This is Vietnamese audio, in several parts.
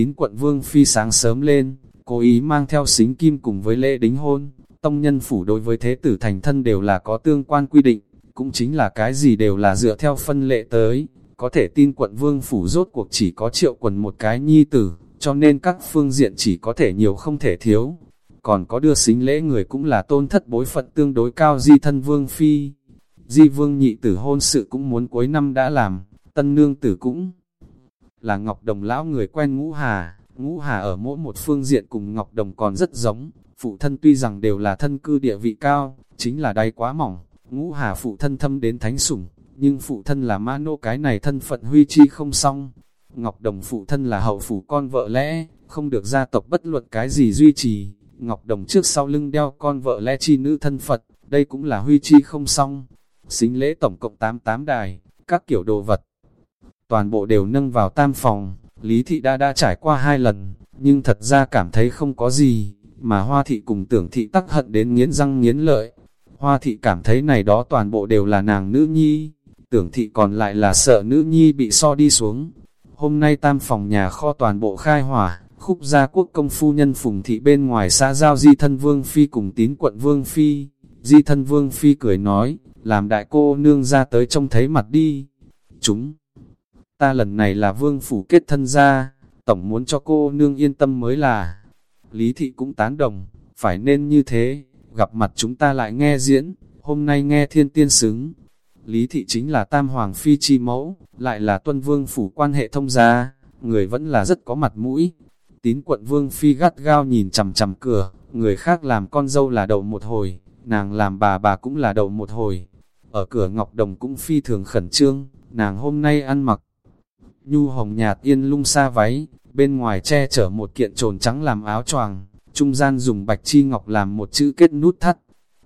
tín quận Vương Phi sáng sớm lên, cố ý mang theo xính kim cùng với lễ đính hôn, tông nhân phủ đối với thế tử thành thân đều là có tương quan quy định, cũng chính là cái gì đều là dựa theo phân lệ tới, có thể tin quận Vương Phủ rốt cuộc chỉ có triệu quần một cái nhi tử, cho nên các phương diện chỉ có thể nhiều không thể thiếu. Còn có đưa xính lễ người cũng là tôn thất bối phận tương đối cao di thân Vương Phi. Di Vương nhị tử hôn sự cũng muốn cuối năm đã làm, tân nương tử cũng là Ngọc Đồng lão người quen Ngũ Hà. Ngũ Hà ở mỗi một phương diện cùng Ngọc Đồng còn rất giống, phụ thân tuy rằng đều là thân cư địa vị cao, chính là đáy quá mỏng, Ngũ Hà phụ thân thâm đến thánh sủng, nhưng phụ thân là ma nô cái này thân phận huy chi không xong. Ngọc Đồng phụ thân là hậu phủ con vợ lẽ, không được gia tộc bất luận cái gì duy trì. Ngọc Đồng trước sau lưng đeo con vợ lẽ chi nữ thân Phật, đây cũng là huy chi không xong. Xính lễ tổng cộng 88 đài, các kiểu đồ vật. Toàn bộ đều nâng vào tam phòng, Lý Thị đã đã trải qua hai lần, nhưng thật ra cảm thấy không có gì, mà Hoa Thị cùng tưởng Thị tắc hận đến nghiến răng nghiến lợi. Hoa Thị cảm thấy này đó toàn bộ đều là nàng nữ nhi, tưởng thị còn lại là sợ nữ nhi bị so đi xuống. Hôm nay tam phòng nhà kho toàn bộ khai hỏa, khúc gia quốc công phu nhân phùng thị bên ngoài xã giao di thân vương phi cùng tín quận vương phi. Di thân vương phi cười nói, làm đại cô nương ra tới trông thấy mặt đi. Chúng, ta lần này là vương phủ kết thân ra, tổng muốn cho cô nương yên tâm mới là. Lý thị cũng tán đồng, phải nên như thế, gặp mặt chúng ta lại nghe diễn, hôm nay nghe thiên tiên xứng, Lý thị chính là tam hoàng phi chi mẫu, lại là tuân vương phủ quan hệ thông gia, người vẫn là rất có mặt mũi. Tín quận vương phi gắt gao nhìn chằm chằm cửa, người khác làm con dâu là đầu một hồi, nàng làm bà bà cũng là đầu một hồi. Ở cửa Ngọc Đồng cũng phi thường khẩn trương, nàng hôm nay ăn mặc. Nhu hồng nhạt yên lung xa váy, bên ngoài che chở một kiện trồn trắng làm áo choàng, trung gian dùng bạch chi ngọc làm một chữ kết nút thắt,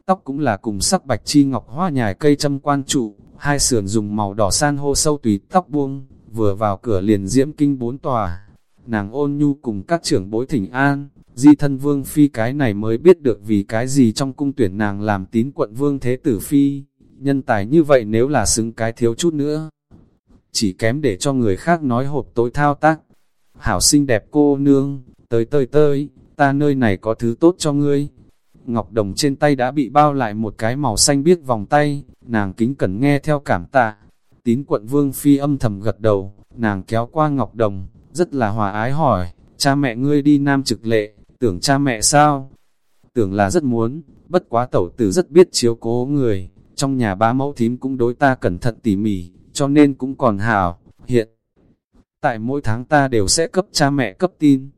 tóc cũng là cùng sắc bạch chi ngọc hoa nhài cây châm quan trụ, hai sườn dùng màu đỏ san hô sâu tùy tóc buông, vừa vào cửa liền diễm kinh bốn tòa. Nàng ôn nhu cùng các trưởng bối thỉnh an, di thân vương phi cái này mới biết được vì cái gì trong cung tuyển nàng làm tín quận vương thế tử phi, nhân tài như vậy nếu là xứng cái thiếu chút nữa. Chỉ kém để cho người khác nói hộp tối thao tác. Hảo xinh đẹp cô nương, tới tới tới, ta nơi này có thứ tốt cho ngươi, Ngọc Đồng trên tay đã bị bao lại một cái màu xanh biếc vòng tay, nàng kính cẩn nghe theo cảm tạ. Tín quận Vương Phi âm thầm gật đầu, nàng kéo qua Ngọc Đồng, rất là hòa ái hỏi, cha mẹ ngươi đi nam trực lệ, tưởng cha mẹ sao? Tưởng là rất muốn, bất quá tẩu tử rất biết chiếu cố người, trong nhà bá mẫu thím cũng đối ta cẩn thận tỉ mỉ, cho nên cũng còn hảo, hiện. Tại mỗi tháng ta đều sẽ cấp cha mẹ cấp tin,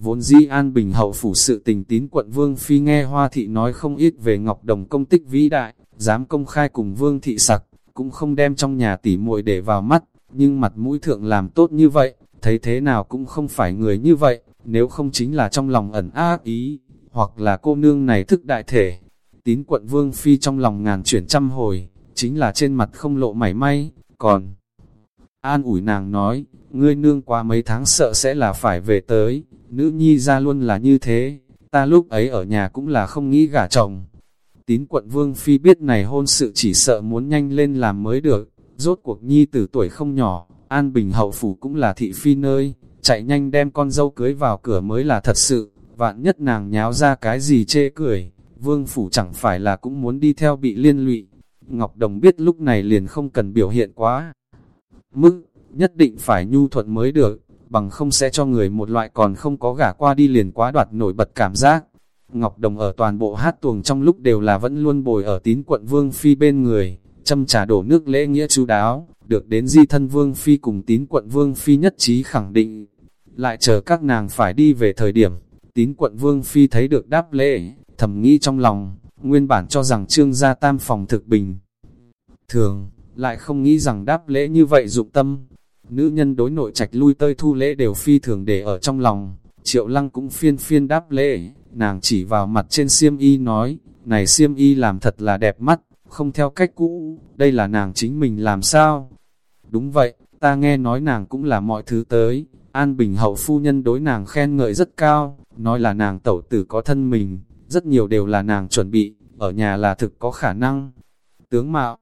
Vốn di an bình hậu phủ sự tình tín quận Vương Phi nghe Hoa Thị nói không ít về Ngọc Đồng công tích vĩ đại, dám công khai cùng Vương Thị sặc, cũng không đem trong nhà tỉ muội để vào mắt, nhưng mặt mũi thượng làm tốt như vậy, thấy thế nào cũng không phải người như vậy, nếu không chính là trong lòng ẩn ác ý, hoặc là cô nương này thức đại thể. Tín quận Vương Phi trong lòng ngàn chuyển trăm hồi, chính là trên mặt không lộ mảy may, còn... An ủi nàng nói, ngươi nương qua mấy tháng sợ sẽ là phải về tới, nữ nhi ra luôn là như thế, ta lúc ấy ở nhà cũng là không nghĩ gả chồng. Tín quận Vương Phi biết này hôn sự chỉ sợ muốn nhanh lên làm mới được, rốt cuộc nhi từ tuổi không nhỏ, An Bình hậu phủ cũng là thị phi nơi, chạy nhanh đem con dâu cưới vào cửa mới là thật sự, vạn nhất nàng nháo ra cái gì chê cười, Vương phủ chẳng phải là cũng muốn đi theo bị liên lụy. Ngọc Đồng biết lúc này liền không cần biểu hiện quá mức, nhất định phải nhu thuận mới được, bằng không sẽ cho người một loại còn không có gả qua đi liền quá đoạt nổi bật cảm giác. Ngọc Đồng ở toàn bộ hát tuồng trong lúc đều là vẫn luôn bồi ở tín quận Vương Phi bên người, châm trà đổ nước lễ nghĩa chú đáo, được đến di thân Vương Phi cùng tín quận Vương Phi nhất trí khẳng định. Lại chờ các nàng phải đi về thời điểm, tín quận Vương Phi thấy được đáp lễ, thầm nghĩ trong lòng, nguyên bản cho rằng trương gia tam phòng thực bình. Thường, lại không nghĩ rằng đáp lễ như vậy dụng tâm, Nữ nhân đối nội trạch lui tơi thu lễ đều phi thường để ở trong lòng. Triệu lăng cũng phiên phiên đáp lễ, nàng chỉ vào mặt trên xiêm y nói, này xiêm y làm thật là đẹp mắt, không theo cách cũ, đây là nàng chính mình làm sao? Đúng vậy, ta nghe nói nàng cũng là mọi thứ tới, An Bình hậu phu nhân đối nàng khen ngợi rất cao, nói là nàng tẩu tử có thân mình, rất nhiều đều là nàng chuẩn bị, ở nhà là thực có khả năng. Tướng mạo,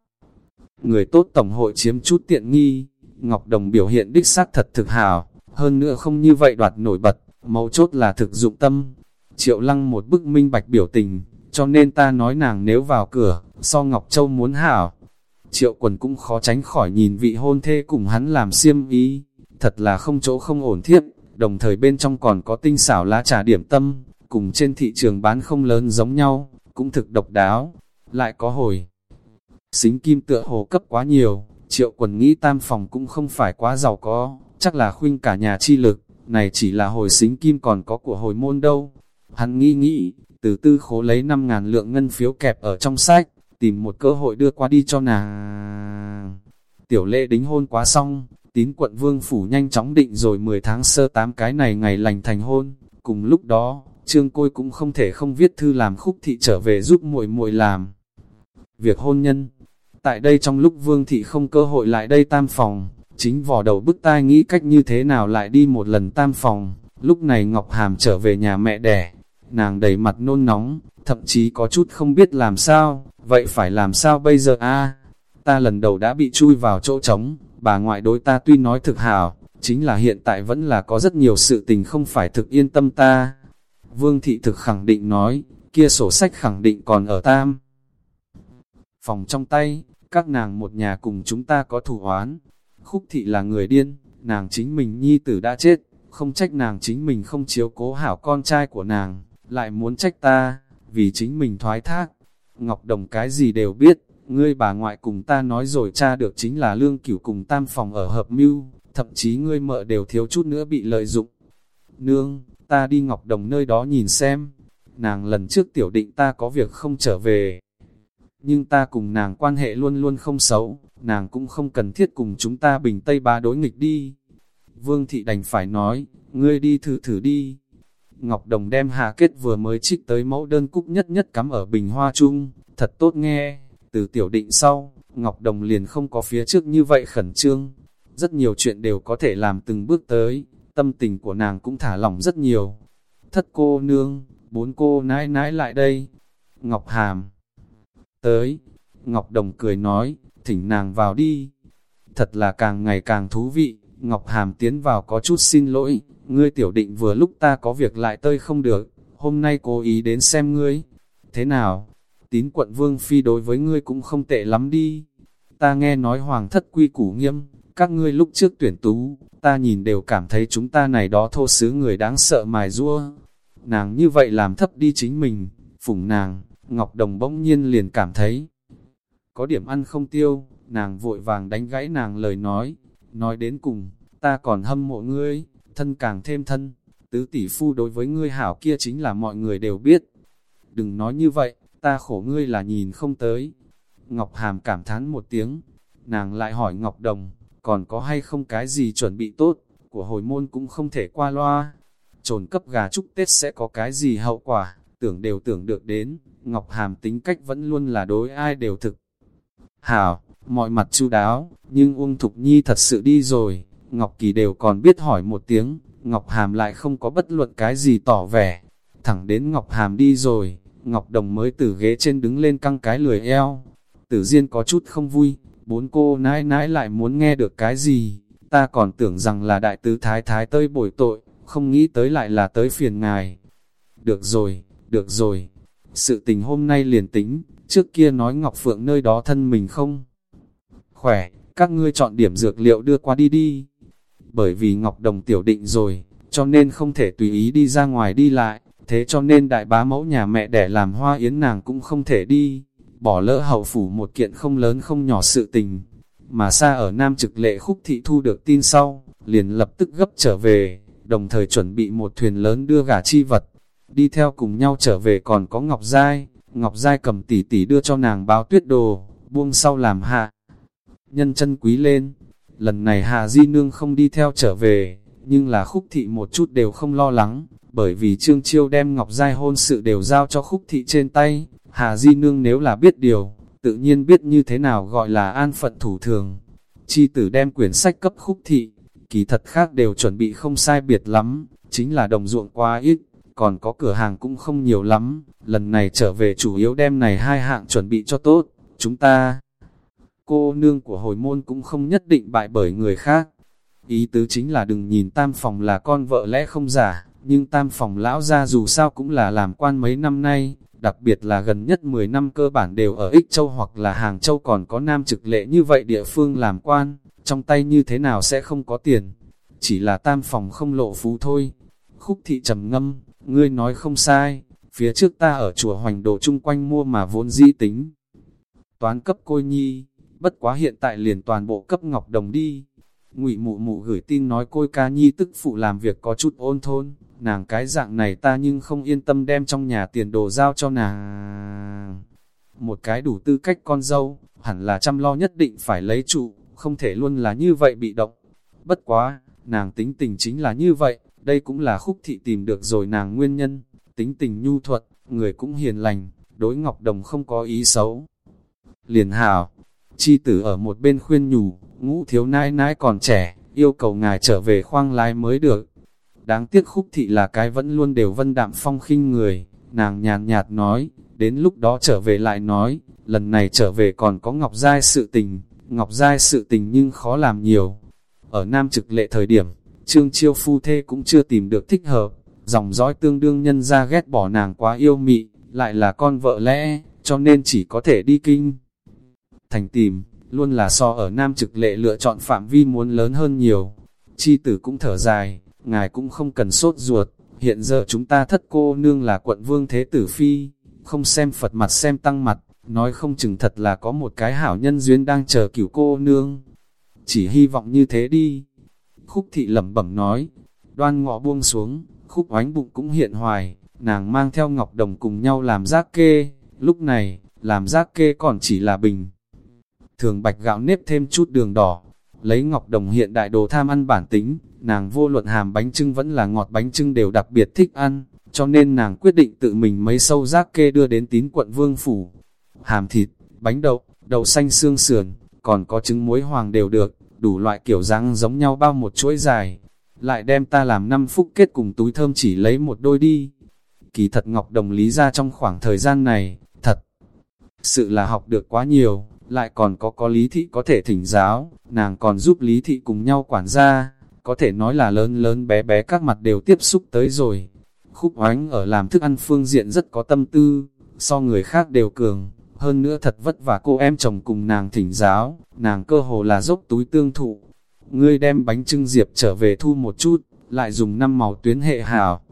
người tốt tổng hội chiếm chút tiện nghi, Ngọc Đồng biểu hiện đích xác thật thực hào, hơn nữa không như vậy đoạt nổi bật, mấu chốt là thực dụng tâm. Triệu lăng một bức minh bạch biểu tình, cho nên ta nói nàng nếu vào cửa, so Ngọc Châu muốn hảo. Triệu quần cũng khó tránh khỏi nhìn vị hôn thê cùng hắn làm xiêm ý, thật là không chỗ không ổn thiết đồng thời bên trong còn có tinh xảo lá trà điểm tâm, cùng trên thị trường bán không lớn giống nhau, cũng thực độc đáo, lại có hồi. Xính kim tựa hồ cấp quá nhiều, triệu quần nghĩ tam phòng cũng không phải quá giàu có, chắc là khuynh cả nhà chi lực, này chỉ là hồi xính kim còn có của hồi môn đâu. Hắn nghĩ nghĩ, từ tư khố lấy 5.000 lượng ngân phiếu kẹp ở trong sách, tìm một cơ hội đưa qua đi cho nàng. Tiểu lệ đính hôn quá xong, tín quận vương phủ nhanh chóng định rồi 10 tháng sơ 8 cái này ngày lành thành hôn. Cùng lúc đó, trương côi cũng không thể không viết thư làm khúc thị trở về giúp muội muội làm. Việc hôn nhân, tại đây trong lúc vương thị không cơ hội lại đây tam phòng, chính vò đầu bức tai nghĩ cách như thế nào lại đi một lần tam phòng. Lúc này Ngọc Hàm trở về nhà mẹ đẻ, nàng đầy mặt nôn nóng, thậm chí có chút không biết làm sao, vậy phải làm sao bây giờ a Ta lần đầu đã bị chui vào chỗ trống, bà ngoại đối ta tuy nói thực hảo, chính là hiện tại vẫn là có rất nhiều sự tình không phải thực yên tâm ta. Vương thị thực khẳng định nói, kia sổ sách khẳng định còn ở tam. Phòng trong tay, các nàng một nhà cùng chúng ta có thủ oán. Khúc thị là người điên, nàng chính mình nhi tử đã chết, không trách nàng chính mình không chiếu cố hảo con trai của nàng, lại muốn trách ta, vì chính mình thoái thác. Ngọc Đồng cái gì đều biết, ngươi bà ngoại cùng ta nói rồi cha được chính là lương cửu cùng tam phòng ở hợp mưu, thậm chí ngươi mợ đều thiếu chút nữa bị lợi dụng. Nương, ta đi Ngọc Đồng nơi đó nhìn xem, nàng lần trước tiểu định ta có việc không trở về. Nhưng ta cùng nàng quan hệ luôn luôn không xấu, nàng cũng không cần thiết cùng chúng ta bình tây ba đối nghịch đi. Vương thị đành phải nói, ngươi đi thử thử đi. Ngọc Đồng đem hà kết vừa mới trích tới mẫu đơn cúc nhất nhất cắm ở bình hoa chung, thật tốt nghe. Từ tiểu định sau, Ngọc Đồng liền không có phía trước như vậy khẩn trương. Rất nhiều chuyện đều có thể làm từng bước tới, tâm tình của nàng cũng thả lỏng rất nhiều. Thất cô nương, bốn cô nãi nãi lại đây. Ngọc Hàm tới, Ngọc Đồng cười nói, thỉnh nàng vào đi. Thật là càng ngày càng thú vị, Ngọc Hàm tiến vào có chút xin lỗi, ngươi tiểu định vừa lúc ta có việc lại tơi không được, hôm nay cố ý đến xem ngươi. Thế nào? Tín quận Vương Phi đối với ngươi cũng không tệ lắm đi. Ta nghe nói hoàng thất quy củ nghiêm, các ngươi lúc trước tuyển tú, ta nhìn đều cảm thấy chúng ta này đó thô sứ người đáng sợ mài rua. Nàng như vậy làm thấp đi chính mình, phủng nàng, Ngọc Đồng bỗng nhiên liền cảm thấy có điểm ăn không tiêu, nàng vội vàng đánh gãy nàng lời nói, nói đến cùng, ta còn hâm mộ ngươi, thân càng thêm thân, tứ tỷ phu đối với ngươi hảo kia chính là mọi người đều biết. Đừng nói như vậy, ta khổ ngươi là nhìn không tới. Ngọc Hàm cảm thán một tiếng, nàng lại hỏi Ngọc Đồng, còn có hay không cái gì chuẩn bị tốt, của hồi môn cũng không thể qua loa. Trồn cấp gà chúc Tết sẽ có cái gì hậu quả, tưởng đều tưởng được đến, Ngọc Hàm tính cách vẫn luôn là đối ai đều thực. Hảo, mọi mặt chu đáo, nhưng Uông Thục Nhi thật sự đi rồi, Ngọc Kỳ đều còn biết hỏi một tiếng, Ngọc Hàm lại không có bất luận cái gì tỏ vẻ. Thẳng đến Ngọc Hàm đi rồi, Ngọc Đồng mới từ ghế trên đứng lên căng cái lười eo. Tử Diên có chút không vui, bốn cô nãi nãi lại muốn nghe được cái gì, ta còn tưởng rằng là đại tứ thái thái tơi bồi tội, không nghĩ tới lại là tới phiền ngài. Được rồi, được rồi, sự tình hôm nay liền tính, trước kia nói Ngọc Phượng nơi đó thân mình không khỏe, các ngươi chọn điểm dược liệu đưa qua đi đi. Bởi vì Ngọc Đồng tiểu định rồi, cho nên không thể tùy ý đi ra ngoài đi lại, thế cho nên đại bá mẫu nhà mẹ đẻ làm hoa yến nàng cũng không thể đi, bỏ lỡ hậu phủ một kiện không lớn không nhỏ sự tình. Mà xa ở Nam Trực Lệ Khúc Thị thu được tin sau, liền lập tức gấp trở về, đồng thời chuẩn bị một thuyền lớn đưa gà chi vật. Đi theo cùng nhau trở về còn có Ngọc Giai, Ngọc Giai cầm tỷ tỷ đưa cho nàng báo tuyết đồ, buông sau làm hạ. Nhân chân quý lên, lần này Hà Di Nương không đi theo trở về, nhưng là khúc thị một chút đều không lo lắng, bởi vì Trương Chiêu đem Ngọc Giai hôn sự đều giao cho khúc thị trên tay, Hà Di Nương nếu là biết điều, tự nhiên biết như thế nào gọi là an phận thủ thường. Chi tử đem quyển sách cấp khúc thị, kỳ thật khác đều chuẩn bị không sai biệt lắm, chính là đồng ruộng quá ít, còn có cửa hàng cũng không nhiều lắm, lần này trở về chủ yếu đem này hai hạng chuẩn bị cho tốt, chúng ta. Cô nương của hồi môn cũng không nhất định bại bởi người khác. Ý tứ chính là đừng nhìn tam phòng là con vợ lẽ không giả, nhưng tam phòng lão ra dù sao cũng là làm quan mấy năm nay, đặc biệt là gần nhất 10 năm cơ bản đều ở Ích Châu hoặc là Hàng Châu còn có nam trực lệ như vậy địa phương làm quan, trong tay như thế nào sẽ không có tiền, chỉ là tam phòng không lộ phú thôi. Khúc thị trầm ngâm, ngươi nói không sai, phía trước ta ở chùa hoành đồ chung quanh mua mà vốn di tính. Toán cấp côi nhi, bất quá hiện tại liền toàn bộ cấp ngọc đồng đi. Ngụy mụ mụ gửi tin nói côi ca nhi tức phụ làm việc có chút ôn thôn, nàng cái dạng này ta nhưng không yên tâm đem trong nhà tiền đồ giao cho nàng. Một cái đủ tư cách con dâu, hẳn là chăm lo nhất định phải lấy trụ, không thể luôn là như vậy bị động. Bất quá, nàng tính tình chính là như vậy, đây cũng là khúc thị tìm được rồi nàng nguyên nhân, tính tình nhu thuật, người cũng hiền lành, đối Ngọc Đồng không có ý xấu. Liền hảo, chi tử ở một bên khuyên nhủ, ngũ thiếu nãi nãi còn trẻ, yêu cầu ngài trở về khoang lái mới được. Đáng tiếc khúc thị là cái vẫn luôn đều vân đạm phong khinh người, nàng nhàn nhạt nói, đến lúc đó trở về lại nói, lần này trở về còn có Ngọc Giai sự tình, Ngọc Giai sự tình nhưng khó làm nhiều. Ở Nam trực lệ thời điểm, Trương Chiêu phu thê cũng chưa tìm được thích hợp, dòng dõi tương đương nhân ra ghét bỏ nàng quá yêu mị, lại là con vợ lẽ, cho nên chỉ có thể đi kinh. Thành tìm, luôn là so ở Nam trực lệ lựa chọn phạm vi muốn lớn hơn nhiều. Chi tử cũng thở dài, ngài cũng không cần sốt ruột, hiện giờ chúng ta thất cô nương là quận vương thế tử phi, không xem Phật mặt xem tăng mặt, nói không chừng thật là có một cái hảo nhân duyên đang chờ cửu cô nương. Chỉ hy vọng như thế đi. Khúc thị lẩm bẩm nói, đoan ngọ buông xuống, khúc oánh bụng cũng hiện hoài, nàng mang theo Ngọc Đồng cùng nhau làm giác kê, lúc này, làm giác kê còn chỉ là bình. Thường bạch gạo nếp thêm chút đường đỏ, lấy Ngọc Đồng hiện đại đồ tham ăn bản tính, nàng vô luận hàm bánh trưng vẫn là ngọt bánh trưng đều đặc biệt thích ăn, cho nên nàng quyết định tự mình mấy sâu rác kê đưa đến tín quận vương phủ. Hàm thịt, bánh đậu, đậu xanh xương sườn, còn có trứng muối hoàng đều được, đủ loại kiểu dáng giống nhau bao một chuỗi dài. Lại đem ta làm năm phút kết cùng túi thơm chỉ lấy một đôi đi. Kỳ thật Ngọc Đồng lý ra trong khoảng thời gian này, thật, sự là học được quá nhiều, lại còn có có lý thị có thể thỉnh giáo, nàng còn giúp lý thị cùng nhau quản gia, có thể nói là lớn lớn bé bé các mặt đều tiếp xúc tới rồi. Khúc oánh ở làm thức ăn phương diện rất có tâm tư, so người khác đều cường, hơn nữa thật vất vả cô em chồng cùng nàng thỉnh giáo, nàng cơ hồ là dốc túi tương thụ. Ngươi đem bánh trưng diệp trở về thu một chút, lại dùng năm màu tuyến hệ hảo.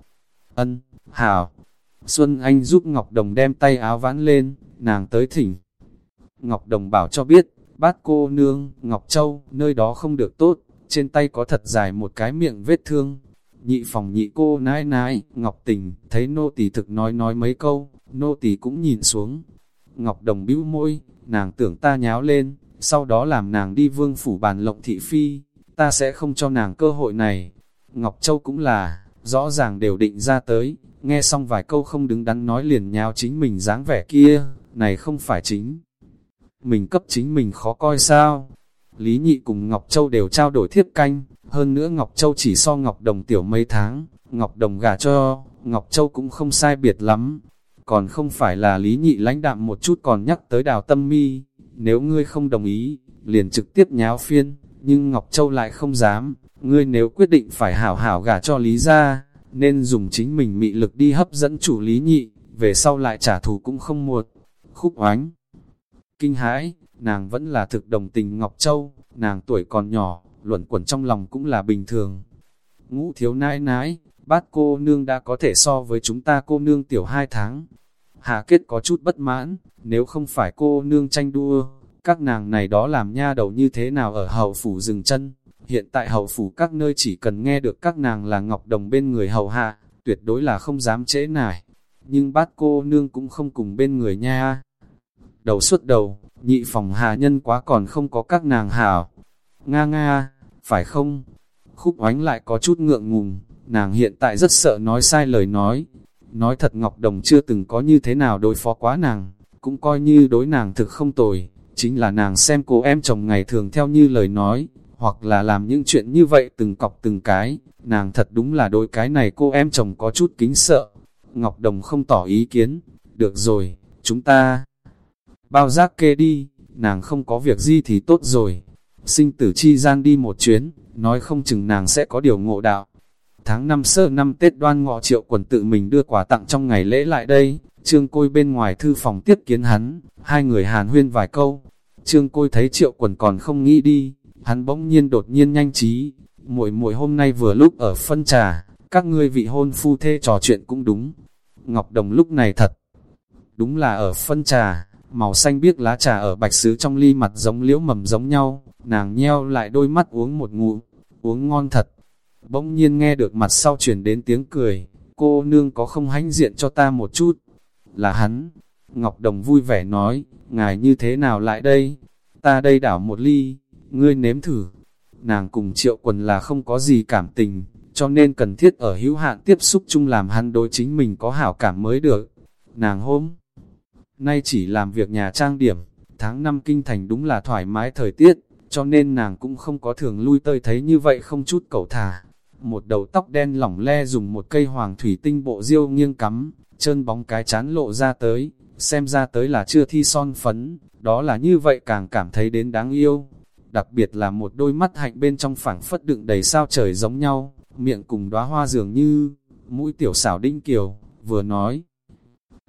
Ân, hảo. Xuân Anh giúp Ngọc Đồng đem tay áo vãn lên, nàng tới thỉnh. Ngọc Đồng bảo cho biết, bát cô nương, Ngọc Châu, nơi đó không được tốt, trên tay có thật dài một cái miệng vết thương. Nhị phòng nhị cô nãi nãi, Ngọc Tình, thấy nô tỳ thực nói nói mấy câu, nô tỳ cũng nhìn xuống. Ngọc Đồng bĩu môi, nàng tưởng ta nháo lên, sau đó làm nàng đi vương phủ bàn lộng thị phi, ta sẽ không cho nàng cơ hội này. Ngọc Châu cũng là, rõ ràng đều định ra tới, nghe xong vài câu không đứng đắn nói liền nháo chính mình dáng vẻ kia, này không phải chính. Mình cấp chính mình khó coi sao? Lý Nhị cùng Ngọc Châu đều trao đổi thiếp canh, hơn nữa Ngọc Châu chỉ so Ngọc Đồng tiểu mấy tháng, Ngọc Đồng gả cho, Ngọc Châu cũng không sai biệt lắm. Còn không phải là Lý Nhị lãnh đạm một chút còn nhắc tới đào tâm mi, nếu ngươi không đồng ý, liền trực tiếp nháo phiên, nhưng Ngọc Châu lại không dám, ngươi nếu quyết định phải hảo hảo gả cho Lý ra, nên dùng chính mình mị lực đi hấp dẫn chủ Lý Nhị, về sau lại trả thù cũng không muộn. Khúc oánh Kinh hãi, nàng vẫn là thực đồng tình Ngọc Châu, nàng tuổi còn nhỏ, luẩn quẩn trong lòng cũng là bình thường. Ngũ thiếu nãi nãi, bát cô nương đã có thể so với chúng ta cô nương tiểu hai tháng. Hạ kết có chút bất mãn, nếu không phải cô nương tranh đua, các nàng này đó làm nha đầu như thế nào ở hậu phủ dừng chân. Hiện tại hậu phủ các nơi chỉ cần nghe được các nàng là ngọc đồng bên người hậu hạ, tuyệt đối là không dám trễ nải. Nhưng bát cô nương cũng không cùng bên người nha. Đầu suốt đầu, nhị phòng hạ nhân quá còn không có các nàng hảo. Nga nga, phải không? Khúc oánh lại có chút ngượng ngùng, nàng hiện tại rất sợ nói sai lời nói. Nói thật Ngọc Đồng chưa từng có như thế nào đối phó quá nàng, cũng coi như đối nàng thực không tồi, chính là nàng xem cô em chồng ngày thường theo như lời nói, hoặc là làm những chuyện như vậy từng cọc từng cái, nàng thật đúng là đối cái này cô em chồng có chút kính sợ. Ngọc Đồng không tỏ ý kiến, được rồi, chúng ta bao giác kê đi, nàng không có việc gì thì tốt rồi. sinh tử chi gian đi một chuyến, nói không chừng nàng sẽ có điều ngộ đạo. Tháng năm sơ năm Tết đoan ngọ triệu quần tự mình đưa quà tặng trong ngày lễ lại đây, Trương Côi bên ngoài thư phòng tiếp kiến hắn, hai người hàn huyên vài câu. Trương Côi thấy triệu quần còn không nghĩ đi, hắn bỗng nhiên đột nhiên nhanh trí. Muội muội hôm nay vừa lúc ở phân trà, các ngươi vị hôn phu thê trò chuyện cũng đúng. Ngọc Đồng lúc này thật, đúng là ở phân trà, màu xanh biếc lá trà ở bạch sứ trong ly mặt giống liễu mầm giống nhau, nàng nheo lại đôi mắt uống một ngụm, uống ngon thật. Bỗng nhiên nghe được mặt sau chuyển đến tiếng cười, cô nương có không hãnh diện cho ta một chút, là hắn. Ngọc Đồng vui vẻ nói, ngài như thế nào lại đây? Ta đây đảo một ly, ngươi nếm thử. Nàng cùng triệu quần là không có gì cảm tình, cho nên cần thiết ở hữu hạn tiếp xúc chung làm hắn đối chính mình có hảo cảm mới được. Nàng hôm nay chỉ làm việc nhà trang điểm, tháng năm kinh thành đúng là thoải mái thời tiết, cho nên nàng cũng không có thường lui tơi thấy như vậy không chút cầu thả. Một đầu tóc đen lỏng le dùng một cây hoàng thủy tinh bộ diêu nghiêng cắm, chân bóng cái chán lộ ra tới, xem ra tới là chưa thi son phấn, đó là như vậy càng cảm thấy đến đáng yêu. Đặc biệt là một đôi mắt hạnh bên trong phẳng phất đựng đầy sao trời giống nhau, miệng cùng đóa hoa dường như, mũi tiểu xảo đinh kiều, vừa nói.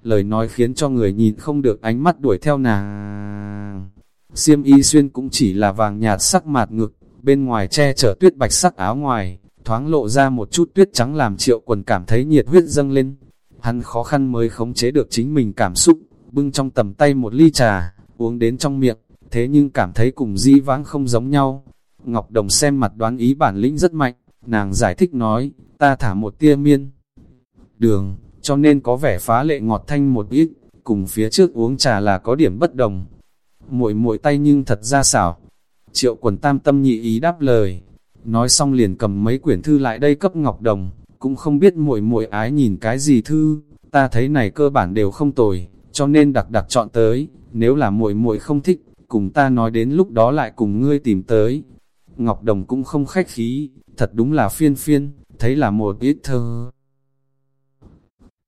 Lời nói khiến cho người nhìn không được ánh mắt đuổi theo nàng. Xiêm y xuyên cũng chỉ là vàng nhạt sắc mạt ngực, bên ngoài che chở tuyết bạch sắc áo ngoài, thoáng lộ ra một chút tuyết trắng làm triệu quần cảm thấy nhiệt huyết dâng lên. Hắn khó khăn mới khống chế được chính mình cảm xúc, bưng trong tầm tay một ly trà, uống đến trong miệng, thế nhưng cảm thấy cùng di vãng không giống nhau. Ngọc Đồng xem mặt đoán ý bản lĩnh rất mạnh, nàng giải thích nói, ta thả một tia miên. Đường, cho nên có vẻ phá lệ ngọt thanh một ít, cùng phía trước uống trà là có điểm bất đồng. Muội muội tay nhưng thật ra xảo. Triệu quần tam tâm nhị ý đáp lời, nói xong liền cầm mấy quyển thư lại đây cấp Ngọc Đồng, cũng không biết muội muội ái nhìn cái gì thư, ta thấy này cơ bản đều không tồi, cho nên đặc đặc chọn tới, nếu là muội muội không thích, cùng ta nói đến lúc đó lại cùng ngươi tìm tới. Ngọc Đồng cũng không khách khí, thật đúng là phiên phiên, thấy là một ít thơ.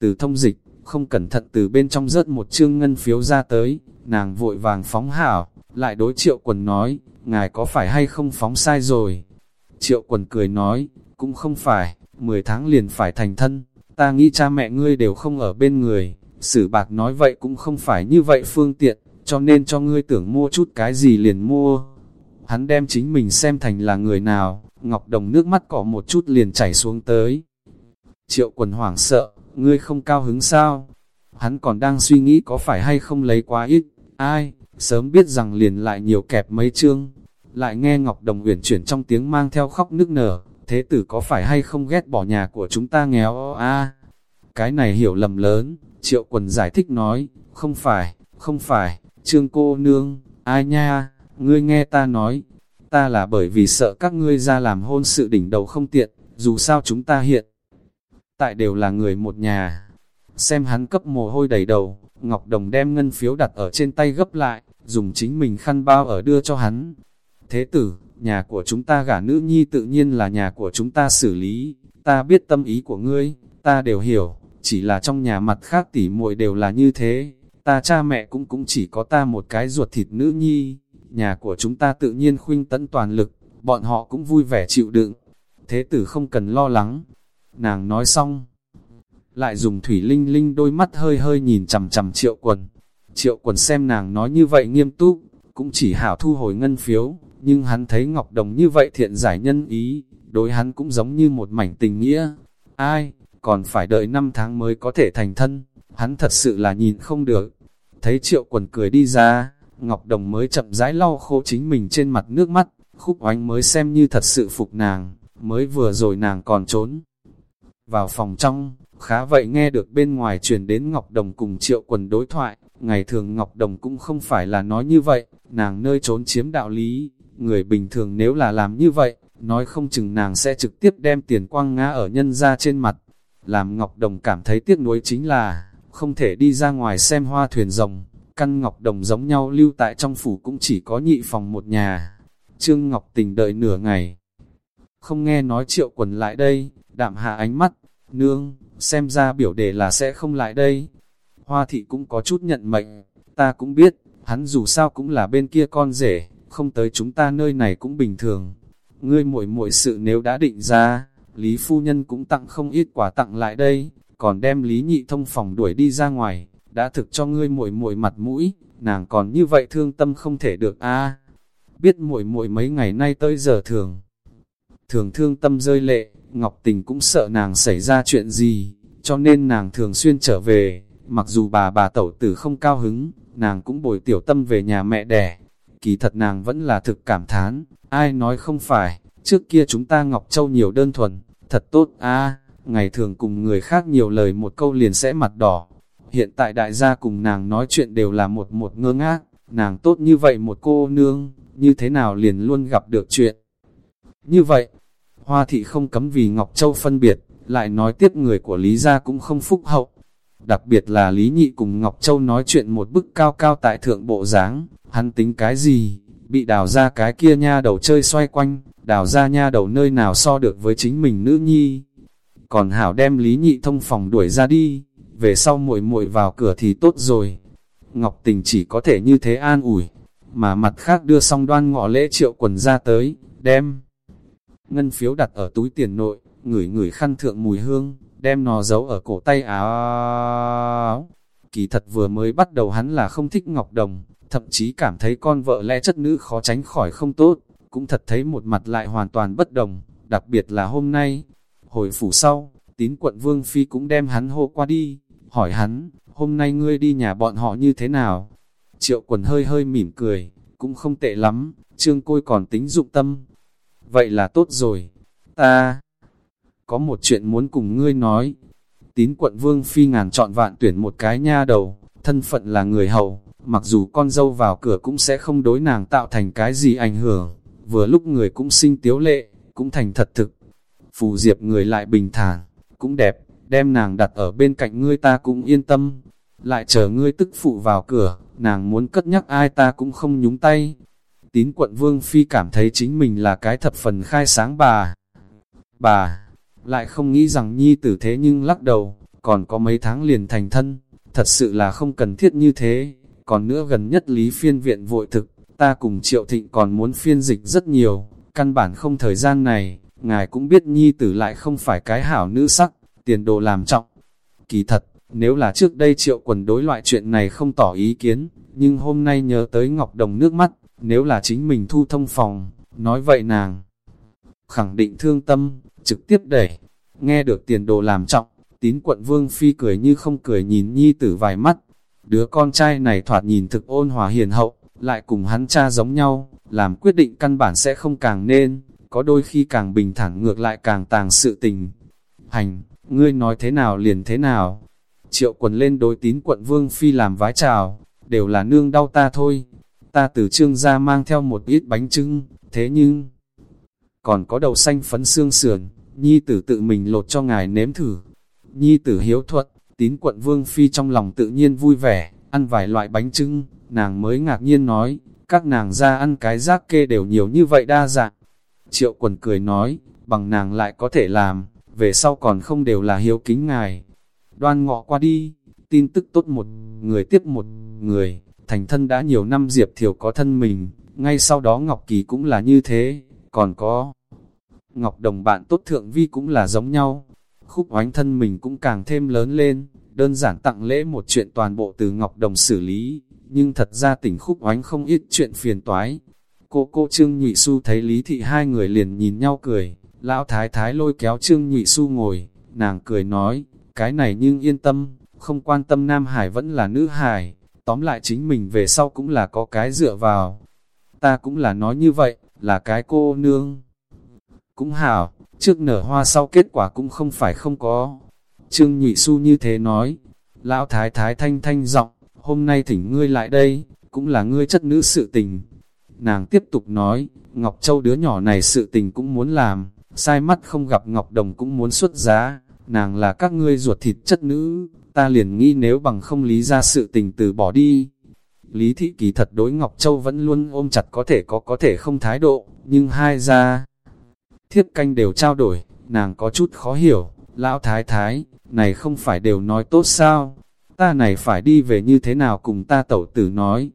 Từ thông dịch, không cẩn thận từ bên trong rớt một chương ngân phiếu ra tới, nàng vội vàng phóng hảo, lại đối triệu quần nói, ngài có phải hay không phóng sai rồi. Triệu quần cười nói, cũng không phải, 10 tháng liền phải thành thân, ta nghĩ cha mẹ ngươi đều không ở bên người, sử bạc nói vậy cũng không phải như vậy phương tiện, cho nên cho ngươi tưởng mua chút cái gì liền mua. Hắn đem chính mình xem thành là người nào, Ngọc Đồng nước mắt cỏ một chút liền chảy xuống tới. Triệu quần hoảng sợ, ngươi không cao hứng sao? Hắn còn đang suy nghĩ có phải hay không lấy quá ít, ai, sớm biết rằng liền lại nhiều kẹp mấy chương. Lại nghe Ngọc Đồng uyển chuyển trong tiếng mang theo khóc nức nở, thế tử có phải hay không ghét bỏ nhà của chúng ta nghèo a? Cái này hiểu lầm lớn, triệu quần giải thích nói, không phải, không phải, trương cô nương, ai nha, ngươi nghe ta nói, ta là bởi vì sợ các ngươi ra làm hôn sự đỉnh đầu không tiện, dù sao chúng ta hiện tại đều là người một nhà. Xem hắn cấp mồ hôi đầy đầu, Ngọc Đồng đem ngân phiếu đặt ở trên tay gấp lại, dùng chính mình khăn bao ở đưa cho hắn. Thế tử, nhà của chúng ta gả nữ nhi tự nhiên là nhà của chúng ta xử lý, ta biết tâm ý của ngươi, ta đều hiểu, chỉ là trong nhà mặt khác tỉ muội đều là như thế, ta cha mẹ cũng cũng chỉ có ta một cái ruột thịt nữ nhi, nhà của chúng ta tự nhiên khuynh tấn toàn lực, bọn họ cũng vui vẻ chịu đựng, thế tử không cần lo lắng, Nàng nói xong, lại dùng thủy linh linh đôi mắt hơi hơi nhìn chằm chằm triệu quần. Triệu quần xem nàng nói như vậy nghiêm túc, cũng chỉ hảo thu hồi ngân phiếu, nhưng hắn thấy Ngọc Đồng như vậy thiện giải nhân ý, đối hắn cũng giống như một mảnh tình nghĩa. Ai, còn phải đợi năm tháng mới có thể thành thân, hắn thật sự là nhìn không được. Thấy triệu quần cười đi ra, Ngọc Đồng mới chậm rãi lau khô chính mình trên mặt nước mắt, khúc oánh mới xem như thật sự phục nàng, mới vừa rồi nàng còn trốn. Vào phòng trong, khá vậy nghe được bên ngoài truyền đến Ngọc Đồng cùng triệu quần đối thoại, ngày thường Ngọc Đồng cũng không phải là nói như vậy, nàng nơi trốn chiếm đạo lý, người bình thường nếu là làm như vậy, nói không chừng nàng sẽ trực tiếp đem tiền quang ngã ở nhân ra trên mặt. Làm Ngọc Đồng cảm thấy tiếc nuối chính là, không thể đi ra ngoài xem hoa thuyền rồng, căn Ngọc Đồng giống nhau lưu tại trong phủ cũng chỉ có nhị phòng một nhà. Trương Ngọc Tình đợi nửa ngày, không nghe nói triệu quần lại đây, đạm hạ ánh mắt, nương, xem ra biểu đề là sẽ không lại đây. Hoa thị cũng có chút nhận mệnh, ta cũng biết, hắn dù sao cũng là bên kia con rể, không tới chúng ta nơi này cũng bình thường. Ngươi muội muội sự nếu đã định ra, Lý Phu Nhân cũng tặng không ít quà tặng lại đây, còn đem Lý Nhị Thông phòng đuổi đi ra ngoài, đã thực cho ngươi muội muội mặt mũi, nàng còn như vậy thương tâm không thể được a. Biết muội muội mấy ngày nay tới giờ thường, thường thương tâm rơi lệ, Ngọc Tình cũng sợ nàng xảy ra chuyện gì, cho nên nàng thường xuyên trở về, mặc dù bà bà tẩu tử không cao hứng, nàng cũng bồi tiểu tâm về nhà mẹ đẻ. Kỳ thật nàng vẫn là thực cảm thán, ai nói không phải, trước kia chúng ta Ngọc Châu nhiều đơn thuần, thật tốt a ngày thường cùng người khác nhiều lời một câu liền sẽ mặt đỏ. Hiện tại đại gia cùng nàng nói chuyện đều là một một ngơ ngác, nàng tốt như vậy một cô nương, như thế nào liền luôn gặp được chuyện. Như vậy, Hoa thị không cấm vì Ngọc Châu phân biệt, lại nói tiếp người của Lý gia cũng không phúc hậu. Đặc biệt là Lý Nhị cùng Ngọc Châu nói chuyện một bức cao cao tại thượng bộ dáng hắn tính cái gì, bị đào ra cái kia nha đầu chơi xoay quanh, đào ra nha đầu nơi nào so được với chính mình nữ nhi. Còn Hảo đem Lý Nhị thông phòng đuổi ra đi, về sau muội muội vào cửa thì tốt rồi. Ngọc Tình chỉ có thể như thế an ủi, mà mặt khác đưa xong đoan ngọ lễ triệu quần ra tới, đem ngân phiếu đặt ở túi tiền nội, ngửi ngửi khăn thượng mùi hương, đem nó giấu ở cổ tay áo. Kỳ thật vừa mới bắt đầu hắn là không thích Ngọc Đồng, thậm chí cảm thấy con vợ lẽ chất nữ khó tránh khỏi không tốt, cũng thật thấy một mặt lại hoàn toàn bất đồng, đặc biệt là hôm nay. Hồi phủ sau, tín quận Vương Phi cũng đem hắn hô qua đi, hỏi hắn, hôm nay ngươi đi nhà bọn họ như thế nào? Triệu quần hơi hơi mỉm cười, cũng không tệ lắm, trương côi còn tính dụng tâm, vậy là tốt rồi. Ta có một chuyện muốn cùng ngươi nói. Tín quận vương phi ngàn chọn vạn tuyển một cái nha đầu, thân phận là người hầu, mặc dù con dâu vào cửa cũng sẽ không đối nàng tạo thành cái gì ảnh hưởng, vừa lúc người cũng sinh tiếu lệ, cũng thành thật thực. Phù diệp người lại bình thản, cũng đẹp, đem nàng đặt ở bên cạnh ngươi ta cũng yên tâm. Lại chờ ngươi tức phụ vào cửa, nàng muốn cất nhắc ai ta cũng không nhúng tay, tín quận Vương Phi cảm thấy chính mình là cái thập phần khai sáng bà. Bà, lại không nghĩ rằng nhi tử thế nhưng lắc đầu, còn có mấy tháng liền thành thân, thật sự là không cần thiết như thế. Còn nữa gần nhất lý phiên viện vội thực, ta cùng triệu thịnh còn muốn phiên dịch rất nhiều, căn bản không thời gian này, ngài cũng biết nhi tử lại không phải cái hảo nữ sắc, tiền đồ làm trọng. Kỳ thật, nếu là trước đây triệu quần đối loại chuyện này không tỏ ý kiến, nhưng hôm nay nhớ tới Ngọc Đồng nước mắt, nếu là chính mình thu thông phòng, nói vậy nàng khẳng định thương tâm, trực tiếp đẩy. Nghe được tiền đồ làm trọng, tín quận vương phi cười như không cười nhìn nhi tử vài mắt. Đứa con trai này thoạt nhìn thực ôn hòa hiền hậu, lại cùng hắn cha giống nhau, làm quyết định căn bản sẽ không càng nên, có đôi khi càng bình thản ngược lại càng tàng sự tình. Hành, ngươi nói thế nào liền thế nào. Triệu quần lên đối tín quận vương phi làm vái chào, đều là nương đau ta thôi, ta từ trương ra mang theo một ít bánh trưng, thế nhưng, còn có đầu xanh phấn xương sườn, nhi tử tự mình lột cho ngài nếm thử. Nhi tử hiếu thuận, tín quận vương phi trong lòng tự nhiên vui vẻ, ăn vài loại bánh trưng, nàng mới ngạc nhiên nói, các nàng ra ăn cái rác kê đều nhiều như vậy đa dạng. Triệu quần cười nói, bằng nàng lại có thể làm, về sau còn không đều là hiếu kính ngài. Đoan ngọ qua đi, tin tức tốt một người tiếp một người, thành thân đã nhiều năm Diệp Thiều có thân mình, ngay sau đó Ngọc Kỳ cũng là như thế, còn có Ngọc Đồng bạn tốt thượng vi cũng là giống nhau. Khúc oánh thân mình cũng càng thêm lớn lên, đơn giản tặng lễ một chuyện toàn bộ từ Ngọc Đồng xử lý, nhưng thật ra tỉnh khúc oánh không ít chuyện phiền toái. Cô cô Trương Nhụy Xu thấy Lý Thị hai người liền nhìn nhau cười, lão thái thái lôi kéo Trương Nhụy Xu ngồi, nàng cười nói, cái này nhưng yên tâm, không quan tâm Nam Hải vẫn là nữ Hải, tóm lại chính mình về sau cũng là có cái dựa vào. Ta cũng là nói như vậy, là cái cô nương. Cũng hảo, trước nở hoa sau kết quả cũng không phải không có. Trương Nhụy Xu như thế nói, lão thái thái thanh thanh giọng, hôm nay thỉnh ngươi lại đây, cũng là ngươi chất nữ sự tình. Nàng tiếp tục nói, Ngọc Châu đứa nhỏ này sự tình cũng muốn làm, sai mắt không gặp Ngọc Đồng cũng muốn xuất giá, nàng là các ngươi ruột thịt chất nữ, ta liền nghĩ nếu bằng không lý ra sự tình từ bỏ đi. Lý thị kỳ thật đối Ngọc Châu vẫn luôn ôm chặt có thể có có thể không thái độ, nhưng hai ra thiếp canh đều trao đổi, nàng có chút khó hiểu, lão thái thái, này không phải đều nói tốt sao, ta này phải đi về như thế nào cùng ta tẩu tử nói.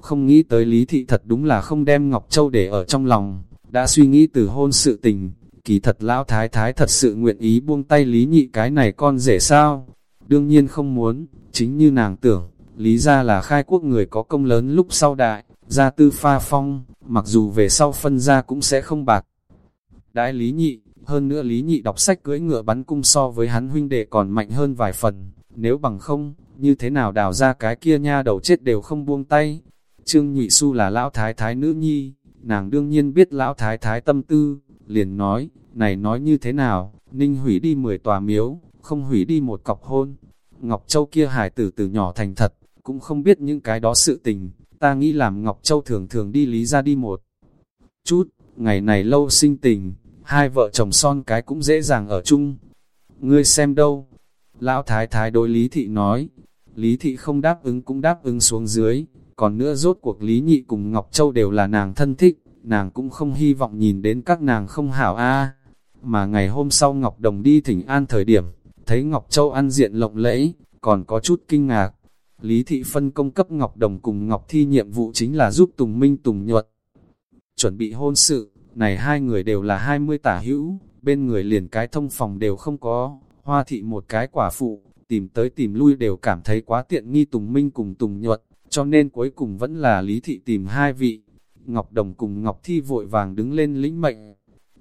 không nghĩ tới Lý Thị thật đúng là không đem Ngọc Châu để ở trong lòng, đã suy nghĩ từ hôn sự tình, kỳ thật lão thái thái thật sự nguyện ý buông tay Lý Nhị cái này con rể sao? Đương nhiên không muốn, chính như nàng tưởng, Lý ra là khai quốc người có công lớn lúc sau đại, gia tư pha phong, mặc dù về sau phân ra cũng sẽ không bạc. Đãi Lý Nhị, hơn nữa Lý Nhị đọc sách cưỡi ngựa bắn cung so với hắn huynh đệ còn mạnh hơn vài phần, nếu bằng không, như thế nào đào ra cái kia nha đầu chết đều không buông tay. Trương Nhụy Xu là lão thái thái nữ nhi, nàng đương nhiên biết lão thái thái tâm tư, liền nói, này nói như thế nào, ninh hủy đi 10 tòa miếu, không hủy đi một cọc hôn. Ngọc Châu kia hài tử từ nhỏ thành thật, cũng không biết những cái đó sự tình, ta nghĩ làm Ngọc Châu thường thường đi lý ra đi một chút, ngày này lâu sinh tình, hai vợ chồng son cái cũng dễ dàng ở chung. Ngươi xem đâu? Lão Thái Thái đối Lý Thị nói, Lý Thị không đáp ứng cũng đáp ứng xuống dưới, còn nữa rốt cuộc Lý Nhị cùng Ngọc Châu đều là nàng thân thích, nàng cũng không hy vọng nhìn đến các nàng không hảo a. Mà ngày hôm sau Ngọc Đồng đi thỉnh an thời điểm, thấy Ngọc Châu ăn diện lộng lẫy, còn có chút kinh ngạc. Lý Thị phân công cấp Ngọc Đồng cùng Ngọc Thi nhiệm vụ chính là giúp Tùng Minh Tùng nhuận. Chuẩn bị hôn sự, này hai người đều là 20 tả hữu, bên người liền cái thông phòng đều không có, hoa thị một cái quả phụ, tìm tới tìm lui đều cảm thấy quá tiện nghi Tùng Minh cùng Tùng nhuận, cho nên cuối cùng vẫn là Lý Thị tìm hai vị. Ngọc Đồng cùng Ngọc Thi vội vàng đứng lên lĩnh mệnh.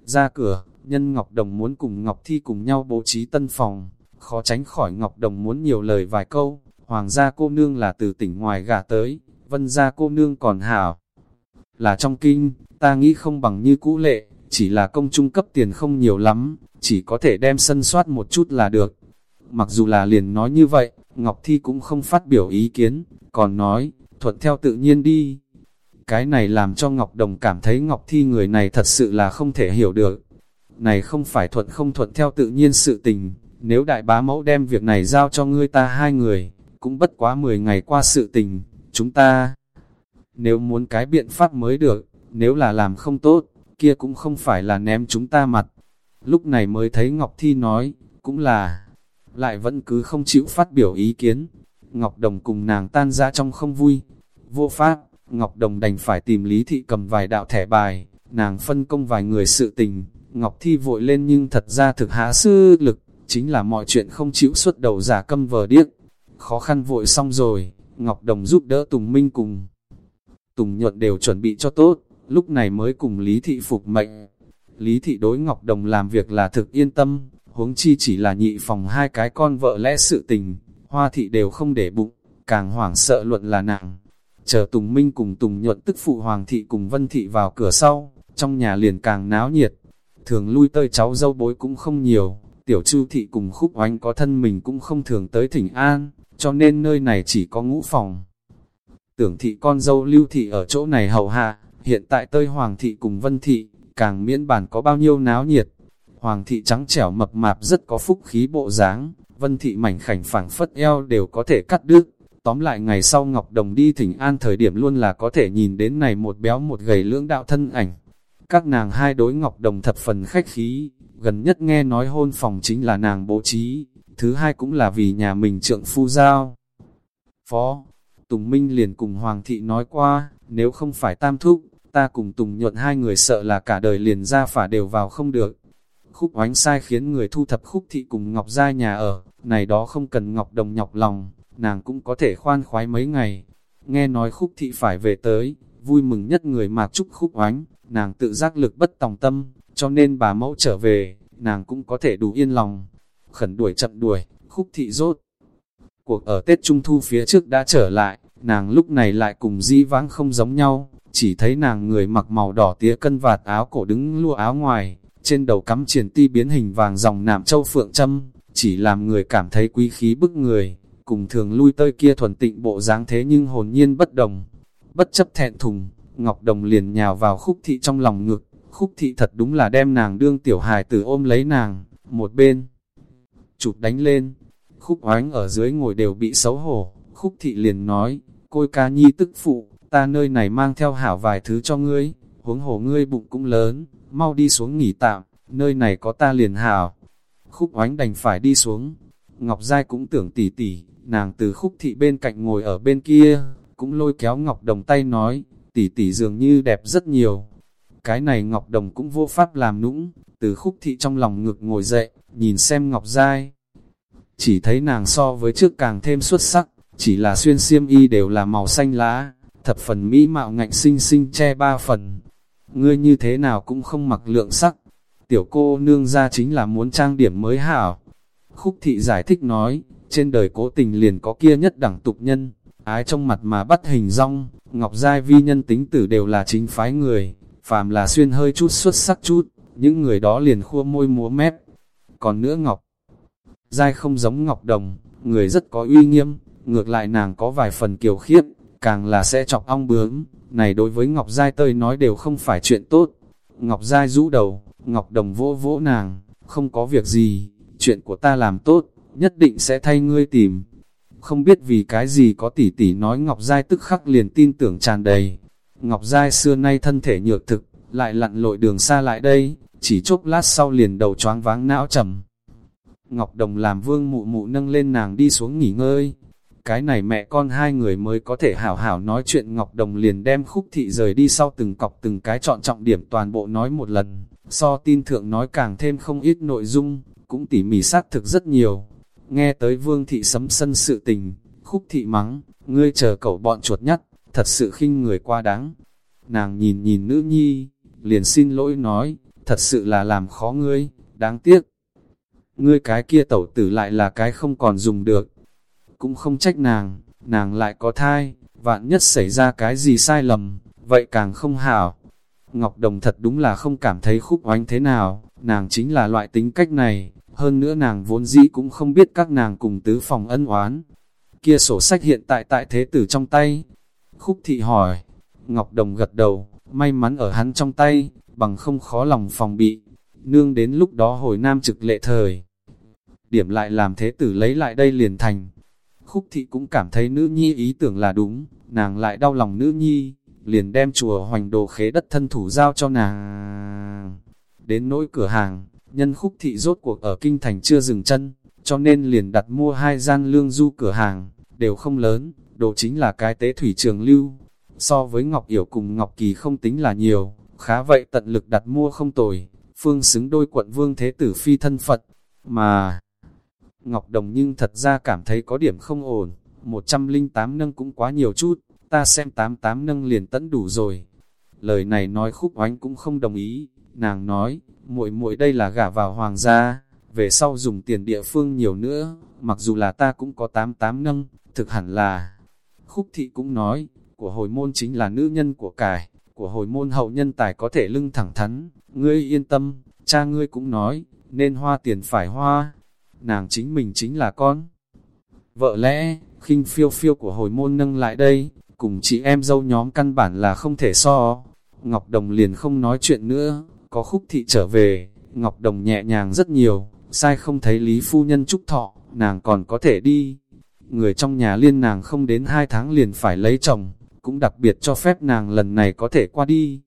Ra cửa, nhân Ngọc Đồng muốn cùng Ngọc Thi cùng nhau bố trí tân phòng, khó tránh khỏi Ngọc Đồng muốn nhiều lời vài câu, hoàng gia cô nương là từ tỉnh ngoài gả tới, vân gia cô nương còn hảo. Là trong kinh, ta nghĩ không bằng như cũ lệ, chỉ là công trung cấp tiền không nhiều lắm, chỉ có thể đem sân soát một chút là được. Mặc dù là liền nói như vậy, Ngọc Thi cũng không phát biểu ý kiến, còn nói, thuận theo tự nhiên đi. Cái này làm cho Ngọc Đồng cảm thấy Ngọc Thi người này thật sự là không thể hiểu được. Này không phải thuận không thuận theo tự nhiên sự tình, nếu đại bá mẫu đem việc này giao cho ngươi ta hai người, cũng bất quá 10 ngày qua sự tình, chúng ta... Nếu muốn cái biện pháp mới được, nếu là làm không tốt, kia cũng không phải là ném chúng ta mặt. Lúc này mới thấy Ngọc Thi nói, cũng là, lại vẫn cứ không chịu phát biểu ý kiến. Ngọc Đồng cùng nàng tan ra trong không vui. Vô pháp, Ngọc Đồng đành phải tìm Lý Thị cầm vài đạo thẻ bài, nàng phân công vài người sự tình. Ngọc Thi vội lên nhưng thật ra thực hạ sư lực, chính là mọi chuyện không chịu xuất đầu giả câm vờ điếc. Khó khăn vội xong rồi, Ngọc Đồng giúp đỡ Tùng Minh cùng. Tùng Nhuận đều chuẩn bị cho tốt, lúc này mới cùng Lý Thị phục mệnh. Lý Thị đối Ngọc Đồng làm việc là thực yên tâm, huống chi chỉ là nhị phòng hai cái con vợ lẽ sự tình, Hoa Thị đều không để bụng, càng hoảng sợ luận là nặng. Chờ Tùng Minh cùng Tùng Nhuận tức phụ Hoàng Thị cùng Vân Thị vào cửa sau, trong nhà liền càng náo nhiệt. Thường lui tơi cháu dâu bối cũng không nhiều, tiểu chu thị cùng khúc oanh có thân mình cũng không thường tới thỉnh an, cho nên nơi này chỉ có ngũ phòng. Tưởng thị con dâu lưu thị ở chỗ này hầu hạ, hiện tại tơi hoàng thị cùng vân thị, càng miễn bản có bao nhiêu náo nhiệt. Hoàng thị trắng trẻo mập mạp rất có phúc khí bộ dáng, vân thị mảnh khảnh phẳng phất eo đều có thể cắt đứt. Tóm lại ngày sau Ngọc Đồng đi thỉnh an thời điểm luôn là có thể nhìn đến này một béo một gầy lưỡng đạo thân ảnh. Các nàng hai đối Ngọc Đồng thập phần khách khí, gần nhất nghe nói hôn phòng chính là nàng bố trí, thứ hai cũng là vì nhà mình trượng phu giao. Phó, Tùng Minh liền cùng Hoàng thị nói qua, nếu không phải tam thúc, ta cùng Tùng nhuận hai người sợ là cả đời liền ra phả đều vào không được. Khúc oánh sai khiến người thu thập khúc thị cùng Ngọc ra nhà ở, này đó không cần Ngọc đồng nhọc lòng, nàng cũng có thể khoan khoái mấy ngày. Nghe nói khúc thị phải về tới, vui mừng nhất người mạc chúc khúc oánh, nàng tự giác lực bất tòng tâm, cho nên bà mẫu trở về, nàng cũng có thể đủ yên lòng. Khẩn đuổi chậm đuổi, khúc thị rốt. Cuộc ở Tết Trung Thu phía trước đã trở lại, nàng lúc này lại cùng di vãng không giống nhau, chỉ thấy nàng người mặc màu đỏ tía cân vạt áo cổ đứng lua áo ngoài, trên đầu cắm triển ti biến hình vàng dòng nạm châu phượng châm, chỉ làm người cảm thấy quý khí bức người, cùng thường lui tơi kia thuần tịnh bộ dáng thế nhưng hồn nhiên bất đồng. Bất chấp thẹn thùng, Ngọc Đồng liền nhào vào khúc thị trong lòng ngực, khúc thị thật đúng là đem nàng đương tiểu hài tử ôm lấy nàng, một bên. Chụp đánh lên, khúc oánh ở dưới ngồi đều bị xấu hổ, khúc thị liền nói, côi ca nhi tức phụ, ta nơi này mang theo hảo vài thứ cho ngươi, huống hồ ngươi bụng cũng lớn, mau đi xuống nghỉ tạm, nơi này có ta liền hảo. Khúc oánh đành phải đi xuống, Ngọc Giai cũng tưởng tỉ tỉ, nàng từ khúc thị bên cạnh ngồi ở bên kia, cũng lôi kéo Ngọc Đồng tay nói, tỷ tỷ dường như đẹp rất nhiều. Cái này Ngọc Đồng cũng vô pháp làm nũng, từ khúc thị trong lòng ngực ngồi dậy, nhìn xem Ngọc Giai. Chỉ thấy nàng so với trước càng thêm xuất sắc, chỉ là xuyên xiêm y đều là màu xanh lá, thập phần mỹ mạo ngạnh sinh sinh che ba phần. Ngươi như thế nào cũng không mặc lượng sắc, tiểu cô nương ra chính là muốn trang điểm mới hảo. Khúc thị giải thích nói, trên đời cố tình liền có kia nhất đẳng tục nhân, ái trong mặt mà bắt hình rong, ngọc giai vi nhân tính tử đều là chính phái người, phàm là xuyên hơi chút xuất sắc chút, những người đó liền khua môi múa mép. Còn nữa ngọc, giai không giống ngọc đồng, người rất có uy nghiêm, ngược lại nàng có vài phần kiều khiết, càng là sẽ chọc ong bướm, này đối với Ngọc Giai tơi nói đều không phải chuyện tốt. Ngọc Giai rũ đầu, Ngọc Đồng vỗ vỗ nàng, không có việc gì, chuyện của ta làm tốt, nhất định sẽ thay ngươi tìm. Không biết vì cái gì có tỷ tỷ nói Ngọc Giai tức khắc liền tin tưởng tràn đầy. Ngọc Giai xưa nay thân thể nhược thực, lại lặn lội đường xa lại đây, chỉ chốc lát sau liền đầu choáng váng não trầm. Ngọc Đồng làm vương mụ mụ nâng lên nàng đi xuống nghỉ ngơi, cái này mẹ con hai người mới có thể hảo hảo nói chuyện Ngọc Đồng liền đem khúc thị rời đi sau từng cọc từng cái chọn trọng điểm toàn bộ nói một lần, so tin thượng nói càng thêm không ít nội dung, cũng tỉ mỉ xác thực rất nhiều. Nghe tới vương thị sấm sân sự tình, khúc thị mắng, ngươi chờ cậu bọn chuột nhắt, thật sự khinh người qua đáng. Nàng nhìn nhìn nữ nhi, liền xin lỗi nói, thật sự là làm khó ngươi, đáng tiếc. Ngươi cái kia tẩu tử lại là cái không còn dùng được, cũng không trách nàng, nàng lại có thai, vạn nhất xảy ra cái gì sai lầm, vậy càng không hảo. Ngọc Đồng thật đúng là không cảm thấy khúc oánh thế nào, nàng chính là loại tính cách này, hơn nữa nàng vốn dĩ cũng không biết các nàng cùng tứ phòng ân oán. Kia sổ sách hiện tại tại thế tử trong tay. Khúc thị hỏi, Ngọc Đồng gật đầu, may mắn ở hắn trong tay, bằng không khó lòng phòng bị. Nương đến lúc đó hồi nam trực lệ thời. Điểm lại làm thế tử lấy lại đây liền thành. Khúc thị cũng cảm thấy nữ nhi ý tưởng là đúng, nàng lại đau lòng nữ nhi, liền đem chùa hoành đồ khế đất thân thủ giao cho nàng. Đến nỗi cửa hàng, nhân khúc thị rốt cuộc ở kinh thành chưa dừng chân, cho nên liền đặt mua hai gian lương du cửa hàng, đều không lớn, đồ chính là cái tế thủy trường lưu. So với Ngọc Yểu cùng Ngọc Kỳ không tính là nhiều, khá vậy tận lực đặt mua không tồi, phương xứng đôi quận vương thế tử phi thân Phật, mà Ngọc Đồng nhưng thật ra cảm thấy có điểm không ổn, 108 nâng cũng quá nhiều chút, ta xem 88 nâng liền tẫn đủ rồi. Lời này nói khúc oánh cũng không đồng ý, nàng nói, muội muội đây là gả vào hoàng gia, về sau dùng tiền địa phương nhiều nữa, mặc dù là ta cũng có 88 nâng, thực hẳn là. Khúc thị cũng nói, của hồi môn chính là nữ nhân của cải, của hồi môn hậu nhân tài có thể lưng thẳng thắn, ngươi yên tâm, cha ngươi cũng nói, nên hoa tiền phải hoa, nàng chính mình chính là con. Vợ lẽ, khinh phiêu phiêu của hồi môn nâng lại đây, cùng chị em dâu nhóm căn bản là không thể so. Ngọc Đồng liền không nói chuyện nữa, có khúc thị trở về, Ngọc Đồng nhẹ nhàng rất nhiều, sai không thấy Lý Phu Nhân chúc thọ, nàng còn có thể đi. Người trong nhà liên nàng không đến hai tháng liền phải lấy chồng, cũng đặc biệt cho phép nàng lần này có thể qua đi.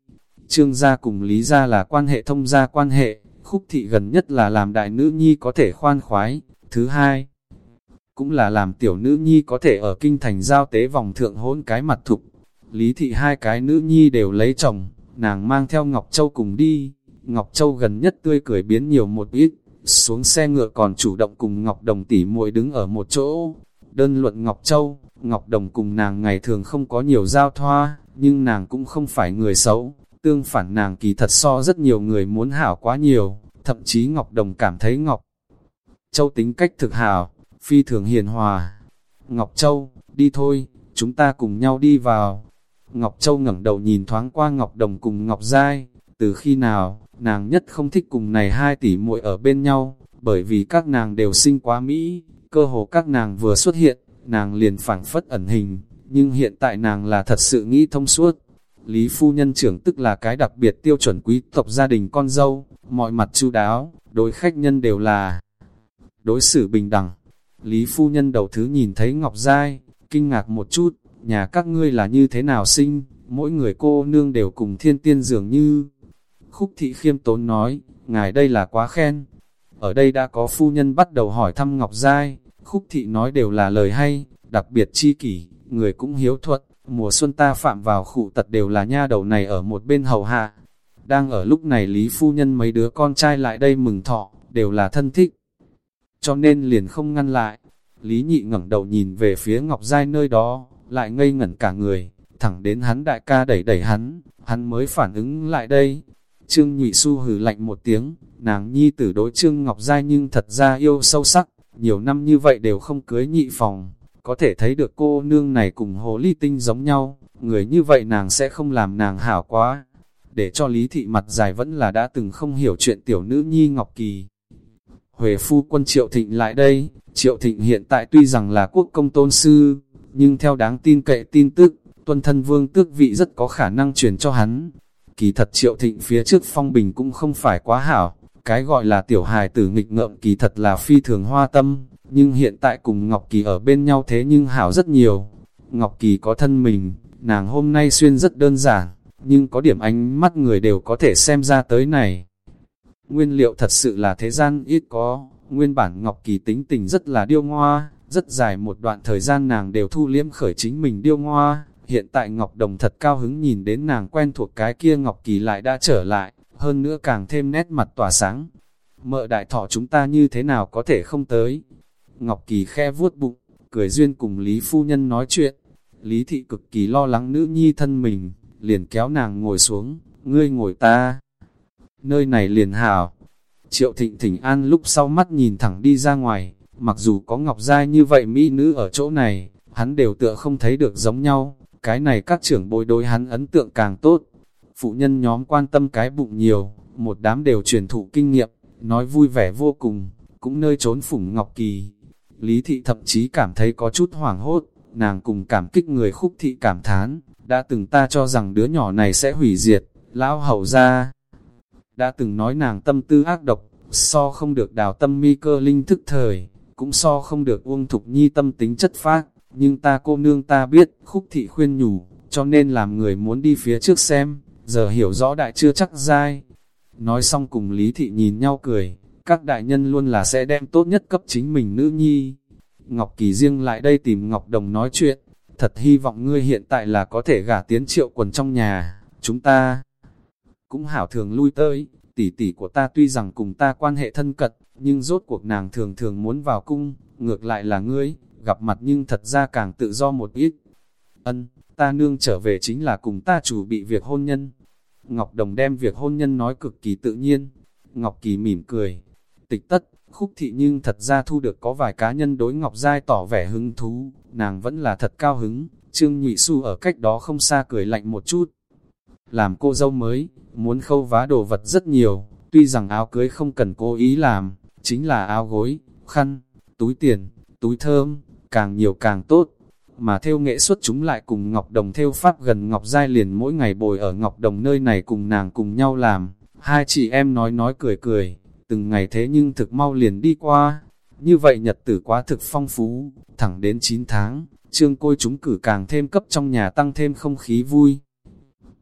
Trương gia cùng Lý gia là quan hệ thông gia quan hệ, khúc thị gần nhất là làm đại nữ nhi có thể khoan khoái, thứ hai, cũng là làm tiểu nữ nhi có thể ở kinh thành giao tế vòng thượng hôn cái mặt thục. Lý thị hai cái nữ nhi đều lấy chồng, nàng mang theo Ngọc Châu cùng đi, Ngọc Châu gần nhất tươi cười biến nhiều một ít, xuống xe ngựa còn chủ động cùng Ngọc Đồng tỉ muội đứng ở một chỗ. Đơn luận Ngọc Châu, Ngọc Đồng cùng nàng ngày thường không có nhiều giao thoa, nhưng nàng cũng không phải người xấu, tương phản nàng kỳ thật so rất nhiều người muốn hảo quá nhiều, thậm chí Ngọc Đồng cảm thấy Ngọc Châu tính cách thực hảo, phi thường hiền hòa. Ngọc Châu, đi thôi, chúng ta cùng nhau đi vào. Ngọc Châu ngẩng đầu nhìn thoáng qua Ngọc Đồng cùng Ngọc Giai, từ khi nào, nàng nhất không thích cùng này hai tỷ muội ở bên nhau, bởi vì các nàng đều sinh quá Mỹ, cơ hồ các nàng vừa xuất hiện, nàng liền phảng phất ẩn hình, nhưng hiện tại nàng là thật sự nghĩ thông suốt, Lý phu nhân trưởng tức là cái đặc biệt tiêu chuẩn quý tộc gia đình con dâu, mọi mặt chu đáo, đối khách nhân đều là đối xử bình đẳng. Lý phu nhân đầu thứ nhìn thấy Ngọc Giai, kinh ngạc một chút, nhà các ngươi là như thế nào sinh, mỗi người cô nương đều cùng thiên tiên dường như. Khúc thị khiêm tốn nói, ngài đây là quá khen. Ở đây đã có phu nhân bắt đầu hỏi thăm Ngọc Giai, khúc thị nói đều là lời hay, đặc biệt chi kỷ, người cũng hiếu thuận, mùa xuân ta phạm vào khụ tật đều là nha đầu này ở một bên hầu hạ. Đang ở lúc này Lý Phu Nhân mấy đứa con trai lại đây mừng thọ, đều là thân thích. Cho nên liền không ngăn lại. Lý Nhị ngẩng đầu nhìn về phía Ngọc Giai nơi đó, lại ngây ngẩn cả người, thẳng đến hắn đại ca đẩy đẩy hắn, hắn mới phản ứng lại đây. Trương Nhụy Xu hừ lạnh một tiếng, nàng nhi tử đối Trương Ngọc Giai nhưng thật ra yêu sâu sắc, nhiều năm như vậy đều không cưới nhị phòng, có thể thấy được cô nương này cùng hồ ly tinh giống nhau, người như vậy nàng sẽ không làm nàng hảo quá. Để cho lý thị mặt dài vẫn là đã từng không hiểu chuyện tiểu nữ nhi Ngọc Kỳ. Huệ phu quân Triệu Thịnh lại đây, Triệu Thịnh hiện tại tuy rằng là quốc công tôn sư, nhưng theo đáng tin cậy tin tức, tuân thân vương tước vị rất có khả năng truyền cho hắn. Kỳ thật Triệu Thịnh phía trước phong bình cũng không phải quá hảo, cái gọi là tiểu hài tử nghịch ngợm kỳ thật là phi thường hoa tâm, nhưng hiện tại cùng Ngọc Kỳ ở bên nhau thế nhưng hảo rất nhiều. Ngọc Kỳ có thân mình, nàng hôm nay xuyên rất đơn giản, nhưng có điểm ánh mắt người đều có thể xem ra tới này. Nguyên liệu thật sự là thế gian ít có, nguyên bản Ngọc Kỳ tính tình rất là điêu ngoa, rất dài một đoạn thời gian nàng đều thu liếm khởi chính mình điêu ngoa, hiện tại Ngọc Đồng thật cao hứng nhìn đến nàng quen thuộc cái kia Ngọc Kỳ lại đã trở lại, hơn nữa càng thêm nét mặt tỏa sáng. Mợ đại thọ chúng ta như thế nào có thể không tới, Ngọc Kỳ khe vuốt bụng, cười duyên cùng Lý Phu Nhân nói chuyện. Lý Thị cực kỳ lo lắng nữ nhi thân mình, liền kéo nàng ngồi xuống, ngươi ngồi ta. Nơi này liền hảo. Triệu Thịnh Thỉnh An lúc sau mắt nhìn thẳng đi ra ngoài, mặc dù có Ngọc Giai như vậy Mỹ nữ ở chỗ này, hắn đều tựa không thấy được giống nhau, cái này các trưởng bối đối hắn ấn tượng càng tốt. Phụ nhân nhóm quan tâm cái bụng nhiều, một đám đều truyền thụ kinh nghiệm, nói vui vẻ vô cùng, cũng nơi trốn phủng Ngọc Kỳ, Lý thị thậm chí cảm thấy có chút hoảng hốt, nàng cùng cảm kích người khúc thị cảm thán, đã từng ta cho rằng đứa nhỏ này sẽ hủy diệt, lão hậu ra. Đã từng nói nàng tâm tư ác độc, so không được đào tâm mi cơ linh thức thời, cũng so không được uông thục nhi tâm tính chất phác, nhưng ta cô nương ta biết, khúc thị khuyên nhủ, cho nên làm người muốn đi phía trước xem, giờ hiểu rõ đại chưa chắc dai. Nói xong cùng Lý thị nhìn nhau cười, các đại nhân luôn là sẽ đem tốt nhất cấp chính mình nữ nhi. Ngọc Kỳ riêng lại đây tìm Ngọc Đồng nói chuyện, thật hy vọng ngươi hiện tại là có thể gả tiến triệu quần trong nhà, chúng ta cũng hảo thường lui tới, tỷ tỷ của ta tuy rằng cùng ta quan hệ thân cận, nhưng rốt cuộc nàng thường thường muốn vào cung, ngược lại là ngươi, gặp mặt nhưng thật ra càng tự do một ít. Ân, ta nương trở về chính là cùng ta chủ bị việc hôn nhân. Ngọc Đồng đem việc hôn nhân nói cực kỳ tự nhiên. Ngọc Kỳ mỉm cười, tịch tất, khúc thị nhưng thật ra thu được có vài cá nhân đối Ngọc Giai tỏ vẻ hứng thú, nàng vẫn là thật cao hứng, Trương Nhụy Xu ở cách đó không xa cười lạnh một chút. Làm cô dâu mới, muốn khâu vá đồ vật rất nhiều, tuy rằng áo cưới không cần cố ý làm, chính là áo gối, khăn, túi tiền, túi thơm, càng nhiều càng tốt. Mà theo nghệ xuất chúng lại cùng Ngọc Đồng theo pháp gần Ngọc Giai liền mỗi ngày bồi ở Ngọc Đồng nơi này cùng nàng cùng nhau làm. Hai chị em nói nói cười cười, từng ngày thế nhưng thực mau liền đi qua. Như vậy nhật tử quá thực phong phú, thẳng đến 9 tháng, trương côi chúng cử càng thêm cấp trong nhà tăng thêm không khí vui.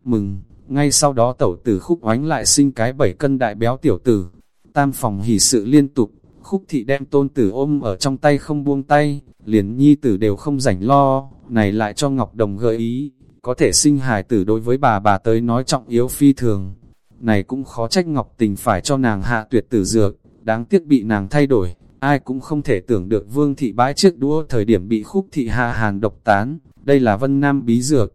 Mừng, ngay sau đó tẩu tử khúc oánh lại sinh cái bảy cân đại béo tiểu tử. Tam phòng hỷ sự liên tục, khúc thị đem tôn tử ôm ở trong tay không buông tay, liền nhi tử đều không rảnh lo, này lại cho Ngọc Đồng gợi ý, có thể sinh hài tử đối với bà bà tới nói trọng yếu phi thường, này cũng khó trách Ngọc Tình phải cho nàng hạ tuyệt tử dược, đáng tiếc bị nàng thay đổi, ai cũng không thể tưởng được vương thị bãi trước đua thời điểm bị khúc thị hạ hàn độc tán, đây là Vân Nam bí dược.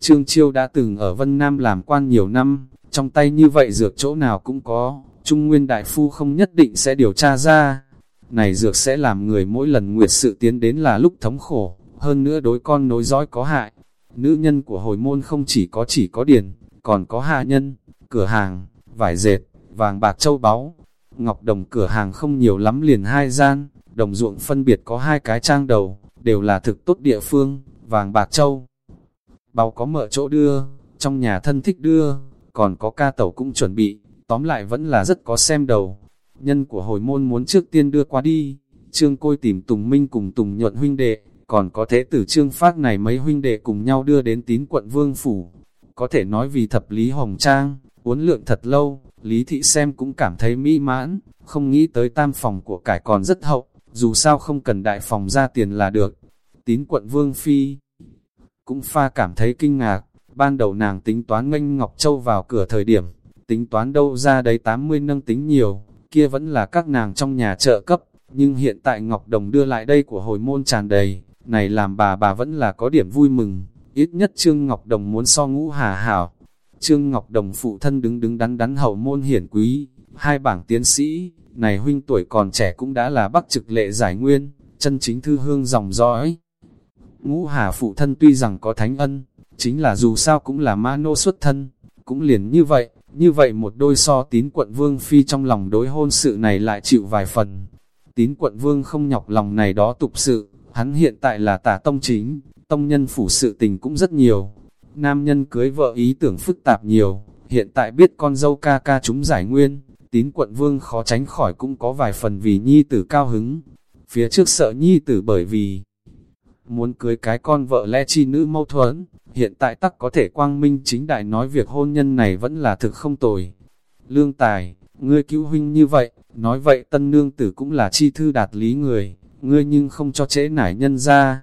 Trương Chiêu đã từng ở Vân Nam làm quan nhiều năm, trong tay như vậy dược chỗ nào cũng có, Trung Nguyên Đại Phu không nhất định sẽ điều tra ra. Này dược sẽ làm người mỗi lần nguyệt sự tiến đến là lúc thống khổ, hơn nữa đối con nối dõi có hại. Nữ nhân của hồi môn không chỉ có chỉ có điền còn có hạ nhân cửa hàng, vải dệt, vàng bạc châu báu. Ngọc Đồng cửa hàng không nhiều lắm liền hai gian, đồng ruộng phân biệt có hai cái trang đầu, đều là thực tốt địa phương, vàng bạc châu. Báu có mở chỗ đưa, trong nhà thân thích đưa, còn có ca tẩu cũng chuẩn bị, tóm lại vẫn là rất có xem đầu. Nhân của hồi môn muốn trước tiên đưa qua đi, Trương Côi tìm Tùng Minh cùng Tùng Nhuận huynh đệ, còn có thế tử Trương Phát này mấy huynh đệ cùng nhau đưa đến tín quận Vương Phủ. Có thể nói vì thập lý hồng trang, Uốn lượn thật lâu, Lý Thị xem cũng cảm thấy mỹ mãn, không nghĩ tới tam phòng của cải còn rất hậu, dù sao không cần đại phòng ra tiền là được. Tín quận Vương Phi cũng pha cảm thấy kinh ngạc, ban đầu nàng tính toán nghênh Ngọc Châu vào cửa thời điểm, tính toán đâu ra đấy 80 nâng tính nhiều, kia vẫn là các nàng trong nhà trợ cấp, nhưng hiện tại Ngọc Đồng đưa lại đây của hồi môn tràn đầy, này làm bà bà vẫn là có điểm vui mừng, ít nhất Trương Ngọc Đồng muốn so ngũ hà hảo. Trương Ngọc Đồng phụ thân đứng đứng đắn đắn hậu môn hiển quý, hai bảng tiến sĩ, này huynh tuổi còn trẻ cũng đã là bắc trực lệ giải nguyên, chân chính thư hương dòng dõi. Ngũ hà phụ thân tuy rằng có thánh ân, chính là dù sao cũng là ma nô xuất thân, cũng liền như vậy, như vậy một đôi so tín quận vương phi trong lòng đối hôn sự này lại chịu vài phần. Tín quận vương không nhọc lòng này đó tục sự, hắn hiện tại là tả tông chính, tông nhân phủ sự tình cũng rất nhiều. Nam nhân cưới vợ ý tưởng phức tạp nhiều, hiện tại biết con dâu ca ca chúng giải nguyên, tín quận vương khó tránh khỏi cũng có vài phần vì nhi tử cao hứng. Phía trước sợ nhi tử bởi vì muốn cưới cái con vợ lẽ chi nữ mâu thuẫn, hiện tại tắc có thể quang minh chính đại nói việc hôn nhân này vẫn là thực không tồi. Lương tài, ngươi cứu huynh như vậy, nói vậy tân nương tử cũng là chi thư đạt lý người, ngươi nhưng không cho trễ nải nhân ra.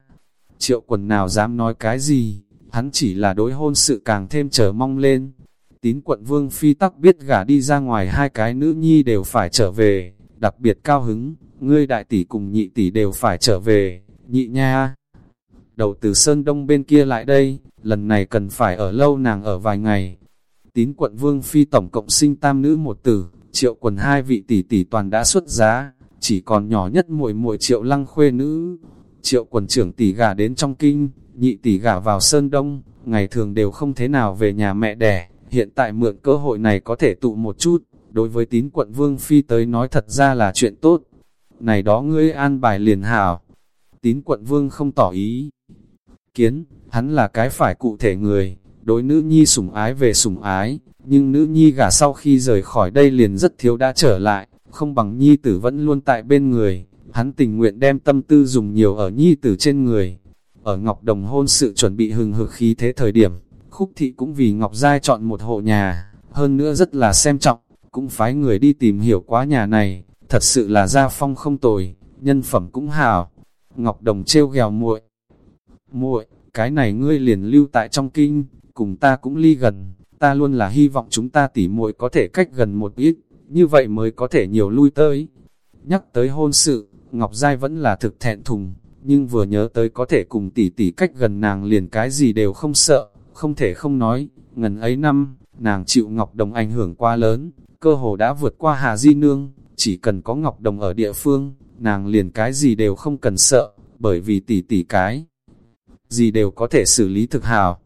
Triệu quần nào dám nói cái gì, hắn chỉ là đối hôn sự càng thêm chờ mong lên. Tín quận vương phi tắc biết gả đi ra ngoài hai cái nữ nhi đều phải trở về, đặc biệt cao hứng, ngươi đại tỷ cùng nhị tỷ đều phải trở về, nhị nha. Đầu từ Sơn Đông bên kia lại đây, lần này cần phải ở lâu nàng ở vài ngày. Tín quận vương phi tổng cộng sinh tam nữ một tử, triệu quần hai vị tỷ tỷ toàn đã xuất giá, chỉ còn nhỏ nhất muội muội triệu lăng khuê nữ. Triệu quần trưởng tỷ gả đến trong kinh, nhị tỷ gả vào Sơn Đông, ngày thường đều không thế nào về nhà mẹ đẻ, hiện tại mượn cơ hội này có thể tụ một chút, đối với tín quận Vương Phi tới nói thật ra là chuyện tốt. Này đó ngươi an bài liền hảo, tín quận Vương không tỏ ý. Kiến, hắn là cái phải cụ thể người, đối nữ nhi sủng ái về sủng ái, nhưng nữ nhi gả sau khi rời khỏi đây liền rất thiếu đã trở lại, không bằng nhi tử vẫn luôn tại bên người, hắn tình nguyện đem tâm tư dùng nhiều ở nhi tử trên người. Ở Ngọc Đồng hôn sự chuẩn bị hừng hực khí thế thời điểm, Khúc Thị cũng vì Ngọc Giai chọn một hộ nhà, hơn nữa rất là xem trọng, cũng phái người đi tìm hiểu quá nhà này, thật sự là gia phong không tồi, nhân phẩm cũng hảo. Ngọc Đồng trêu ghèo muội muội cái này ngươi liền lưu tại trong kinh, cùng ta cũng ly gần, ta luôn là hy vọng chúng ta tỉ muội có thể cách gần một ít, như vậy mới có thể nhiều lui tới. Nhắc tới hôn sự, Ngọc Giai vẫn là thực thẹn thùng, nhưng vừa nhớ tới có thể cùng tỷ tỷ cách gần nàng liền cái gì đều không sợ, không thể không nói, ngần ấy năm, nàng chịu Ngọc Đồng ảnh hưởng quá lớn, cơ hồ đã vượt qua Hà Di Nương, chỉ cần có Ngọc Đồng ở địa phương, nàng liền cái gì đều không cần sợ, bởi vì tỷ tỷ cái gì đều có thể xử lý thực hào.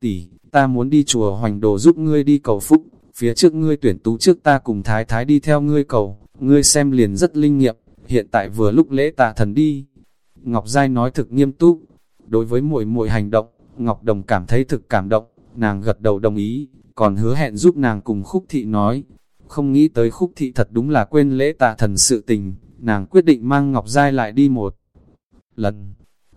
Tỷ, ta muốn đi chùa hoành đồ giúp ngươi đi cầu phúc, phía trước ngươi tuyển tú trước ta cùng thái thái đi theo ngươi cầu, ngươi xem liền rất linh nghiệm, hiện tại vừa lúc lễ tạ thần đi. Ngọc Giai nói thực nghiêm túc, đối với mỗi mỗi hành động, Ngọc Đồng cảm thấy thực cảm động, nàng gật đầu đồng ý, còn hứa hẹn giúp nàng cùng khúc thị nói. Không nghĩ tới khúc thị thật đúng là quên lễ tạ thần sự tình, nàng quyết định mang Ngọc Giai lại đi một lần.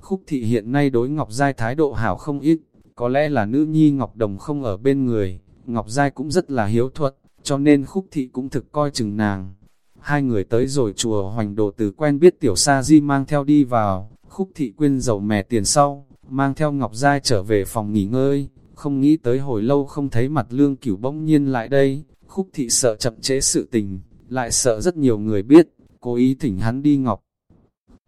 Khúc thị hiện nay đối Ngọc Giai thái độ hảo không ít, có lẽ là nữ nhi Ngọc Đồng không ở bên người, Ngọc Giai cũng rất là hiếu thuật, cho nên khúc thị cũng thực coi chừng nàng. Hai người tới rồi chùa hoành đồ từ quen biết tiểu sa di mang theo đi vào, khúc thị quyên dầu mè tiền sau, mang theo Ngọc Giai trở về phòng nghỉ ngơi, không nghĩ tới hồi lâu không thấy mặt lương cửu bỗng nhiên lại đây, khúc thị sợ chậm chế sự tình, lại sợ rất nhiều người biết, cố ý thỉnh hắn đi Ngọc.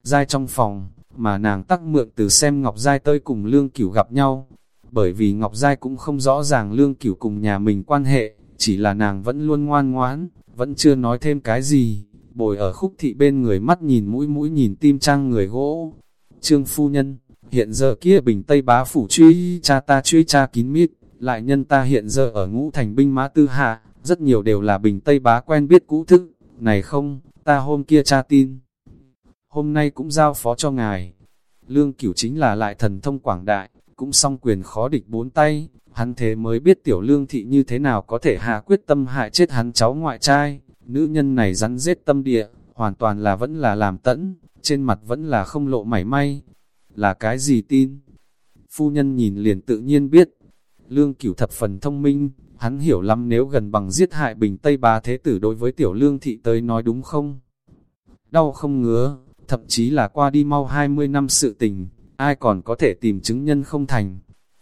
Giai trong phòng, mà nàng tắc mượn từ xem Ngọc Giai tới cùng Lương Cửu gặp nhau. Bởi vì Ngọc Giai cũng không rõ ràng Lương Cửu cùng nhà mình quan hệ, chỉ là nàng vẫn luôn ngoan ngoãn, vẫn chưa nói thêm cái gì, bồi ở khúc thị bên người mắt nhìn mũi mũi nhìn tim trang người gỗ. Trương Phu Nhân, hiện giờ kia bình Tây Bá Phủ truy cha ta truy cha kín mít, lại nhân ta hiện giờ ở ngũ thành binh mã tư hạ, rất nhiều đều là bình Tây Bá quen biết cũ thức, này không, ta hôm kia cha tin hôm nay cũng giao phó cho ngài. Lương cửu chính là lại thần thông quảng đại, cũng song quyền khó địch bốn tay, hắn thế mới biết tiểu lương thị như thế nào có thể hạ quyết tâm hại chết hắn cháu ngoại trai, nữ nhân này rắn rết tâm địa, hoàn toàn là vẫn là làm tẫn, trên mặt vẫn là không lộ mảy may. Là cái gì tin? Phu nhân nhìn liền tự nhiên biết, lương cửu thập phần thông minh, hắn hiểu lắm nếu gần bằng giết hại bình Tây Ba Thế Tử đối với tiểu lương thị tới nói đúng không? Đau không ngứa, thậm chí là qua đi mau 20 năm sự tình, ai còn có thể tìm chứng nhân không thành.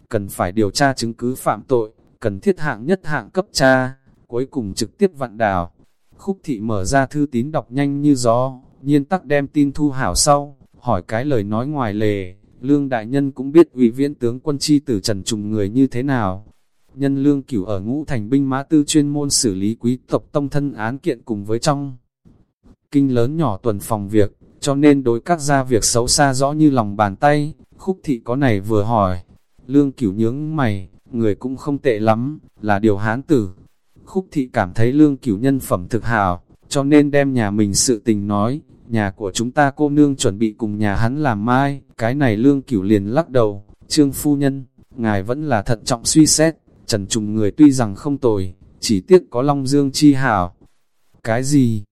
cần phải điều tra chứng cứ phạm tội, cần thiết hạng nhất hạng cấp tra, cuối cùng trực tiếp vặn đảo. Khúc thị mở ra thư tín đọc nhanh như gió, nhiên tắc đem tin thu hảo sau, hỏi cái lời nói ngoài lề, lương đại nhân cũng biết ủy viên tướng quân chi tử trần trùng người như thế nào. Nhân lương cửu ở ngũ thành binh mã tư chuyên môn xử lý quý tộc tông thân án kiện cùng với trong kinh lớn nhỏ tuần phòng việc, cho nên đối các gia việc xấu xa rõ như lòng bàn tay, khúc thị có này vừa hỏi. Lương cửu nhướng mày, người cũng không tệ lắm, là điều hán tử. Khúc thị cảm thấy lương cửu nhân phẩm thực hào, cho nên đem nhà mình sự tình nói, nhà của chúng ta cô nương chuẩn bị cùng nhà hắn làm mai, cái này lương cửu liền lắc đầu, trương phu nhân, ngài vẫn là thận trọng suy xét, trần trùng người tuy rằng không tồi, chỉ tiếc có long dương chi hảo. Cái gì?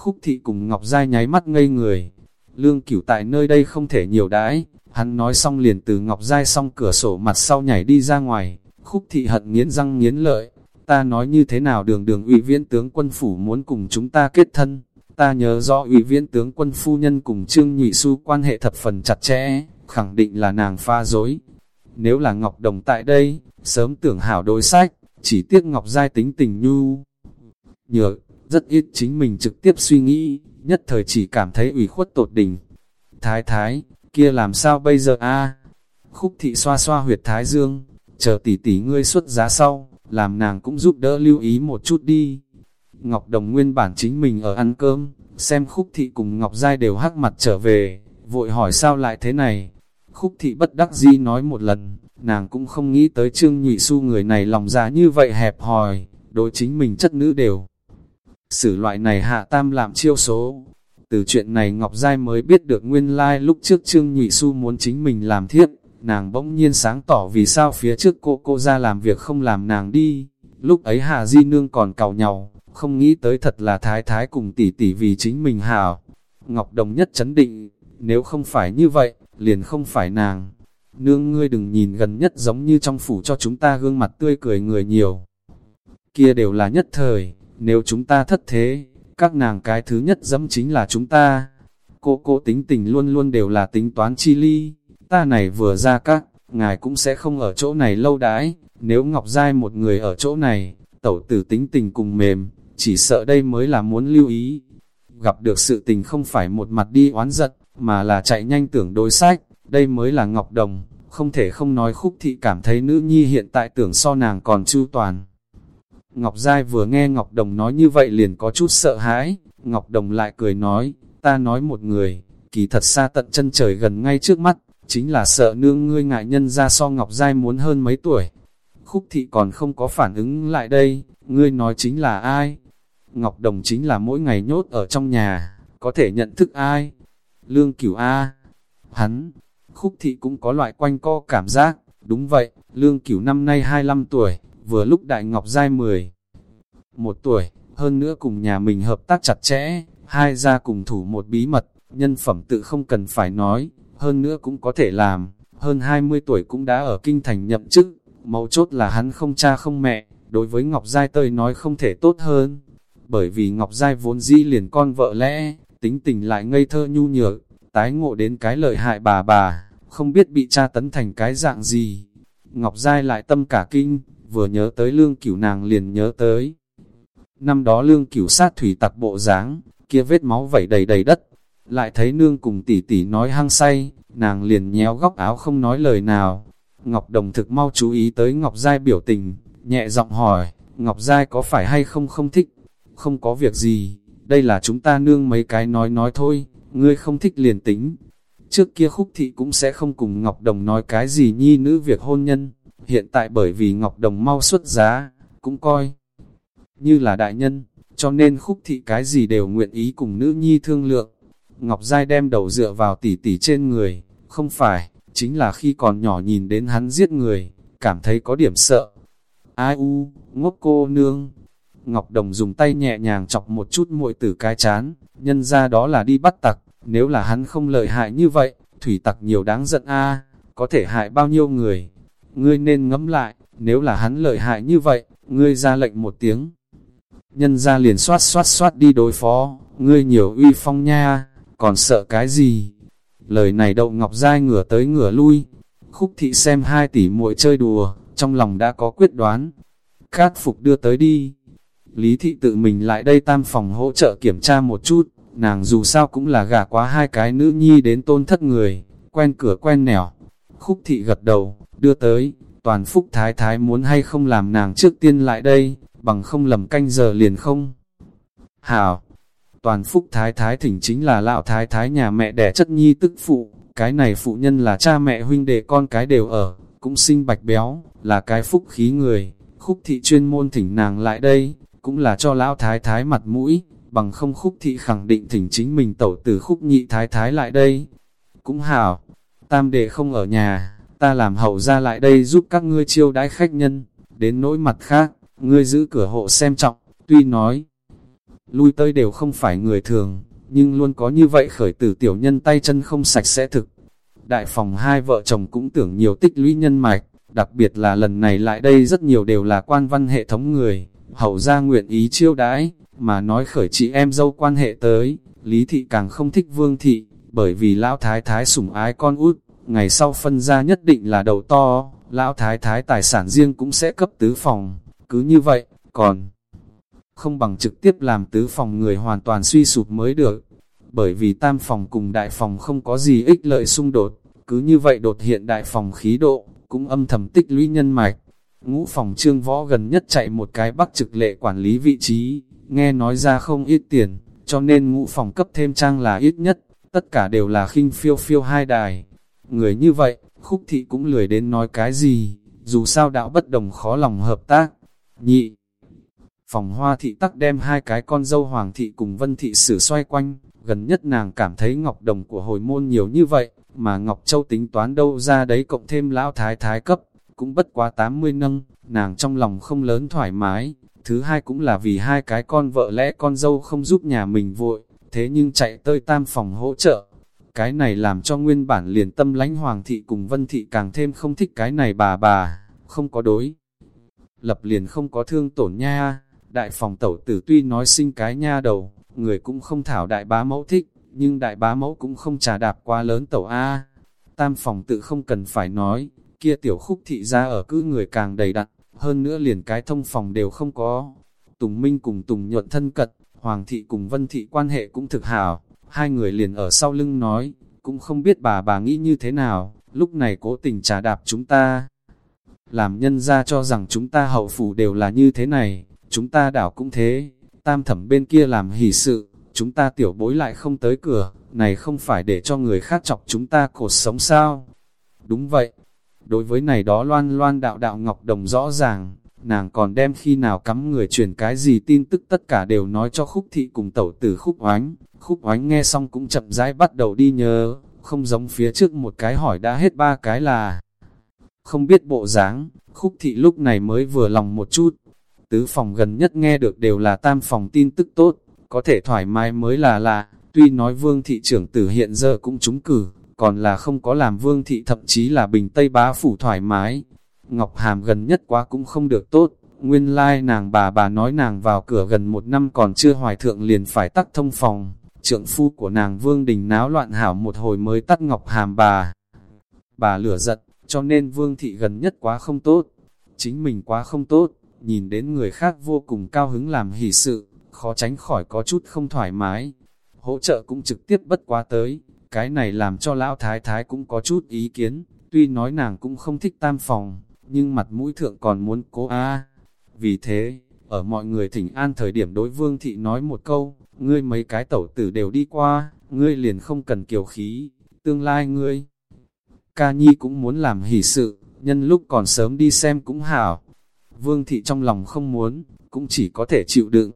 Khúc thị cùng Ngọc Giai nháy mắt ngây người, lương cửu tại nơi đây không thể nhiều đãi, hắn nói xong liền từ Ngọc Giai xong cửa sổ mặt sau nhảy đi ra ngoài, khúc thị hận nghiến răng nghiến lợi, ta nói như thế nào đường đường ủy viên tướng quân phủ muốn cùng chúng ta kết thân, ta nhớ rõ ủy viên tướng quân phu nhân cùng Trương Nhụy Xu quan hệ thập phần chặt chẽ, khẳng định là nàng pha dối. Nếu là Ngọc Đồng tại đây, sớm tưởng hảo đối sách, chỉ tiếc Ngọc Giai tính tình nhu. Nhược, rất ít chính mình trực tiếp suy nghĩ, nhất thời chỉ cảm thấy ủy khuất tột đỉnh. Thái thái, kia làm sao bây giờ a Khúc thị xoa xoa huyệt thái dương, chờ tỷ tỷ ngươi xuất giá sau, làm nàng cũng giúp đỡ lưu ý một chút đi. Ngọc Đồng nguyên bản chính mình ở ăn cơm, xem khúc thị cùng Ngọc Giai đều hắc mặt trở về, vội hỏi sao lại thế này. Khúc thị bất đắc di nói một lần, nàng cũng không nghĩ tới Trương Nhụy Xu người này lòng dạ như vậy hẹp hòi, đối chính mình chất nữ đều. Sử loại này hạ tam làm chiêu số. Từ chuyện này Ngọc Giai mới biết được nguyên lai like lúc trước Trương Nhụy Xu muốn chính mình làm thiếp, nàng bỗng nhiên sáng tỏ vì sao phía trước cô cô ra làm việc không làm nàng đi. Lúc ấy Hà Di Nương còn cào nhau, không nghĩ tới thật là thái thái cùng tỷ tỷ vì chính mình hảo. Ngọc Đồng nhất chấn định, nếu không phải như vậy, liền không phải nàng. Nương ngươi đừng nhìn gần nhất giống như trong phủ cho chúng ta gương mặt tươi cười người nhiều. Kia đều là nhất thời, nếu chúng ta thất thế, các nàng cái thứ nhất dẫm chính là chúng ta. Cô cô tính tình luôn luôn đều là tính toán chi ly, ta này vừa ra các, ngài cũng sẽ không ở chỗ này lâu đãi, nếu Ngọc Giai một người ở chỗ này, tẩu tử tính tình cùng mềm, chỉ sợ đây mới là muốn lưu ý. Gặp được sự tình không phải một mặt đi oán giận, mà là chạy nhanh tưởng đối sách, đây mới là Ngọc Đồng, không thể không nói khúc thị cảm thấy nữ nhi hiện tại tưởng so nàng còn chu toàn. Ngọc Giai vừa nghe Ngọc Đồng nói như vậy liền có chút sợ hãi, Ngọc Đồng lại cười nói, ta nói một người, kỳ thật xa tận chân trời gần ngay trước mắt, chính là sợ nương ngươi ngại nhân ra so Ngọc Giai muốn hơn mấy tuổi. Khúc thị còn không có phản ứng lại đây, ngươi nói chính là ai? Ngọc Đồng chính là mỗi ngày nhốt ở trong nhà, có thể nhận thức ai? Lương cửu A. Hắn, khúc thị cũng có loại quanh co cảm giác, đúng vậy, lương cửu năm nay 25 tuổi, vừa lúc Đại Ngọc Giai 10. Một tuổi, hơn nữa cùng nhà mình hợp tác chặt chẽ, hai gia cùng thủ một bí mật, nhân phẩm tự không cần phải nói, hơn nữa cũng có thể làm, hơn 20 tuổi cũng đã ở kinh thành nhậm chức, mấu chốt là hắn không cha không mẹ, đối với Ngọc Giai tơi nói không thể tốt hơn, bởi vì Ngọc Giai vốn dĩ liền con vợ lẽ, tính tình lại ngây thơ nhu nhược, tái ngộ đến cái lợi hại bà bà, không biết bị cha tấn thành cái dạng gì. Ngọc Giai lại tâm cả kinh, vừa nhớ tới lương cửu nàng liền nhớ tới. Năm đó lương cửu sát thủy tặc bộ dáng kia vết máu vẩy đầy đầy đất, lại thấy nương cùng tỷ tỷ nói hăng say, nàng liền nhéo góc áo không nói lời nào. Ngọc Đồng thực mau chú ý tới Ngọc Giai biểu tình, nhẹ giọng hỏi, Ngọc Giai có phải hay không không thích? Không có việc gì, đây là chúng ta nương mấy cái nói nói thôi, ngươi không thích liền tính. Trước kia khúc thị cũng sẽ không cùng Ngọc Đồng nói cái gì nhi nữ việc hôn nhân, hiện tại bởi vì Ngọc Đồng mau xuất giá, cũng coi như là đại nhân, cho nên khúc thị cái gì đều nguyện ý cùng nữ nhi thương lượng. Ngọc Giai đem đầu dựa vào tỉ tỉ trên người, không phải, chính là khi còn nhỏ nhìn đến hắn giết người, cảm thấy có điểm sợ. Ai u, ngốc cô nương. Ngọc Đồng dùng tay nhẹ nhàng chọc một chút muội tử cái chán, nhân ra đó là đi bắt tặc, nếu là hắn không lợi hại như vậy, thủy tặc nhiều đáng giận a có thể hại bao nhiêu người ngươi nên ngẫm lại, nếu là hắn lợi hại như vậy, ngươi ra lệnh một tiếng. Nhân ra liền soát soát soát đi đối phó, ngươi nhiều uy phong nha, còn sợ cái gì? Lời này đậu ngọc dai ngửa tới ngửa lui, Khúc thị xem hai tỷ muội chơi đùa, trong lòng đã có quyết đoán. Cát phục đưa tới đi. Lý thị tự mình lại đây tam phòng hỗ trợ kiểm tra một chút, nàng dù sao cũng là gả quá hai cái nữ nhi đến tôn thất người, quen cửa quen nẻo. Khúc thị gật đầu, đưa tới, toàn phúc thái thái muốn hay không làm nàng trước tiên lại đây, bằng không lầm canh giờ liền không. Hảo, toàn phúc thái thái thỉnh chính là lão thái thái nhà mẹ đẻ chất nhi tức phụ, cái này phụ nhân là cha mẹ huynh đệ con cái đều ở, cũng sinh bạch béo, là cái phúc khí người, khúc thị chuyên môn thỉnh nàng lại đây, cũng là cho lão thái thái mặt mũi, bằng không khúc thị khẳng định thỉnh chính mình tẩu từ khúc nhị thái thái lại đây. Cũng hảo, tam đệ không ở nhà, ta làm hậu ra lại đây giúp các ngươi chiêu đãi khách nhân, đến nỗi mặt khác, ngươi giữ cửa hộ xem trọng, tuy nói, lui tới đều không phải người thường, nhưng luôn có như vậy khởi tử tiểu nhân tay chân không sạch sẽ thực. Đại phòng hai vợ chồng cũng tưởng nhiều tích lũy nhân mạch, đặc biệt là lần này lại đây rất nhiều đều là quan văn hệ thống người, hậu ra nguyện ý chiêu đãi, mà nói khởi chị em dâu quan hệ tới, Lý Thị càng không thích Vương Thị, bởi vì Lão Thái Thái sủng ái con út, ngày sau phân ra nhất định là đầu to, Lão Thái Thái tài sản riêng cũng sẽ cấp tứ phòng, cứ như vậy, còn không bằng trực tiếp làm tứ phòng người hoàn toàn suy sụp mới được, bởi vì tam phòng cùng đại phòng không có gì ích lợi xung đột, cứ như vậy đột hiện đại phòng khí độ, cũng âm thầm tích lũy nhân mạch. Ngũ phòng trương võ gần nhất chạy một cái bắc trực lệ quản lý vị trí, nghe nói ra không ít tiền, cho nên ngũ phòng cấp thêm trang là ít nhất, tất cả đều là khinh phiêu phiêu hai đài. Người như vậy, khúc thị cũng lười đến nói cái gì, dù sao đạo bất đồng khó lòng hợp tác. Nhị, phòng hoa thị tắc đem hai cái con dâu hoàng thị cùng vân thị sử xoay quanh, gần nhất nàng cảm thấy ngọc đồng của hồi môn nhiều như vậy, mà Ngọc Châu tính toán đâu ra đấy cộng thêm lão thái thái cấp, cũng bất quá 80 nâng, nàng trong lòng không lớn thoải mái, thứ hai cũng là vì hai cái con vợ lẽ con dâu không giúp nhà mình vội, thế nhưng chạy tới tam phòng hỗ trợ. Cái này làm cho nguyên bản liền tâm lánh hoàng thị cùng vân thị càng thêm không thích cái này bà bà, không có đối. Lập liền không có thương tổn nha, đại phòng tẩu tử tuy nói sinh cái nha đầu, người cũng không thảo đại bá mẫu thích, nhưng đại bá mẫu cũng không trà đạp quá lớn tẩu A. Tam phòng tự không cần phải nói, kia tiểu khúc thị ra ở cứ người càng đầy đặn, hơn nữa liền cái thông phòng đều không có. Tùng Minh cùng Tùng nhuận thân cật, Hoàng thị cùng Vân thị quan hệ cũng thực hảo, hai người liền ở sau lưng nói, cũng không biết bà bà nghĩ như thế nào, lúc này cố tình trà đạp chúng ta. Làm nhân ra cho rằng chúng ta hậu phủ đều là như thế này, chúng ta đảo cũng thế, tam thẩm bên kia làm hỷ sự, chúng ta tiểu bối lại không tới cửa, này không phải để cho người khác chọc chúng ta cột sống sao? Đúng vậy, đối với này đó loan loan đạo đạo Ngọc Đồng rõ ràng, nàng còn đem khi nào cắm người truyền cái gì tin tức tất cả đều nói cho khúc thị cùng tẩu tử khúc oánh, khúc oánh nghe xong cũng chậm rãi bắt đầu đi nhớ, không giống phía trước một cái hỏi đã hết ba cái là không biết bộ dáng, khúc thị lúc này mới vừa lòng một chút, tứ phòng gần nhất nghe được đều là tam phòng tin tức tốt, có thể thoải mái mới là lạ, tuy nói vương thị trưởng tử hiện giờ cũng trúng cử, còn là không có làm vương thị thậm chí là bình Tây bá phủ thoải mái. Ngọc Hàm gần nhất quá cũng không được tốt, nguyên lai like nàng bà bà nói nàng vào cửa gần một năm còn chưa hoài thượng liền phải tắt thông phòng, trượng phu của nàng vương đình náo loạn hảo một hồi mới tắt Ngọc Hàm bà. Bà lửa giận, cho nên vương thị gần nhất quá không tốt, chính mình quá không tốt, nhìn đến người khác vô cùng cao hứng làm hỷ sự, khó tránh khỏi có chút không thoải mái. Hỗ trợ cũng trực tiếp bất quá tới, cái này làm cho lão thái thái cũng có chút ý kiến, tuy nói nàng cũng không thích tam phòng, nhưng mặt mũi thượng còn muốn cố a. Vì thế, ở mọi người thỉnh an thời điểm đối vương thị nói một câu, ngươi mấy cái tẩu tử đều đi qua, ngươi liền không cần kiều khí, tương lai ngươi. Ca nhi cũng muốn làm hỷ sự, nhân lúc còn sớm đi xem cũng hảo. Vương thị trong lòng không muốn, cũng chỉ có thể chịu đựng,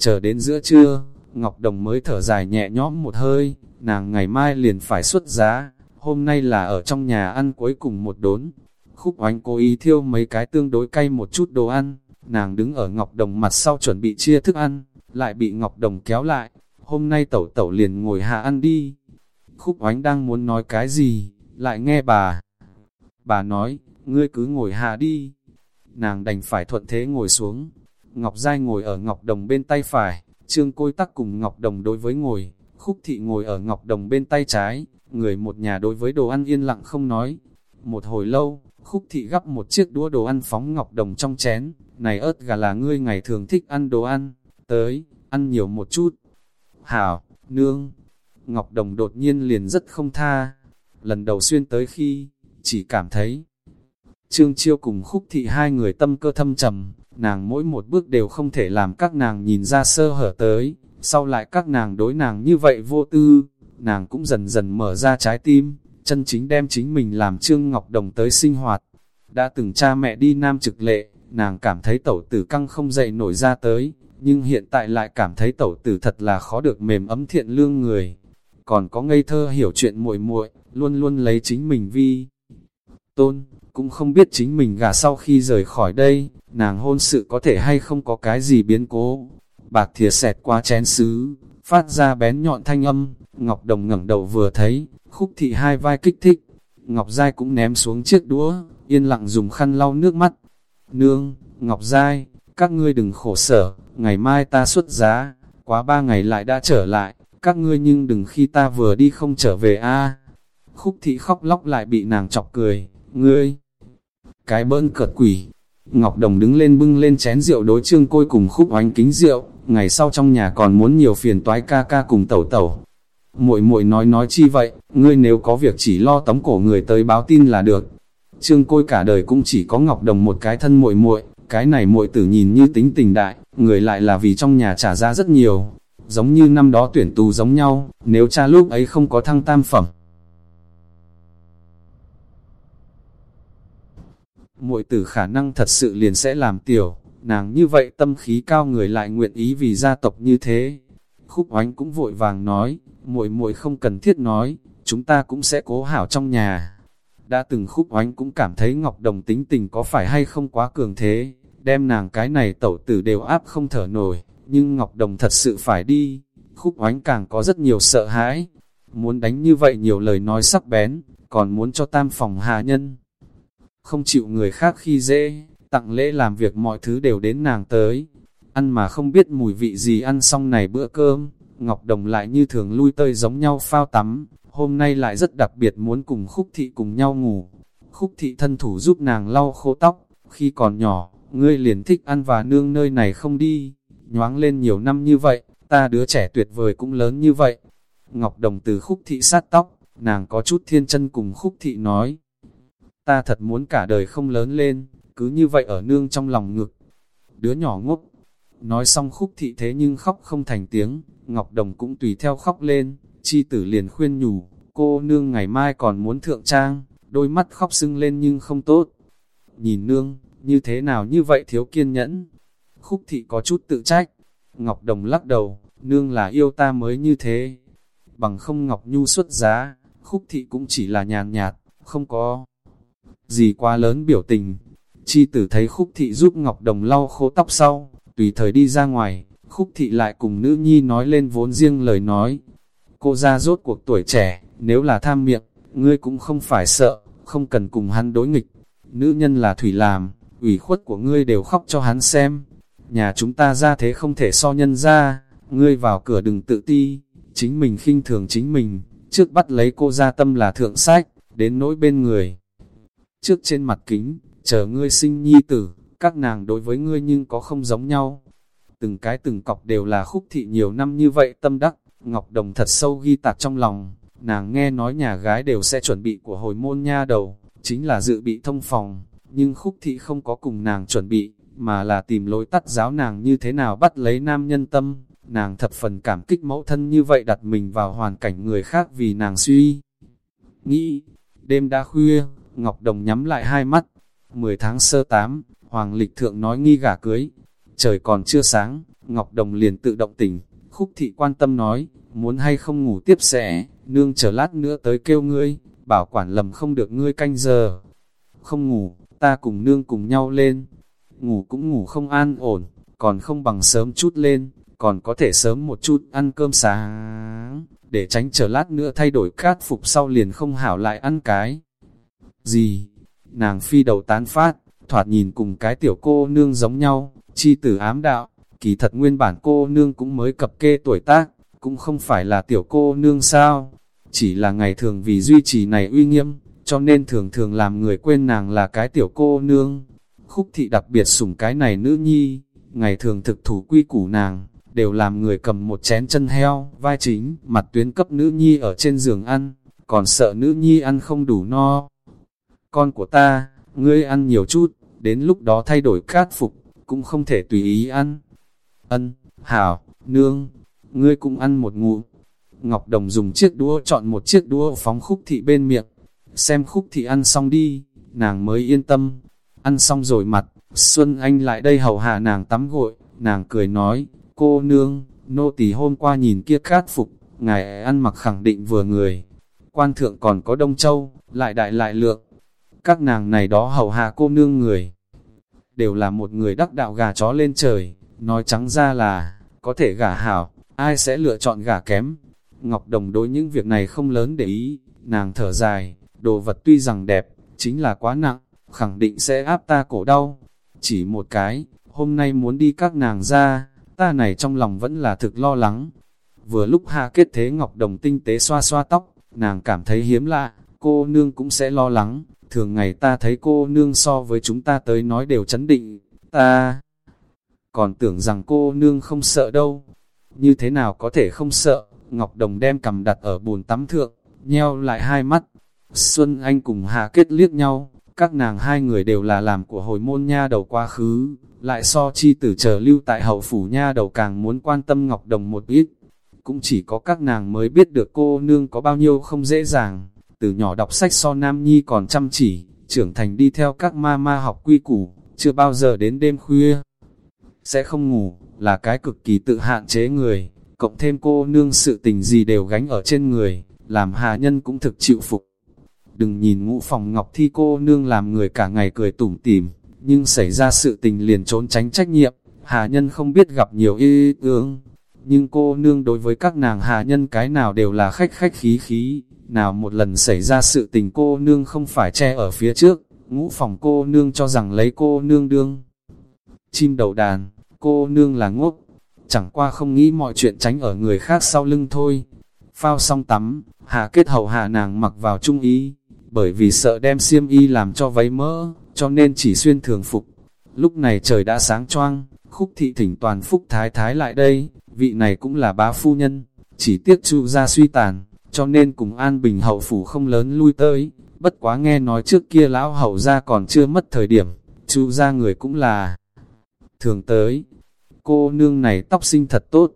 Chờ đến giữa trưa, Ngọc Đồng mới thở dài nhẹ nhõm một hơi, nàng ngày mai liền phải xuất giá, hôm nay là ở trong nhà ăn cuối cùng một đốn. Khúc oánh cố ý thiêu mấy cái tương đối cay một chút đồ ăn, nàng đứng ở Ngọc Đồng mặt sau chuẩn bị chia thức ăn, lại bị Ngọc Đồng kéo lại, hôm nay tẩu tẩu liền ngồi hạ ăn đi. Khúc oánh đang muốn nói cái gì, lại nghe bà. Bà nói, ngươi cứ ngồi hạ đi. Nàng đành phải thuận thế ngồi xuống, Ngọc Giai ngồi ở Ngọc Đồng bên tay phải, Trương Côi Tắc cùng Ngọc Đồng đối với ngồi, Khúc Thị ngồi ở Ngọc Đồng bên tay trái, người một nhà đối với đồ ăn yên lặng không nói. Một hồi lâu, khúc thị gắp một chiếc đũa đồ ăn phóng ngọc đồng trong chén, này ớt gà là ngươi ngày thường thích ăn đồ ăn, tới, ăn nhiều một chút. Hảo, nương, Ngọc Đồng đột nhiên liền rất không tha. Lần đầu xuyên tới khi, chỉ cảm thấy, Trương Chiêu cùng khúc thị hai người tâm cơ thâm trầm, nàng mỗi một bước đều không thể làm các nàng nhìn ra sơ hở tới, sau lại các nàng đối nàng như vậy vô tư, nàng cũng dần dần mở ra trái tim, chân chính đem chính mình làm Trương Ngọc Đồng tới sinh hoạt. Đã từng cha mẹ đi nam trực lệ, nàng cảm thấy tẩu tử căng không dậy nổi ra tới, nhưng hiện tại lại cảm thấy tẩu tử thật là khó được mềm ấm thiện lương người. Còn có ngây thơ hiểu chuyện muội muội luôn luôn lấy chính mình vi. Tôn, cũng không biết chính mình gả sau khi rời khỏi đây, nàng hôn sự có thể hay không có cái gì biến cố. Bạc thìa xẹt qua chén sứ, phát ra bén nhọn thanh âm, Ngọc Đồng ngẩng đầu vừa thấy, khúc thị hai vai kích thích. Ngọc Giai cũng ném xuống chiếc đũa, yên lặng dùng khăn lau nước mắt. Nương, Ngọc Giai, các ngươi đừng khổ sở, ngày mai ta xuất giá, quá ba ngày lại đã trở lại, các ngươi nhưng đừng khi ta vừa đi không trở về a. Khúc thị khóc lóc lại bị nàng chọc cười, ngươi, cái bơn cợt quỷ. Ngọc Đồng đứng lên bưng lên chén rượu đối trương côi cùng khúc oánh kính rượu, ngày sau trong nhà còn muốn nhiều phiền toái ca ca cùng tẩu tẩu. Muội muội nói nói chi vậy, ngươi nếu có việc chỉ lo tống cổ người tới báo tin là được. Trương côi cả đời cũng chỉ có Ngọc Đồng một cái thân muội muội, cái này muội tử nhìn như tính tình đại, người lại là vì trong nhà trả ra rất nhiều, giống như năm đó tuyển tù giống nhau, nếu cha lúc ấy không có thăng tam phẩm. Muội tử khả năng thật sự liền sẽ làm tiểu, nàng như vậy tâm khí cao người lại nguyện ý vì gia tộc như thế. Khúc oánh cũng vội vàng nói, muội muội không cần thiết nói, chúng ta cũng sẽ cố hảo trong nhà. Đã từng khúc oánh cũng cảm thấy Ngọc Đồng tính tình có phải hay không quá cường thế, đem nàng cái này tẩu tử đều áp không thở nổi, nhưng Ngọc Đồng thật sự phải đi, khúc oánh càng có rất nhiều sợ hãi, muốn đánh như vậy nhiều lời nói sắc bén, còn muốn cho tam phòng hạ nhân. Không chịu người khác khi dễ, tặng lễ làm việc mọi thứ đều đến nàng tới, ăn mà không biết mùi vị gì ăn xong này bữa cơm, Ngọc Đồng lại như thường lui tơi giống nhau phao tắm, hôm nay lại rất đặc biệt muốn cùng khúc thị cùng nhau ngủ. Khúc thị thân thủ giúp nàng lau khô tóc, khi còn nhỏ, ngươi liền thích ăn và nương nơi này không đi, nhoáng lên nhiều năm như vậy, ta đứa trẻ tuyệt vời cũng lớn như vậy. Ngọc Đồng từ khúc thị sát tóc, nàng có chút thiên chân cùng khúc thị nói. Ta thật muốn cả đời không lớn lên, cứ như vậy ở nương trong lòng ngực. Đứa nhỏ ngốc, nói xong khúc thị thế nhưng khóc không thành tiếng, Ngọc Đồng cũng tùy theo khóc lên, chi tử liền khuyên nhủ, cô nương ngày mai còn muốn thượng trang, đôi mắt khóc sưng lên nhưng không tốt. Nhìn nương, như thế nào như vậy thiếu kiên nhẫn. Khúc thị có chút tự trách, Ngọc Đồng lắc đầu, nương là yêu ta mới như thế. Bằng không Ngọc Nhu xuất giá, khúc thị cũng chỉ là nhàn nhạt, không có gì quá lớn biểu tình. Chi tử thấy khúc thị giúp Ngọc Đồng lau khô tóc sau, tùy thời đi ra ngoài, khúc thị lại cùng nữ nhi nói lên vốn riêng lời nói. Cô ra rốt cuộc tuổi trẻ, nếu là tham miệng, ngươi cũng không phải sợ, không cần cùng hắn đối nghịch. Nữ nhân là thủy làm, ủy khuất của ngươi đều khóc cho hắn xem. Nhà chúng ta ra thế không thể so nhân ra, ngươi vào cửa đừng tự ti, chính mình khinh thường chính mình, trước bắt lấy cô ra tâm là thượng sách, đến nỗi bên người. Trước trên mặt kính, chờ ngươi sinh nhi tử, các nàng đối với ngươi nhưng có không giống nhau. Từng cái từng cọc đều là khúc thị nhiều năm như vậy tâm đắc, Ngọc Đồng thật sâu ghi tạc trong lòng, nàng nghe nói nhà gái đều sẽ chuẩn bị của hồi môn nha đầu, chính là dự bị thông phòng, nhưng khúc thị không có cùng nàng chuẩn bị, mà là tìm lối tắt giáo nàng như thế nào bắt lấy nam nhân tâm. Nàng thập phần cảm kích mẫu thân như vậy đặt mình vào hoàn cảnh người khác vì nàng suy. Nghĩ, đêm đã khuya, Ngọc Đồng nhắm lại hai mắt. 10 tháng sơ tám, Hoàng Lịch Thượng nói nghi gả cưới. Trời còn chưa sáng, Ngọc Đồng liền tự động tỉnh. Khúc thị quan tâm nói, muốn hay không ngủ tiếp sẽ, nương chờ lát nữa tới kêu ngươi, bảo quản lầm không được ngươi canh giờ. Không ngủ, ta cùng nương cùng nhau lên. Ngủ cũng ngủ không an ổn, còn không bằng sớm chút lên, còn có thể sớm một chút ăn cơm sáng, để tránh chờ lát nữa thay đổi cát phục sau liền không hảo lại ăn cái. Gì? Nàng phi đầu tán phát, thoạt nhìn cùng cái tiểu cô nương giống nhau, chi tử ám đạo, kỳ thật nguyên bản cô nương cũng mới cập kê tuổi tác, cũng không phải là tiểu cô nương sao, chỉ là ngày thường vì duy trì này uy nghiêm, cho nên thường thường làm người quên nàng là cái tiểu cô nương. Khúc thị đặc biệt sủng cái này nữ nhi, ngày thường thực thủ quy củ nàng, đều làm người cầm một chén chân heo, vai chính, mặt tuyến cấp nữ nhi ở trên giường ăn, còn sợ nữ nhi ăn không đủ no. Con của ta, ngươi ăn nhiều chút, đến lúc đó thay đổi cát phục, cũng không thể tùy ý ăn. Ân, hảo, nương, ngươi cũng ăn một ngụm. Ngọc Đồng dùng chiếc đũa chọn một chiếc đũa phóng khúc thị bên miệng, xem khúc thị ăn xong đi, nàng mới yên tâm. Ăn xong rồi mặt, Xuân Anh lại đây hầu hạ nàng tắm gội, nàng cười nói, cô nương, nô tỳ hôm qua nhìn kia cát phục, ngài ăn mặc khẳng định vừa người. Quan thượng còn có Đông Châu, lại đại lại lượng. Các nàng này đó hầu hạ cô nương người, đều là một người đắc đạo gà chó lên trời, nói trắng ra là, có thể gà hảo, ai sẽ lựa chọn gà kém. Ngọc Đồng đối những việc này không lớn để ý, nàng thở dài, đồ vật tuy rằng đẹp, chính là quá nặng, khẳng định sẽ áp ta cổ đau. Chỉ một cái, hôm nay muốn đi các nàng ra, ta này trong lòng vẫn là thực lo lắng. Vừa lúc hạ kết thế Ngọc Đồng tinh tế xoa xoa tóc, nàng cảm thấy hiếm lạ, cô nương cũng sẽ lo lắng, thường ngày ta thấy cô nương so với chúng ta tới nói đều chấn định, ta còn tưởng rằng cô nương không sợ đâu. Như thế nào có thể không sợ, Ngọc Đồng đem cầm đặt ở bồn tắm thượng, nheo lại hai mắt. Xuân Anh cùng Hà kết liếc nhau, các nàng hai người đều là làm của hồi môn nha đầu quá khứ, lại so chi tử chờ lưu tại hậu phủ nha đầu càng muốn quan tâm Ngọc Đồng một ít. Cũng chỉ có các nàng mới biết được cô nương có bao nhiêu không dễ dàng, từ nhỏ đọc sách so Nam Nhi còn chăm chỉ, trưởng thành đi theo các ma ma học quy củ, chưa bao giờ đến đêm khuya. Sẽ không ngủ, là cái cực kỳ tự hạn chế người, cộng thêm cô nương sự tình gì đều gánh ở trên người, làm hà nhân cũng thực chịu phục. Đừng nhìn ngũ phòng ngọc thi cô nương làm người cả ngày cười tủm tỉm, nhưng xảy ra sự tình liền trốn tránh trách nhiệm, hà nhân không biết gặp nhiều y ương. Nhưng cô nương đối với các nàng hà nhân cái nào đều là khách khách khí khí, nào một lần xảy ra sự tình cô nương không phải che ở phía trước, ngũ phòng cô nương cho rằng lấy cô nương đương. Chim đầu đàn, cô nương là ngốc, chẳng qua không nghĩ mọi chuyện tránh ở người khác sau lưng thôi. Phao xong tắm, hạ kết hậu hạ nàng mặc vào trung ý, bởi vì sợ đem xiêm y làm cho váy mỡ, cho nên chỉ xuyên thường phục. Lúc này trời đã sáng choang, khúc thị thỉnh toàn phúc thái thái lại đây, vị này cũng là bá phu nhân, chỉ tiếc chu ra suy tàn, cho nên cùng an bình hậu phủ không lớn lui tới, bất quá nghe nói trước kia lão hậu ra còn chưa mất thời điểm, chu ra người cũng là thường tới. Cô nương này tóc sinh thật tốt,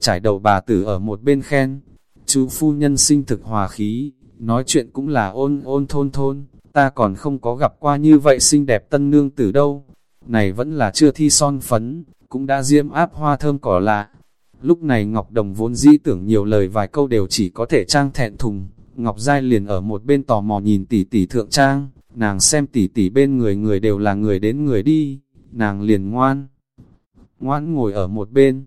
trải đầu bà tử ở một bên khen, chú phu nhân sinh thực hòa khí, nói chuyện cũng là ôn ôn thôn thôn, ta còn không có gặp qua như vậy xinh đẹp tân nương tử đâu. Này vẫn là chưa thi son phấn, cũng đã diễm áp hoa thơm cỏ lạ. Lúc này Ngọc Đồng vốn dĩ tưởng nhiều lời vài câu đều chỉ có thể trang thẹn thùng. Ngọc Giai liền ở một bên tò mò nhìn tỷ tỷ thượng trang, nàng xem tỷ tỷ bên người người đều là người đến người đi, nàng liền ngoan. Ngoan ngồi ở một bên,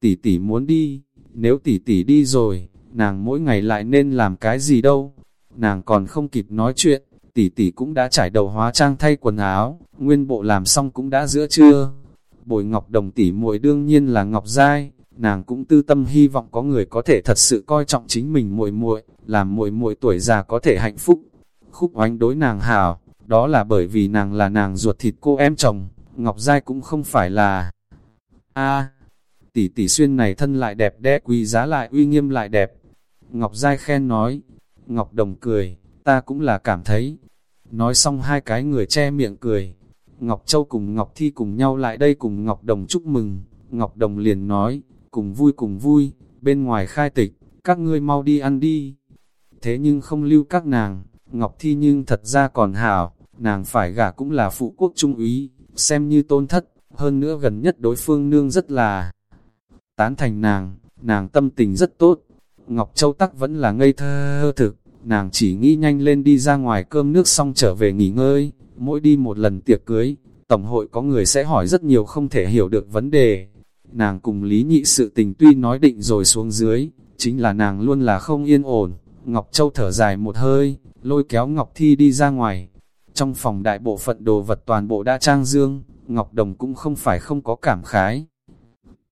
tỷ tỷ muốn đi, nếu tỷ tỷ đi rồi, nàng mỗi ngày lại nên làm cái gì đâu. Nàng còn không kịp nói chuyện, tỷ tỷ cũng đã trải đầu hóa trang thay quần áo, nguyên bộ làm xong cũng đã giữa trưa. Bồi Ngọc Đồng tỷ muội đương nhiên là Ngọc Giai, nàng cũng tư tâm hy vọng có người có thể thật sự coi trọng chính mình muội muội, làm muội muội tuổi già có thể hạnh phúc. Khúc oánh đối nàng hảo, đó là bởi vì nàng là nàng ruột thịt cô em chồng, Ngọc Giai cũng không phải là... a tỷ tỷ xuyên này thân lại đẹp đẽ quý giá lại uy nghiêm lại đẹp. Ngọc Giai khen nói, Ngọc Đồng cười, ta cũng là cảm thấy. Nói xong hai cái người che miệng cười. Ngọc Châu cùng Ngọc Thi cùng nhau lại đây cùng Ngọc Đồng chúc mừng. Ngọc Đồng liền nói, cùng vui cùng vui, bên ngoài khai tịch, các ngươi mau đi ăn đi. Thế nhưng không lưu các nàng, Ngọc Thi nhưng thật ra còn hảo, nàng phải gả cũng là phụ quốc trung úy, xem như tôn thất, hơn nữa gần nhất đối phương nương rất là tán thành nàng, nàng tâm tình rất tốt. Ngọc Châu Tắc vẫn là ngây thơ thực, nàng chỉ nghĩ nhanh lên đi ra ngoài cơm nước xong trở về nghỉ ngơi, mỗi đi một lần tiệc cưới, tổng hội có người sẽ hỏi rất nhiều không thể hiểu được vấn đề. Nàng cùng Lý Nhị sự tình tuy nói định rồi xuống dưới, chính là nàng luôn là không yên ổn. Ngọc Châu thở dài một hơi, lôi kéo Ngọc Thi đi ra ngoài. Trong phòng đại bộ phận đồ vật toàn bộ đã trang dương, Ngọc Đồng cũng không phải không có cảm khái.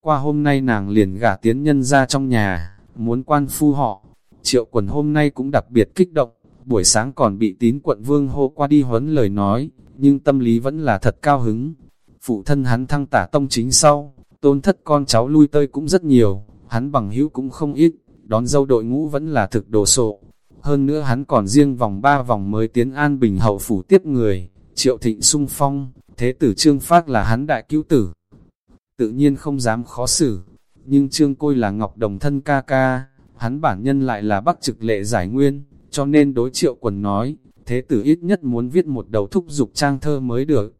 Qua hôm nay nàng liền gả tiến nhân ra trong nhà, muốn quan phu họ. Triệu quần hôm nay cũng đặc biệt kích động, buổi sáng còn bị tín quận vương hô qua đi huấn lời nói, nhưng tâm lý vẫn là thật cao hứng. Phụ thân hắn thăng tả tông chính sau, tôn thất con cháu lui tơi cũng rất nhiều, hắn bằng hữu cũng không ít, đón dâu đội ngũ vẫn là thực đồ sộ. Hơn nữa hắn còn riêng vòng ba vòng mới tiến an bình hậu phủ tiếp người, triệu thịnh sung phong, thế tử trương phát là hắn đại cứu tử. Tự nhiên không dám khó xử, nhưng trương côi là ngọc đồng thân ca ca, hắn bản nhân lại là bắc trực lệ giải nguyên, cho nên đối triệu quần nói, thế tử ít nhất muốn viết một đầu thúc dục trang thơ mới được.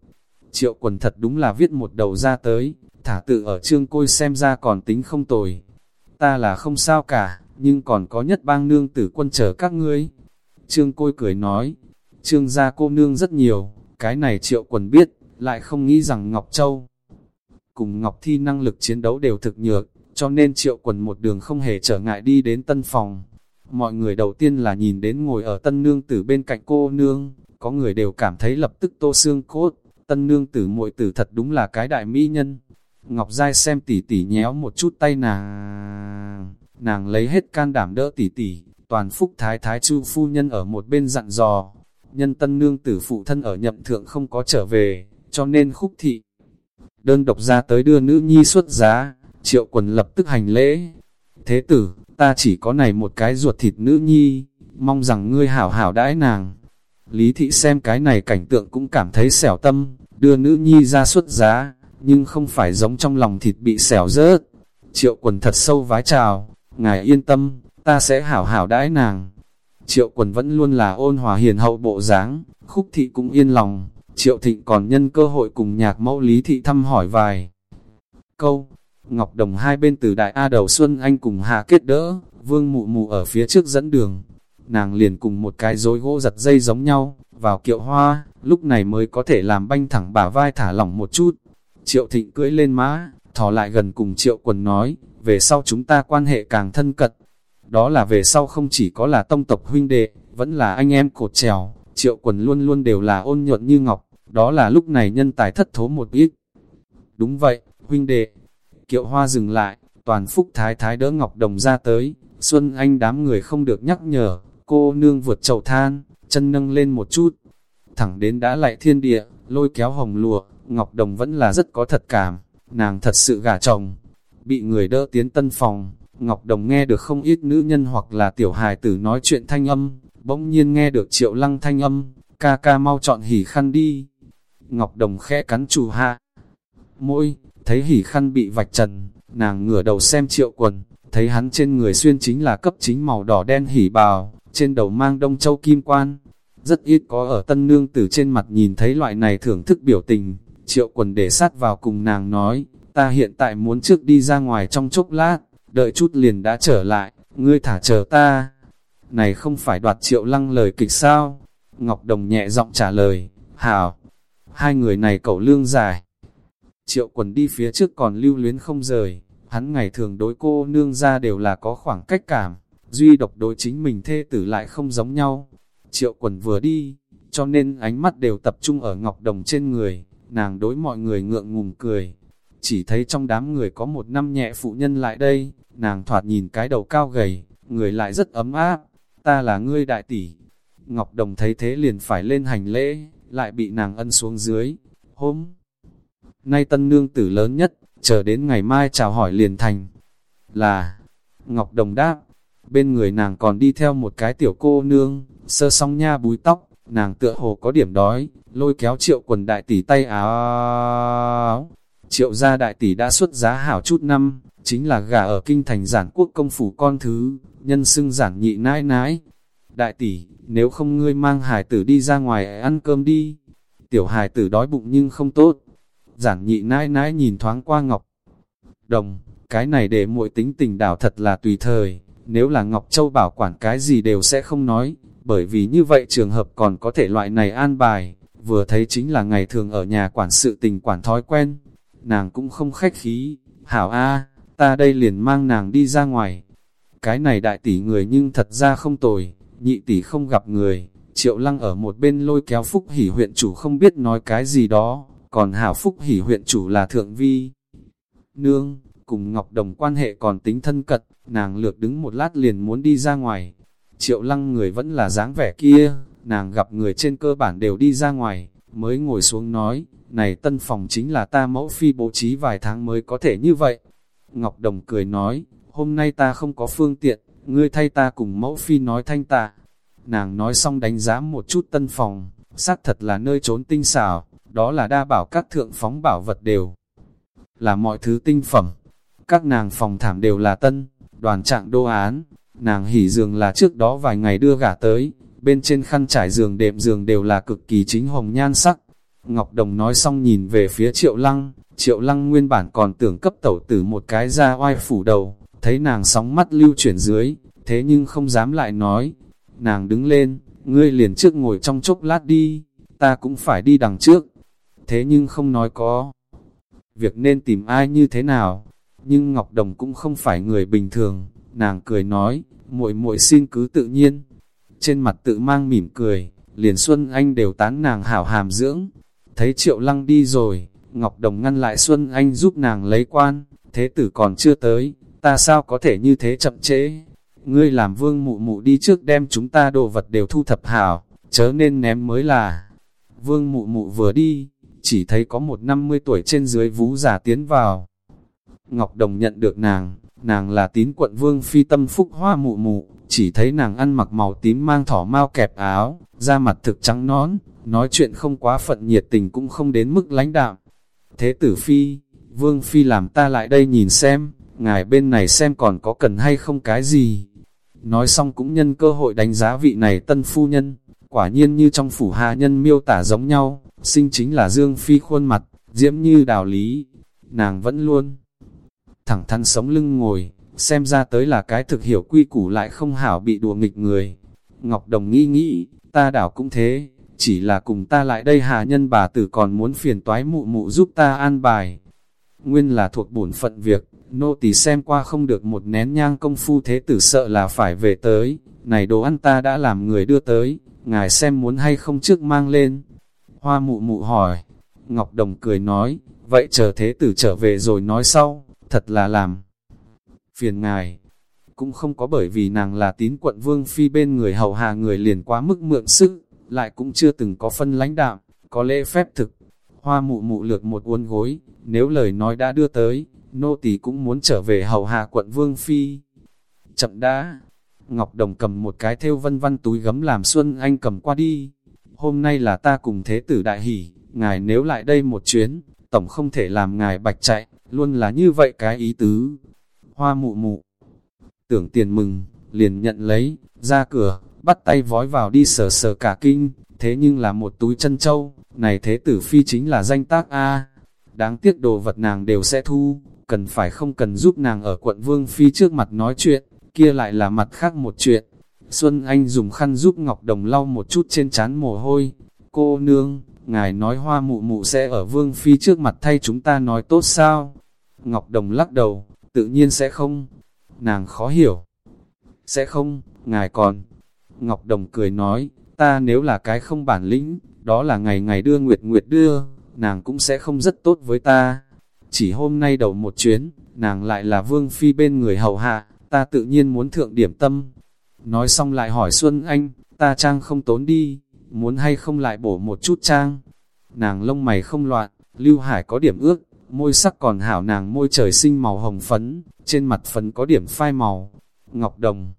Triệu quần thật đúng là viết một đầu ra tới, thả tự ở trương côi xem ra còn tính không tồi. Ta là không sao cả, nhưng còn có nhất bang nương tử quân chờ các ngươi. Trương côi cười nói, trương gia cô nương rất nhiều, cái này triệu quần biết, lại không nghĩ rằng Ngọc Châu cùng Ngọc Thi năng lực chiến đấu đều thực nhược, cho nên triệu quần một đường không hề trở ngại đi đến tân phòng. Mọi người đầu tiên là nhìn đến ngồi ở tân nương tử bên cạnh cô nương, có người đều cảm thấy lập tức tô xương cốt, tân nương tử muội tử thật đúng là cái đại mỹ nhân. Ngọc Giai xem tỉ tỉ nhéo một chút tay nàng, nàng lấy hết can đảm đỡ tỉ tỉ, toàn phúc thái thái chu phu nhân ở một bên dặn dò, nhân tân nương tử phụ thân ở nhậm thượng không có trở về, cho nên khúc thị. Đơn độc ra tới đưa nữ nhi xuất giá, triệu quần lập tức hành lễ. Thế tử, ta chỉ có này một cái ruột thịt nữ nhi, mong rằng ngươi hảo hảo đãi nàng. Lý thị xem cái này cảnh tượng cũng cảm thấy xẻo tâm, đưa nữ nhi ra xuất giá, nhưng không phải giống trong lòng thịt bị xẻo rớt. Triệu quần thật sâu vái chào, ngài yên tâm, ta sẽ hảo hảo đãi nàng. Triệu quần vẫn luôn là ôn hòa hiền hậu bộ dáng, khúc thị cũng yên lòng, triệu thịnh còn nhân cơ hội cùng nhạc mẫu lý thị thăm hỏi vài câu. Ngọc Đồng hai bên từ đại A đầu Xuân Anh cùng hạ kết đỡ, vương mụ mụ ở phía trước dẫn đường. Nàng liền cùng một cái rối gỗ giật dây giống nhau, vào kiệu hoa, lúc này mới có thể làm banh thẳng bả vai thả lỏng một chút. Triệu thịnh cưỡi lên má, thò lại gần cùng triệu quần nói, về sau chúng ta quan hệ càng thân cật. Đó là về sau không chỉ có là tông tộc huynh đệ, vẫn là anh em cột trèo, triệu quần luôn luôn đều là ôn nhuận như ngọc, đó là lúc này nhân tài thất thố một ít. Đúng vậy, huynh đệ, kiệu hoa dừng lại, toàn phúc thái thái đỡ ngọc đồng ra tới, Xuân Anh đám người không được nhắc nhở, cô nương vượt chậu than, chân nâng lên một chút, thẳng đến đã lại thiên địa, lôi kéo hồng lụa, ngọc đồng vẫn là rất có thật cảm, nàng thật sự gả chồng, bị người đỡ tiến tân phòng, ngọc đồng nghe được không ít nữ nhân hoặc là tiểu hài tử nói chuyện thanh âm, bỗng nhiên nghe được triệu lăng thanh âm, ca ca mau chọn hỉ khăn đi. Ngọc Đồng khẽ cắn chủ hạ. Môi, thấy hỉ khăn bị vạch trần, nàng ngửa đầu xem triệu quần, thấy hắn trên người xuyên chính là cấp chính màu đỏ đen hỉ bào, trên đầu mang đông châu kim quan. Rất ít có ở tân nương tử trên mặt nhìn thấy loại này thưởng thức biểu tình, triệu quần để sát vào cùng nàng nói, ta hiện tại muốn trước đi ra ngoài trong chốc lát, đợi chút liền đã trở lại, ngươi thả chờ ta. Này không phải đoạt triệu lăng lời kịch sao? Ngọc Đồng nhẹ giọng trả lời, hảo, hai người này cậu lương dài. Triệu quần đi phía trước còn lưu luyến không rời, hắn ngày thường đối cô nương ra đều là có khoảng cách cảm, duy độc đối chính mình thê tử lại không giống nhau. Triệu quần vừa đi, cho nên ánh mắt đều tập trung ở Ngọc Đồng trên người, nàng đối mọi người ngượng ngùng cười. Chỉ thấy trong đám người có một năm nhẹ phụ nhân lại đây, nàng thoạt nhìn cái đầu cao gầy, người lại rất ấm áp, ta là ngươi đại tỷ. Ngọc Đồng thấy thế liền phải lên hành lễ, lại bị nàng ân xuống dưới. Hôm nay tân nương tử lớn nhất, chờ đến ngày mai chào hỏi liền thành. Là, Ngọc Đồng đáp, bên người nàng còn đi theo một cái tiểu cô nương, sơ song nha búi tóc, nàng tựa hồ có điểm đói, lôi kéo triệu quần đại tỷ tay áo. Triệu gia đại tỷ đã xuất giá hảo chút năm, chính là gà ở kinh thành giản quốc công phủ con thứ, nhân xưng giản nhị nãi nãi. Đại tỷ, nếu không ngươi mang hải tử đi ra ngoài ăn cơm đi. Tiểu hải tử đói bụng nhưng không tốt. Giản nhị nãi nãi nhìn thoáng qua Ngọc Đồng, cái này để muội tính tình đảo thật là tùy thời. Nếu là Ngọc Châu bảo quản cái gì đều sẽ không nói, bởi vì như vậy trường hợp còn có thể loại này an bài, vừa thấy chính là ngày thường ở nhà quản sự tình quản thói quen. Nàng cũng không khách khí, hảo a ta đây liền mang nàng đi ra ngoài. Cái này đại tỷ người nhưng thật ra không tồi, nhị tỷ không gặp người, triệu lăng ở một bên lôi kéo phúc hỉ huyện chủ không biết nói cái gì đó, còn hảo phúc hỉ huyện chủ là thượng vi. Nương, cùng Ngọc Đồng quan hệ còn tính thân cật, nàng lược đứng một lát liền muốn đi ra ngoài. Triệu lăng người vẫn là dáng vẻ kia, nàng gặp người trên cơ bản đều đi ra ngoài, mới ngồi xuống nói, này tân phòng chính là ta mẫu phi bố trí vài tháng mới có thể như vậy. Ngọc Đồng cười nói, hôm nay ta không có phương tiện, ngươi thay ta cùng mẫu phi nói thanh tạ. Nàng nói xong đánh giá một chút tân phòng, xác thật là nơi trốn tinh xảo, đó là đa bảo các thượng phóng bảo vật đều. Là mọi thứ tinh phẩm, các nàng phòng thảm đều là tân, đoàn trạng đô án, nàng hỉ dường là trước đó vài ngày đưa gả tới, bên trên khăn trải giường đệm giường đều là cực kỳ chính hồng nhan sắc. Ngọc Đồng nói xong nhìn về phía Triệu Lăng, Triệu Lăng nguyên bản còn tưởng cấp tẩu tử một cái ra oai phủ đầu, thấy nàng sóng mắt lưu chuyển dưới, thế nhưng không dám lại nói. Nàng đứng lên, ngươi liền trước ngồi trong chốc lát đi, ta cũng phải đi đằng trước. Thế nhưng không nói có. Việc nên tìm ai như thế nào, nhưng Ngọc Đồng cũng không phải người bình thường, nàng cười nói, muội muội xin cứ tự nhiên. Trên mặt tự mang mỉm cười, liền Xuân Anh đều tán nàng hảo hàm dưỡng. Thấy Triệu Lăng đi rồi, Ngọc Đồng ngăn lại Xuân Anh giúp nàng lấy quan, thế tử còn chưa tới, ta sao có thể như thế chậm trễ. Ngươi làm vương mụ mụ đi trước đem chúng ta đồ vật đều thu thập hảo, chớ nên ném mới là. Vương mụ mụ vừa đi, chỉ thấy có một năm mươi tuổi trên dưới vú giả tiến vào. Ngọc Đồng nhận được nàng, nàng là tín quận vương phi tâm phúc hoa mụ mụ, chỉ thấy nàng ăn mặc màu tím mang thỏ mau kẹp áo, da mặt thực trắng nón, nói chuyện không quá phận nhiệt tình cũng không đến mức lãnh đạm. Thế tử phi, vương phi làm ta lại đây nhìn xem, ngài bên này xem còn có cần hay không cái gì. Nói xong cũng nhân cơ hội đánh giá vị này tân phu nhân, quả nhiên như trong phủ hạ nhân miêu tả giống nhau, sinh chính là Dương Phi khuôn mặt, diễm như đào lý, nàng vẫn luôn thẳng thắn sống lưng ngồi, xem ra tới là cái thực hiểu quy củ lại không hảo bị đùa nghịch người. Ngọc Đồng nghĩ nghĩ, ta đảo cũng thế, chỉ là cùng ta lại đây hà nhân bà tử còn muốn phiền toái mụ mụ giúp ta an bài. Nguyên là thuộc bổn phận việc, nô tỳ xem qua không được một nén nhang công phu thế tử sợ là phải về tới, này đồ ăn ta đã làm người đưa tới, ngài xem muốn hay không trước mang lên. Hoa mụ mụ hỏi, Ngọc Đồng cười nói, vậy chờ thế tử trở về rồi nói sau, thật là làm. Phiền ngài, cũng không có bởi vì nàng là tín quận vương phi bên người hầu hạ người liền quá mức mượn sức, lại cũng chưa từng có phân lãnh đạm, có lễ phép thực. Hoa mụ mụ lược một uốn gối, nếu lời nói đã đưa tới, nô tỳ cũng muốn trở về hầu hạ quận vương phi. Chậm đã, Ngọc Đồng cầm một cái theo vân văn túi gấm làm Xuân Anh cầm qua đi. Hôm nay là ta cùng thế tử đại hỷ, ngài nếu lại đây một chuyến, tổng không thể làm ngài bạch chạy, luôn là như vậy cái ý tứ. Hoa mụ mụ, tưởng tiền mừng, liền nhận lấy, ra cửa, bắt tay vói vào đi sờ sờ cả kinh, thế nhưng là một túi chân châu, này thế tử phi chính là danh tác A. Đáng tiếc đồ vật nàng đều sẽ thu, cần phải không cần giúp nàng ở quận Vương Phi trước mặt nói chuyện, kia lại là mặt khác một chuyện. Xuân Anh dùng khăn giúp Ngọc Đồng lau một chút trên chán mồ hôi. Cô nương, ngài nói hoa mụ mụ sẽ ở Vương Phi trước mặt thay chúng ta nói tốt sao? Ngọc Đồng lắc đầu, tự nhiên sẽ không. Nàng khó hiểu. Sẽ không, ngài còn. Ngọc Đồng cười nói, ta nếu là cái không bản lĩnh, đó là ngày ngày đưa Nguyệt Nguyệt đưa, nàng cũng sẽ không rất tốt với ta. Chỉ hôm nay đầu một chuyến, nàng lại là vương phi bên người hầu hạ, ta tự nhiên muốn thượng điểm tâm. Nói xong lại hỏi Xuân Anh, ta trang không tốn đi, muốn hay không lại bổ một chút trang. Nàng lông mày không loạn, Lưu Hải có điểm ước, môi sắc còn hảo nàng môi trời sinh màu hồng phấn, trên mặt phấn có điểm phai màu. Ngọc Đồng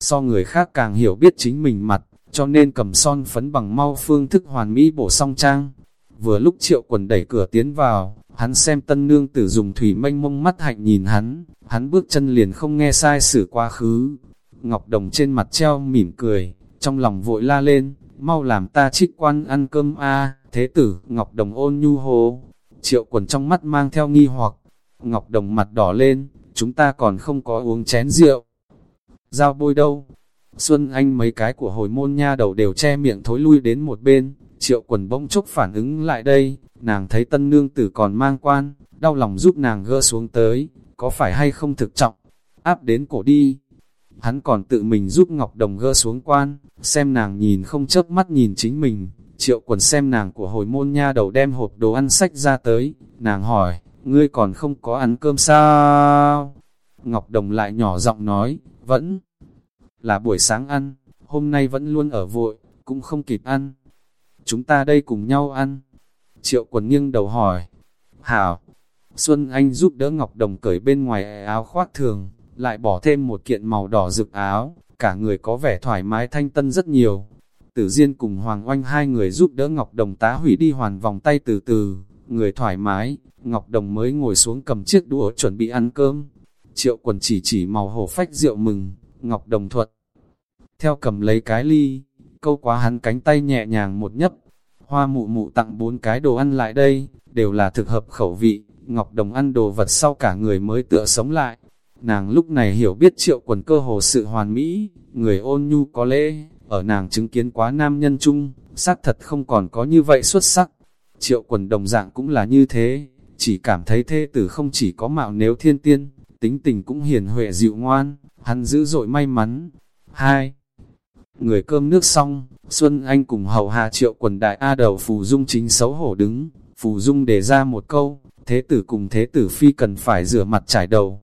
So người khác càng hiểu biết chính mình mặt, cho nên cầm son phấn bằng mau phương thức hoàn mỹ bổ song trang. Vừa lúc triệu quần đẩy cửa tiến vào, hắn xem tân nương tử dùng thủy mênh mông mắt hạnh nhìn hắn, hắn bước chân liền không nghe sai sử quá khứ. Ngọc Đồng trên mặt treo mỉm cười, trong lòng vội la lên, mau làm ta trích quan ăn cơm a thế tử, Ngọc Đồng ôn nhu hồ. Triệu quần trong mắt mang theo nghi hoặc, Ngọc Đồng mặt đỏ lên, chúng ta còn không có uống chén rượu. Giao bôi đâu? Xuân Anh mấy cái của hồi môn nha đầu đều che miệng thối lui đến một bên, triệu quần bỗng chốc phản ứng lại đây, nàng thấy tân nương tử còn mang quan, đau lòng giúp nàng gỡ xuống tới, có phải hay không thực trọng, áp đến cổ đi. Hắn còn tự mình giúp Ngọc Đồng gỡ xuống quan, xem nàng nhìn không chớp mắt nhìn chính mình, triệu quần xem nàng của hồi môn nha đầu đem hộp đồ ăn sách ra tới, nàng hỏi, ngươi còn không có ăn cơm sao? Ngọc Đồng lại nhỏ giọng nói, vẫn là buổi sáng ăn, hôm nay vẫn luôn ở vội, cũng không kịp ăn. Chúng ta đây cùng nhau ăn. Triệu quần nghiêng đầu hỏi. Hảo, Xuân Anh giúp đỡ Ngọc Đồng cởi bên ngoài áo khoác thường, lại bỏ thêm một kiện màu đỏ rực áo, cả người có vẻ thoải mái thanh tân rất nhiều. Tử Diên cùng Hoàng Oanh hai người giúp đỡ Ngọc Đồng tá hủy đi hoàn vòng tay từ từ, người thoải mái, Ngọc Đồng mới ngồi xuống cầm chiếc đũa chuẩn bị ăn cơm. Triệu quần chỉ chỉ màu hổ phách rượu mừng, Ngọc Đồng thuật. Theo cầm lấy cái ly, câu quá hắn cánh tay nhẹ nhàng một nhấp. Hoa mụ mụ tặng bốn cái đồ ăn lại đây, đều là thực hợp khẩu vị, Ngọc Đồng ăn đồ vật sau cả người mới tựa sống lại. Nàng lúc này hiểu biết triệu quần cơ hồ sự hoàn mỹ, người ôn nhu có lễ, ở nàng chứng kiến quá nam nhân chung, xác thật không còn có như vậy xuất sắc. Triệu quần đồng dạng cũng là như thế, chỉ cảm thấy thê tử không chỉ có mạo nếu thiên tiên, tính tình cũng hiền huệ dịu ngoan, hắn dữ dội may mắn. hai Người cơm nước xong, Xuân Anh cùng hầu hạ triệu quần đại A đầu Phù Dung chính xấu hổ đứng, Phù Dung đề ra một câu, thế tử cùng thế tử phi cần phải rửa mặt trải đầu.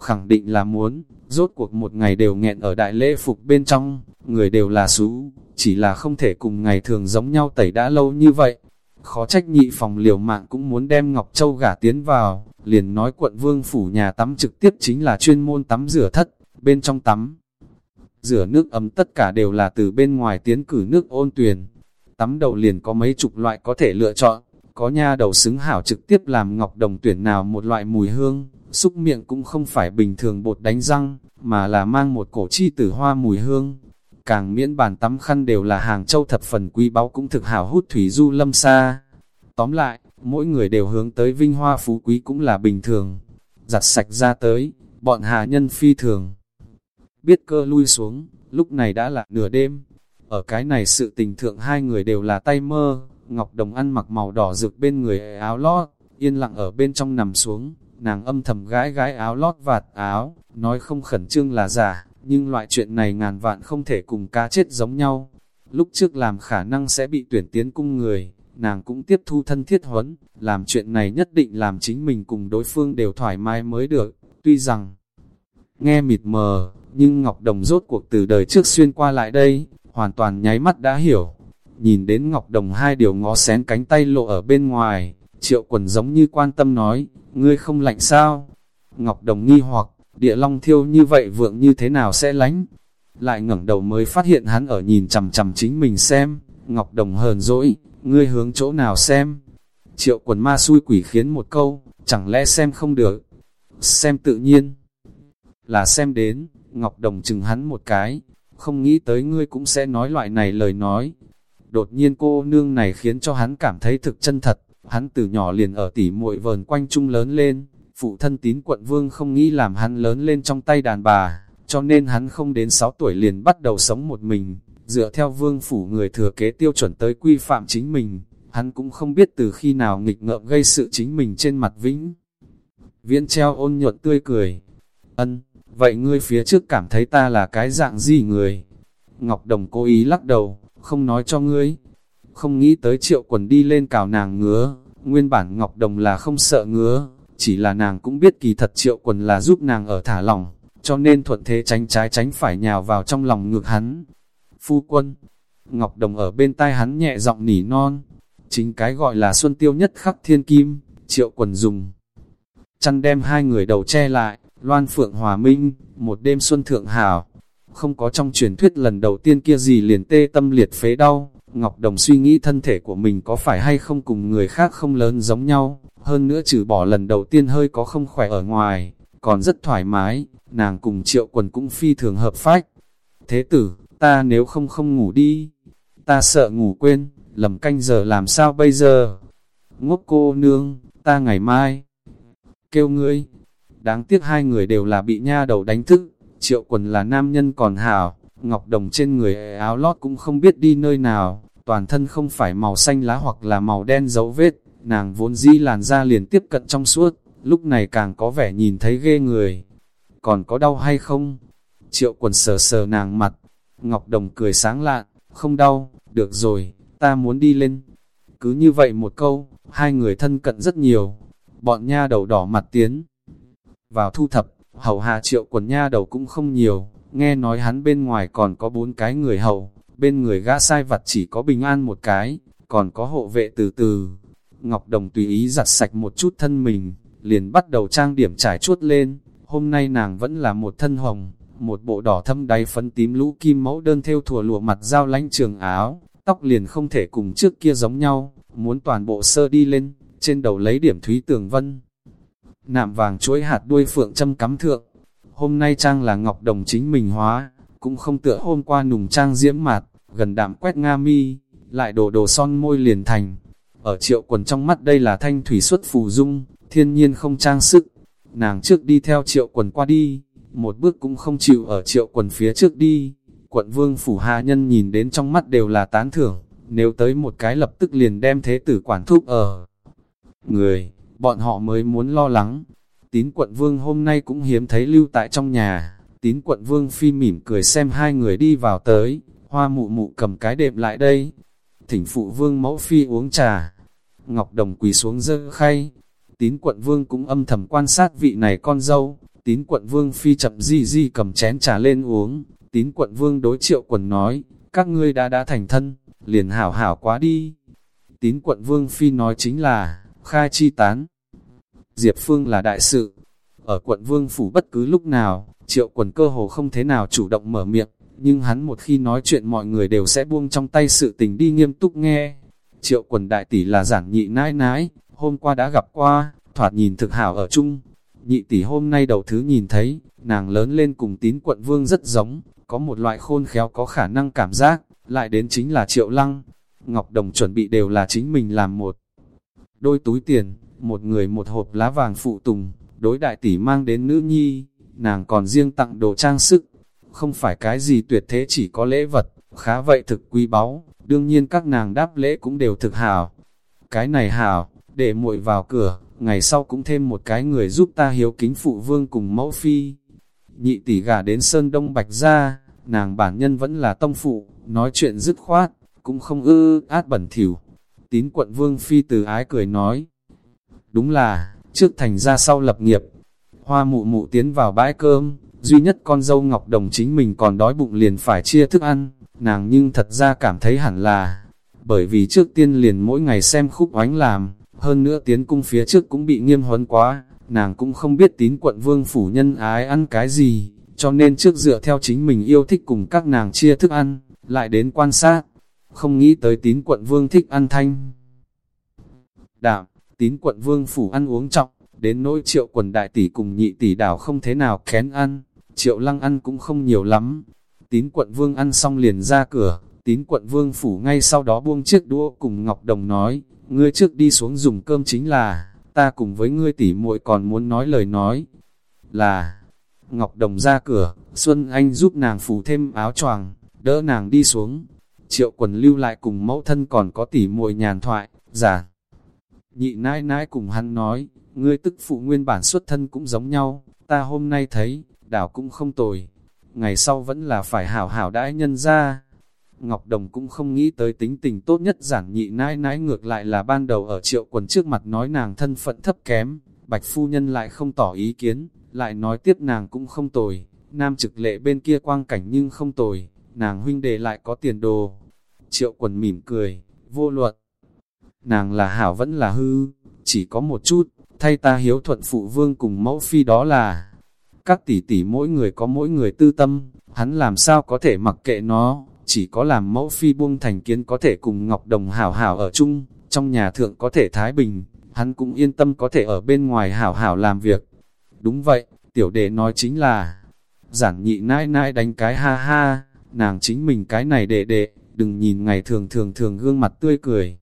Khẳng định là muốn, rốt cuộc một ngày đều nghẹn ở đại lễ phục bên trong, người đều là xú, chỉ là không thể cùng ngày thường giống nhau tẩy đã lâu như vậy. Khó trách nhị phòng liều mạng cũng muốn đem Ngọc Châu gả tiến vào, liền nói quận vương phủ nhà tắm trực tiếp chính là chuyên môn tắm rửa thất, bên trong tắm. Rửa nước ấm tất cả đều là từ bên ngoài tiến cử nước ôn tuyền. Tắm đầu liền có mấy chục loại có thể lựa chọn, có nha đầu xứng hảo trực tiếp làm ngọc đồng tuyển nào một loại mùi hương, xúc miệng cũng không phải bình thường bột đánh răng, mà là mang một cổ chi tử hoa mùi hương. Càng miễn bàn tắm khăn đều là hàng châu thập phần quý báu cũng thực hảo hút thủy du lâm xa. Tóm lại, mỗi người đều hướng tới vinh hoa phú quý cũng là bình thường. Giặt sạch ra tới, bọn hạ nhân phi thường. Biết cơ lui xuống, lúc này đã là nửa đêm. Ở cái này sự tình thượng hai người đều là tay mơ, Ngọc Đồng ăn mặc màu đỏ rực bên người áo lót, yên lặng ở bên trong nằm xuống, nàng âm thầm gái gái áo lót vạt áo, nói không khẩn trương là giả, nhưng loại chuyện này ngàn vạn không thể cùng cá chết giống nhau. Lúc trước làm khả năng sẽ bị tuyển tiến cung người, nàng cũng tiếp thu thân thiết huấn, làm chuyện này nhất định làm chính mình cùng đối phương đều thoải mái mới được, tuy rằng nghe mịt mờ, nhưng Ngọc Đồng rốt cuộc từ đời trước xuyên qua lại đây, hoàn toàn nháy mắt đã hiểu. Nhìn đến Ngọc Đồng hai điều ngó xén cánh tay lộ ở bên ngoài, triệu quần giống như quan tâm nói, ngươi không lạnh sao? Ngọc Đồng nghi hoặc, địa long thiêu như vậy vượng như thế nào sẽ lánh? Lại ngẩng đầu mới phát hiện hắn ở nhìn chằm chằm chính mình xem, Ngọc Đồng hờn dỗi, ngươi hướng chỗ nào xem? Triệu quần ma xui quỷ khiến một câu, chẳng lẽ xem không được? Xem tự nhiên, là xem đến, Ngọc Đồng chừng hắn một cái, không nghĩ tới ngươi cũng sẽ nói loại này lời nói. Đột nhiên cô nương này khiến cho hắn cảm thấy thực chân thật, hắn từ nhỏ liền ở tỉ muội vờn quanh chung lớn lên, phụ thân tín quận vương không nghĩ làm hắn lớn lên trong tay đàn bà, cho nên hắn không đến 6 tuổi liền bắt đầu sống một mình, dựa theo vương phủ người thừa kế tiêu chuẩn tới quy phạm chính mình, hắn cũng không biết từ khi nào nghịch ngợm gây sự chính mình trên mặt vĩnh. Viễn treo ôn nhuận tươi cười, ân, vậy ngươi phía trước cảm thấy ta là cái dạng gì người? Ngọc Đồng cố ý lắc đầu, không nói cho ngươi. Không nghĩ tới triệu quần đi lên cào nàng ngứa, nguyên bản Ngọc Đồng là không sợ ngứa, chỉ là nàng cũng biết kỳ thật triệu quần là giúp nàng ở thả lỏng cho nên thuận thế tránh trái tránh phải nhào vào trong lòng ngược hắn. Phu quân, Ngọc Đồng ở bên tai hắn nhẹ giọng nỉ non, chính cái gọi là xuân tiêu nhất khắc thiên kim, triệu quần dùng. Chăn đem hai người đầu che lại, Loan Phượng Hòa Minh, một đêm xuân thượng hảo, không có trong truyền thuyết lần đầu tiên kia gì liền tê tâm liệt phế đau, Ngọc Đồng suy nghĩ thân thể của mình có phải hay không cùng người khác không lớn giống nhau, hơn nữa trừ bỏ lần đầu tiên hơi có không khỏe ở ngoài, còn rất thoải mái, nàng cùng triệu quần cũng phi thường hợp phách. Thế tử, ta nếu không không ngủ đi, ta sợ ngủ quên, lầm canh giờ làm sao bây giờ? Ngốc cô nương, ta ngày mai, kêu ngươi, Đáng tiếc hai người đều là bị nha đầu đánh thức, triệu quần là nam nhân còn hảo, ngọc đồng trên người áo lót cũng không biết đi nơi nào, toàn thân không phải màu xanh lá hoặc là màu đen dấu vết, nàng vốn dĩ làn da liền tiếp cận trong suốt, lúc này càng có vẻ nhìn thấy ghê người. Còn có đau hay không? Triệu quần sờ sờ nàng mặt, Ngọc Đồng cười sáng lạ, không đau, được rồi, ta muốn đi lên. Cứ như vậy một câu, hai người thân cận rất nhiều, bọn nha đầu đỏ mặt tiến vào thu thập, hầu hạ triệu quần nha đầu cũng không nhiều, nghe nói hắn bên ngoài còn có bốn cái người hầu, bên người gã sai vặt chỉ có bình an một cái, còn có hộ vệ từ từ. Ngọc Đồng tùy ý giặt sạch một chút thân mình, liền bắt đầu trang điểm trải chuốt lên, hôm nay nàng vẫn là một thân hồng, một bộ đỏ thâm đáy phấn tím lũ kim mẫu đơn theo thùa lụa mặt dao lánh trường áo, tóc liền không thể cùng trước kia giống nhau, muốn toàn bộ sơ đi lên, trên đầu lấy điểm thúy tường vân. Nạm vàng chuỗi hạt đuôi phượng châm cắm thượng, hôm nay trang là ngọc đồng chính mình hóa, cũng không tựa hôm qua nùng trang diễm mạt, gần đạm quét nga mi, lại đổ đồ son môi liền thành. Ở triệu quần trong mắt đây là thanh thủy xuất phù dung, thiên nhiên không trang sức. Nàng trước đi theo triệu quần qua đi, một bước cũng không chịu ở triệu quần phía trước đi. Quận vương phủ hạ nhân nhìn đến trong mắt đều là tán thưởng, nếu tới một cái lập tức liền đem thế tử quản thúc ở. Người, bọn họ mới muốn lo lắng. Tín quận vương hôm nay cũng hiếm thấy lưu tại trong nhà. Tín quận vương phi mỉm cười xem hai người đi vào tới, hoa mụ mụ cầm cái đệm lại đây. Thỉnh phụ vương mẫu phi uống trà. Ngọc Đồng quỳ xuống dơ khay. Tín quận vương cũng âm thầm quan sát vị này con dâu. Tín quận vương phi chậm di di cầm chén trà lên uống. Tín quận vương đối triệu quần nói, các ngươi đã đã thành thân, liền hảo hảo quá đi. Tín quận vương phi nói chính là, khai chi tán. Diệp Phương là đại sự. Ở quận vương phủ bất cứ lúc nào, triệu quần cơ hồ không thế nào chủ động mở miệng, nhưng hắn một khi nói chuyện mọi người đều sẽ buông trong tay sự tình đi nghiêm túc nghe. Triệu quần đại tỷ là giản nhị nãi nãi, hôm qua đã gặp qua, thoạt nhìn thực hảo ở chung. Nhị tỷ hôm nay đầu thứ nhìn thấy, nàng lớn lên cùng tín quận vương rất giống, có một loại khôn khéo có khả năng cảm giác, lại đến chính là triệu lăng. Ngọc Đồng chuẩn bị đều là chính mình làm một đôi túi tiền, một người một hộp lá vàng phụ tùng, đối đại tỷ mang đến nữ nhi, nàng còn riêng tặng đồ trang sức, không phải cái gì tuyệt thế chỉ có lễ vật, khá vậy thực quý báu, đương nhiên các nàng đáp lễ cũng đều thực hào. Cái này hào, để muội vào cửa, ngày sau cũng thêm một cái người giúp ta hiếu kính phụ vương cùng mẫu phi. Nhị tỷ gà đến Sơn Đông Bạch ra, nàng bản nhân vẫn là tông phụ, nói chuyện dứt khoát, cũng không ư át bẩn thỉu. Tín quận vương phi từ ái cười nói, đúng là, trước thành ra sau lập nghiệp, hoa mụ mụ tiến vào bãi cơm, duy nhất con dâu Ngọc Đồng chính mình còn đói bụng liền phải chia thức ăn, nàng nhưng thật ra cảm thấy hẳn là, bởi vì trước tiên liền mỗi ngày xem khúc oánh làm, hơn nữa tiến cung phía trước cũng bị nghiêm huấn quá, nàng cũng không biết tín quận vương phủ nhân ái ăn cái gì, cho nên trước dựa theo chính mình yêu thích cùng các nàng chia thức ăn, lại đến quan sát, không nghĩ tới tín quận vương thích ăn thanh. Đạm, tín quận vương phủ ăn uống trọng, đến nỗi triệu quần đại tỷ cùng nhị tỷ đảo không thế nào kén ăn, triệu lăng ăn cũng không nhiều lắm. Tín quận vương ăn xong liền ra cửa, tín quận vương phủ ngay sau đó buông chiếc đũa cùng Ngọc Đồng nói, ngươi trước đi xuống dùng cơm chính là, ta cùng với ngươi tỷ muội còn muốn nói lời nói, là, Ngọc Đồng ra cửa, Xuân Anh giúp nàng phủ thêm áo choàng, đỡ nàng đi xuống, triệu quần lưu lại cùng mẫu thân còn có tỷ muội nhàn thoại, giả. Nhị nãi nãi cùng hắn nói, ngươi tức phụ nguyên bản xuất thân cũng giống nhau, ta hôm nay thấy, đảo cũng không tồi, ngày sau vẫn là phải hảo hảo đãi nhân ra. Ngọc Đồng cũng không nghĩ tới tính tình tốt nhất giản nhị nãi nãi ngược lại là ban đầu ở triệu quần trước mặt nói nàng thân phận thấp kém, bạch phu nhân lại không tỏ ý kiến, lại nói tiếp nàng cũng không tồi, nam trực lệ bên kia quang cảnh nhưng không tồi, nàng huynh đệ lại có tiền đồ. Triệu quần mỉm cười, vô luật nàng là hảo vẫn là hư, chỉ có một chút, thay ta hiếu thuận phụ vương cùng mẫu phi đó là, các tỷ tỷ mỗi người có mỗi người tư tâm, hắn làm sao có thể mặc kệ nó, chỉ có làm mẫu phi buông thành kiến có thể cùng Ngọc Đồng hảo hảo ở chung, trong nhà thượng có thể thái bình, hắn cũng yên tâm có thể ở bên ngoài hảo hảo làm việc. Đúng vậy, tiểu đệ nói chính là, giản nhị nãi nãi đánh cái ha ha, nàng chính mình cái này đệ đệ, đừng nhìn ngày thường thường thường gương mặt tươi cười.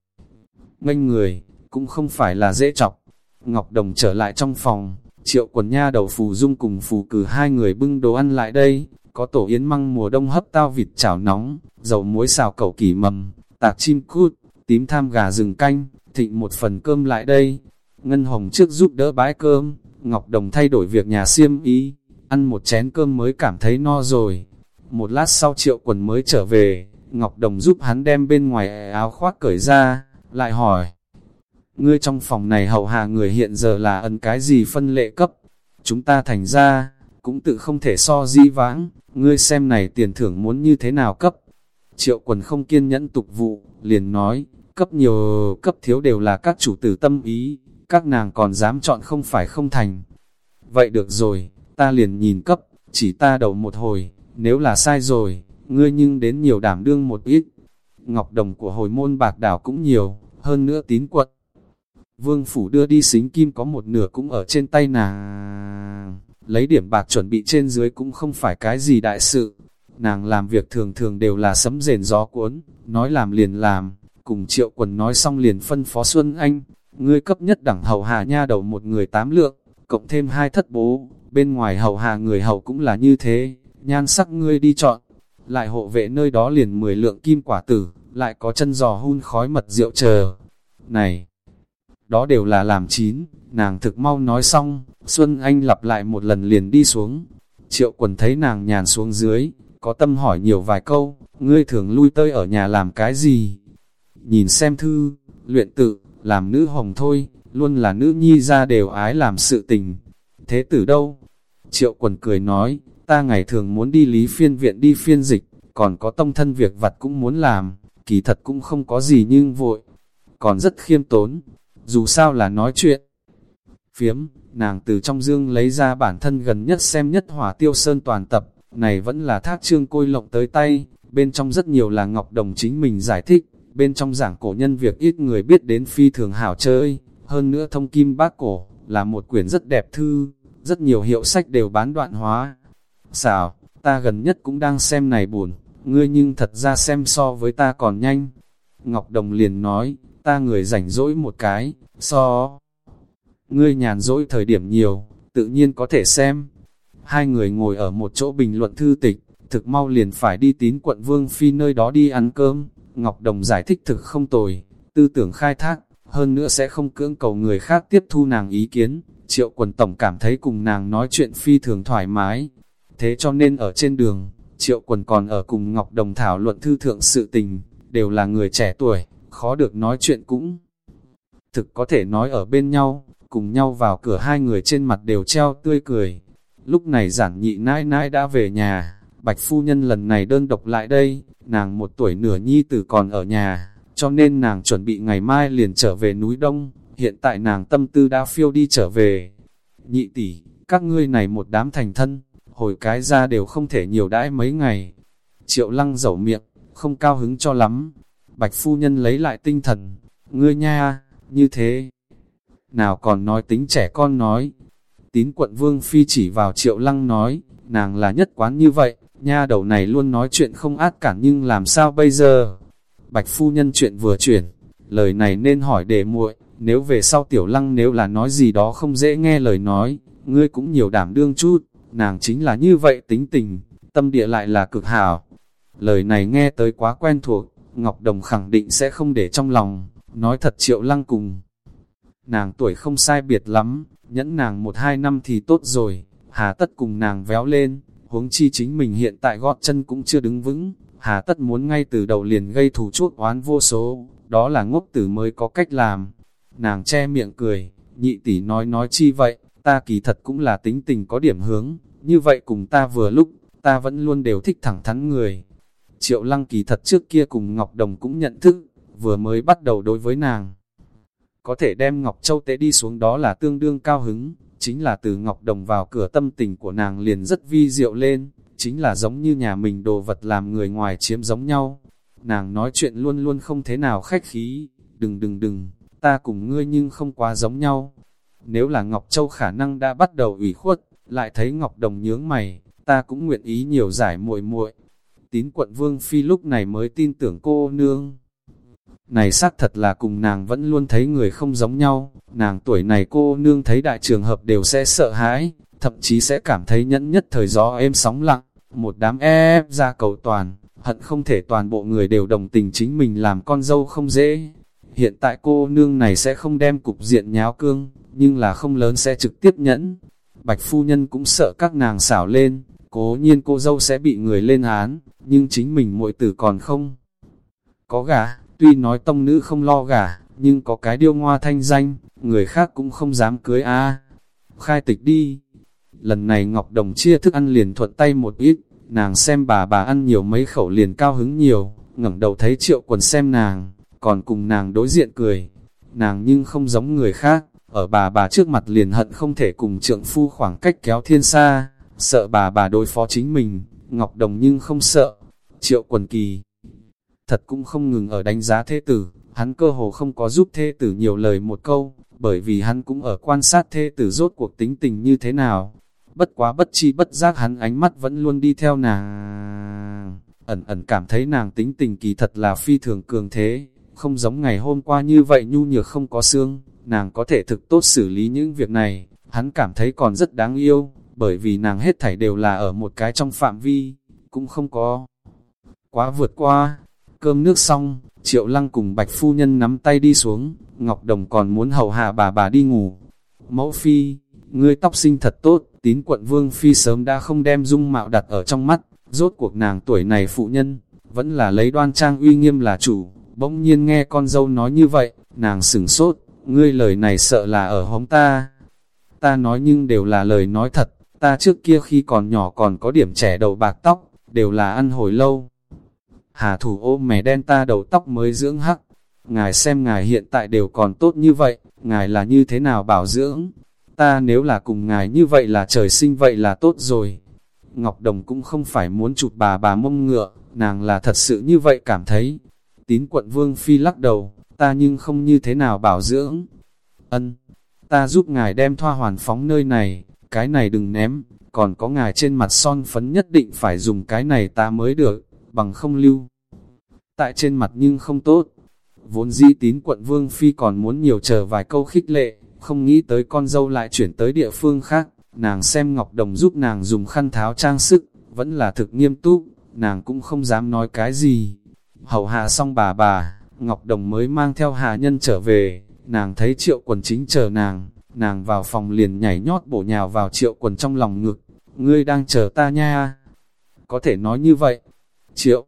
Nganh người, cũng không phải là dễ chọc. Ngọc Đồng trở lại trong phòng, triệu quần nha đầu phù dung cùng phù cử hai người bưng đồ ăn lại đây, có tổ yến măng mùa đông hấp tao vịt chảo nóng, dầu muối xào cẩu kỳ mầm, tạc chim cút, tím tham gà rừng canh, thịnh một phần cơm lại đây. Ngân Hồng trước giúp đỡ bãi cơm, Ngọc Đồng thay đổi việc nhà xiêm ý, ăn một chén cơm mới cảm thấy no rồi. Một lát sau triệu quần mới trở về, Ngọc Đồng giúp hắn đem bên ngoài áo khoác cởi ra, lại hỏi. Ngươi trong phòng này hậu hạ người hiện giờ là ấn cái gì phân lệ cấp? Chúng ta thành ra, cũng tự không thể so di vãng, ngươi xem này tiền thưởng muốn như thế nào cấp. Triệu quần không kiên nhẫn tục vụ, liền nói, cấp nhiều, cấp thiếu đều là các chủ tử tâm ý, các nàng còn dám chọn không phải không thành. Vậy được rồi, ta liền nhìn cấp, chỉ ta đầu một hồi, nếu là sai rồi, ngươi nhưng đến nhiều đảm đương một ít. Ngọc đồng của hồi môn bạc đảo cũng nhiều, hơn nữa tín quận. Vương phủ đưa đi xính kim có một nửa cũng ở trên tay nàng. Lấy điểm bạc chuẩn bị trên dưới cũng không phải cái gì đại sự. Nàng làm việc thường thường đều là sấm rền gió cuốn, nói làm liền làm, cùng triệu quần nói xong liền phân phó Xuân Anh, ngươi cấp nhất đẳng hầu hạ nha đầu một người tám lượng, cộng thêm hai thất bố, bên ngoài hầu hạ người hầu cũng là như thế, nhan sắc ngươi đi chọn, lại hộ vệ nơi đó liền 10 lượng kim quả tử, lại có chân giò hun khói mật rượu chờ. Này, đó đều là làm chín, nàng thực mau nói xong, Xuân Anh lặp lại một lần liền đi xuống. Triệu quần thấy nàng nhàn xuống dưới, có tâm hỏi nhiều vài câu, ngươi thường lui tơi ở nhà làm cái gì? Nhìn xem thư, luyện tự, làm nữ hồng thôi, luôn là nữ nhi ra đều ái làm sự tình. Thế tử đâu? Triệu quần cười nói, ta ngày thường muốn đi lý phiên viện đi phiên dịch, còn có tông thân việc vặt cũng muốn làm, kỳ thật cũng không có gì nhưng vội, còn rất khiêm tốn, dù sao là nói chuyện. Phiếm, nàng từ trong dương lấy ra bản thân gần nhất xem nhất hỏa tiêu sơn toàn tập, này vẫn là thác trương côi lộng tới tay, bên trong rất nhiều là Ngọc Đồng chính mình giải thích, bên trong giảng cổ nhân việc ít người biết đến phi thường hảo chơi, hơn nữa thông kim bác cổ, là một quyển rất đẹp thư, rất nhiều hiệu sách đều bán đoạn hóa. Xảo, ta gần nhất cũng đang xem này buồn, ngươi nhưng thật ra xem so với ta còn nhanh. Ngọc Đồng liền nói, ta người rảnh rỗi một cái, so. Ngươi nhàn rỗi thời điểm nhiều, tự nhiên có thể xem. Hai người ngồi ở một chỗ bình luận thư tịch, thực mau liền phải đi tín quận Vương Phi nơi đó đi ăn cơm. Ngọc Đồng giải thích thực không tồi, tư tưởng khai thác, hơn nữa sẽ không cưỡng cầu người khác tiếp thu nàng ý kiến. Triệu quần tổng cảm thấy cùng nàng nói chuyện phi thường thoải mái. Thế cho nên ở trên đường, Triệu quần còn ở cùng Ngọc Đồng thảo luận thư thượng sự tình, đều là người trẻ tuổi, khó được nói chuyện cũng. Thực có thể nói ở bên nhau, cùng nhau vào cửa hai người trên mặt đều treo tươi cười. Lúc này giản nhị nãi nãi đã về nhà, bạch phu nhân lần này đơn độc lại đây, nàng một tuổi nửa nhi tử còn ở nhà, cho nên nàng chuẩn bị ngày mai liền trở về núi Đông, hiện tại nàng tâm tư đã phiêu đi trở về. Nhị tỷ, các ngươi này một đám thành thân, hồi cái ra đều không thể nhiều đãi mấy ngày. Triệu lăng dẩu miệng, không cao hứng cho lắm. Bạch phu nhân lấy lại tinh thần, ngươi nha, như thế. Nào còn nói tính trẻ con nói. Tín quận vương phi chỉ vào triệu lăng nói, nàng là nhất quán như vậy, nha đầu này luôn nói chuyện không át cản nhưng làm sao bây giờ. Bạch phu nhân chuyện vừa chuyển, lời này nên hỏi để muội, nếu về sau tiểu lăng nếu là nói gì đó không dễ nghe lời nói, ngươi cũng nhiều đảm đương chút nàng chính là như vậy tính tình, tâm địa lại là cực hảo. Lời này nghe tới quá quen thuộc, Ngọc Đồng khẳng định sẽ không để trong lòng, nói thật triệu lăng cùng. Nàng tuổi không sai biệt lắm, nhẫn nàng một hai năm thì tốt rồi, hà tất cùng nàng véo lên, huống chi chính mình hiện tại gót chân cũng chưa đứng vững, hà tất muốn ngay từ đầu liền gây thù chuốc oán vô số, đó là ngốc tử mới có cách làm. Nàng che miệng cười, nhị tỷ nói nói chi vậy, ta kỳ thật cũng là tính tình có điểm hướng, như vậy cùng ta vừa lúc, ta vẫn luôn đều thích thẳng thắn người. Triệu lăng kỳ thật trước kia cùng Ngọc Đồng cũng nhận thức, vừa mới bắt đầu đối với nàng. Có thể đem Ngọc Châu tế đi xuống đó là tương đương cao hứng, chính là từ Ngọc Đồng vào cửa tâm tình của nàng liền rất vi diệu lên, chính là giống như nhà mình đồ vật làm người ngoài chiếm giống nhau. Nàng nói chuyện luôn luôn không thế nào khách khí, đừng đừng đừng, ta cùng ngươi nhưng không quá giống nhau. Nếu là Ngọc Châu khả năng đã bắt đầu ủy khuất, lại thấy Ngọc Đồng nhướng mày, ta cũng nguyện ý nhiều giải muội muội. Tín quận Vương Phi lúc này mới tin tưởng cô nương. Này xác thật là cùng nàng vẫn luôn thấy người không giống nhau, nàng tuổi này cô nương thấy đại trường hợp đều sẽ sợ hãi, thậm chí sẽ cảm thấy nhẫn nhất thời gió êm sóng lặng, một đám e ép ra cầu toàn, hận không thể toàn bộ người đều đồng tình chính mình làm con dâu không dễ. Hiện tại cô nương này sẽ không đem cục diện nháo cương, nhưng là không lớn sẽ trực tiếp nhẫn, Bạch phu nhân cũng sợ các nàng xảo lên, cố nhiên cô dâu sẽ bị người lên án, nhưng chính mình muội tử còn không. Có gà, tuy nói tông nữ không lo gà, nhưng có cái điêu ngoa thanh danh, người khác cũng không dám cưới a Khai tịch đi. Lần này Ngọc Đồng chia thức ăn liền thuận tay một ít, nàng xem bà bà ăn nhiều mấy khẩu liền cao hứng nhiều, ngẩng đầu thấy triệu quần xem nàng, còn cùng nàng đối diện cười. Nàng nhưng không giống người khác, ở bà bà trước mặt liền hận không thể cùng trượng phu khoảng cách kéo thiên xa, sợ bà bà đối phó chính mình, Ngọc Đồng nhưng không sợ. Triệu quần kỳ, thật cũng không ngừng ở đánh giá thế tử, hắn cơ hồ không có giúp thê tử nhiều lời một câu, bởi vì hắn cũng ở quan sát thê tử rốt cuộc tính tình như thế nào. Bất quá bất chi bất giác hắn ánh mắt vẫn luôn đi theo nàng. Ẩn ẩn cảm thấy nàng tính tình kỳ thật là phi thường cường thế, không giống ngày hôm qua như vậy nhu nhược không có xương, nàng có thể thực tốt xử lý những việc này, hắn cảm thấy còn rất đáng yêu, bởi vì nàng hết thảy đều là ở một cái trong phạm vi, cũng không có quá vượt qua. Cơm nước xong, Triệu Lăng cùng Bạch Phu Nhân nắm tay đi xuống, Ngọc Đồng còn muốn hầu hạ bà bà đi ngủ. Mẫu Phi, ngươi tóc sinh thật tốt, tín quận Vương Phi sớm đã không đem dung mạo đặt ở trong mắt, rốt cuộc nàng tuổi này phụ nhân, vẫn là lấy đoan trang uy nghiêm là chủ. Bỗng nhiên nghe con dâu nói như vậy, nàng sửng sốt, ngươi lời này sợ là ở hống ta. Ta nói nhưng đều là lời nói thật, ta trước kia khi còn nhỏ còn có điểm trẻ đầu bạc tóc, đều là ăn hồi lâu. Hà thủ ôm mè đen ta đầu tóc mới dưỡng hắc. Ngài xem ngài hiện tại đều còn tốt như vậy, ngài là như thế nào bảo dưỡng? Ta nếu là cùng ngài như vậy là trời sinh vậy là tốt rồi. Ngọc Đồng cũng không phải muốn chụp bà bà mông ngựa, nàng là thật sự như vậy cảm thấy. Tín quận Vương Phi lắc đầu, ta nhưng không như thế nào bảo dưỡng. Ân, ta giúp ngài đem thoa hoàn phóng nơi này, cái này đừng ném, còn có ngài trên mặt son phấn nhất định phải dùng cái này ta mới được bằng không lưu. Tại trên mặt nhưng không tốt. Vốn dĩ tín quận Vương Phi còn muốn nhiều chờ vài câu khích lệ, không nghĩ tới con dâu lại chuyển tới địa phương khác. Nàng xem Ngọc Đồng giúp nàng dùng khăn tháo trang sức, vẫn là thực nghiêm túc, nàng cũng không dám nói cái gì. Hầu hạ xong bà bà, Ngọc Đồng mới mang theo hạ nhân trở về, nàng thấy triệu quần chính chờ nàng, nàng vào phòng liền nhảy nhót bổ nhào vào triệu quần trong lòng ngực, ngươi đang chờ ta nha. Có thể nói như vậy, Triệu.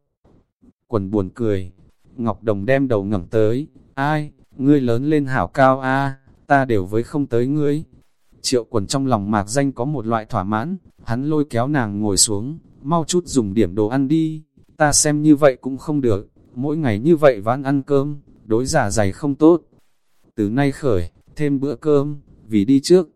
Quần buồn cười. Ngọc Đồng đem đầu ngẩng tới. Ai, ngươi lớn lên hảo cao a ta đều với không tới ngươi. Triệu quần trong lòng mạc danh có một loại thỏa mãn, hắn lôi kéo nàng ngồi xuống, mau chút dùng điểm đồ ăn đi, ta xem như vậy cũng không được, mỗi ngày như vậy vãn ăn cơm, đối giả dày không tốt. Từ nay khởi, thêm bữa cơm, vì đi trước.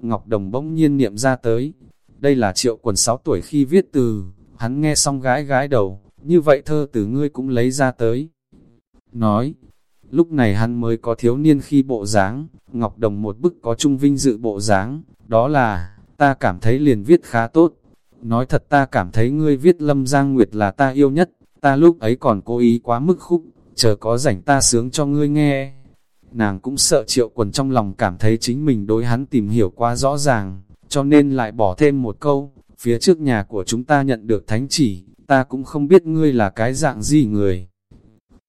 Ngọc Đồng bỗng nhiên niệm ra tới, đây là triệu quần 6 tuổi khi viết từ, Hắn nghe xong gái gái đầu, như vậy thơ từ ngươi cũng lấy ra tới. Nói, lúc này hắn mới có thiếu niên khi bộ dáng, Ngọc Đồng một bức có trung vinh dự bộ dáng, đó là, ta cảm thấy liền viết khá tốt. Nói thật ta cảm thấy ngươi viết Lâm Giang Nguyệt là ta yêu nhất, ta lúc ấy còn cố ý quá mức khúc, chờ có rảnh ta sướng cho ngươi nghe. Nàng cũng sợ triệu quần trong lòng cảm thấy chính mình đối hắn tìm hiểu quá rõ ràng, cho nên lại bỏ thêm một câu, phía trước nhà của chúng ta nhận được thánh chỉ, ta cũng không biết ngươi là cái dạng gì người.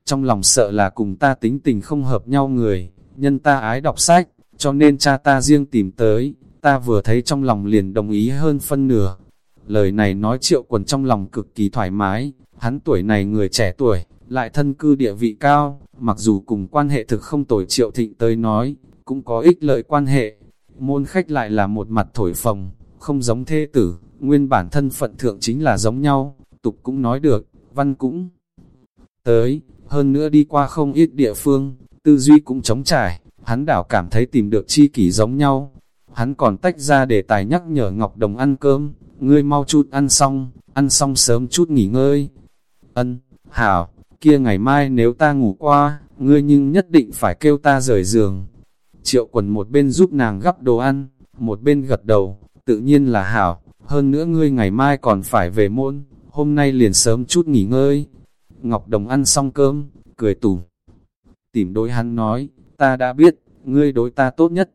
Trong lòng sợ là cùng ta tính tình không hợp nhau người, nhân ta ái đọc sách, cho nên cha ta riêng tìm tới, ta vừa thấy trong lòng liền đồng ý hơn phân nửa. Lời này nói triệu quần trong lòng cực kỳ thoải mái, hắn tuổi này người trẻ tuổi, lại thân cư địa vị cao, mặc dù cùng quan hệ thực không tồi triệu thịnh tới nói, cũng có ích lợi quan hệ. Môn khách lại là một mặt thổi phồng, không giống thê tử, nguyên bản thân phận thượng chính là giống nhau, tục cũng nói được, văn cũng tới, hơn nữa đi qua không ít địa phương, tư duy cũng chống trải, hắn đảo cảm thấy tìm được chi kỷ giống nhau. Hắn còn tách ra để tài nhắc nhở Ngọc Đồng ăn cơm, ngươi mau chút ăn xong, ăn xong sớm chút nghỉ ngơi. Ân, hảo, kia ngày mai nếu ta ngủ qua, ngươi nhưng nhất định phải kêu ta rời giường. Triệu quần một bên giúp nàng gắp đồ ăn, một bên gật đầu, tự nhiên là hảo, hơn nữa ngươi ngày mai còn phải về môn, hôm nay liền sớm chút nghỉ ngơi. Ngọc Đồng ăn xong cơm, cười tủm. Tìm đối hắn nói, ta đã biết, ngươi đối ta tốt nhất.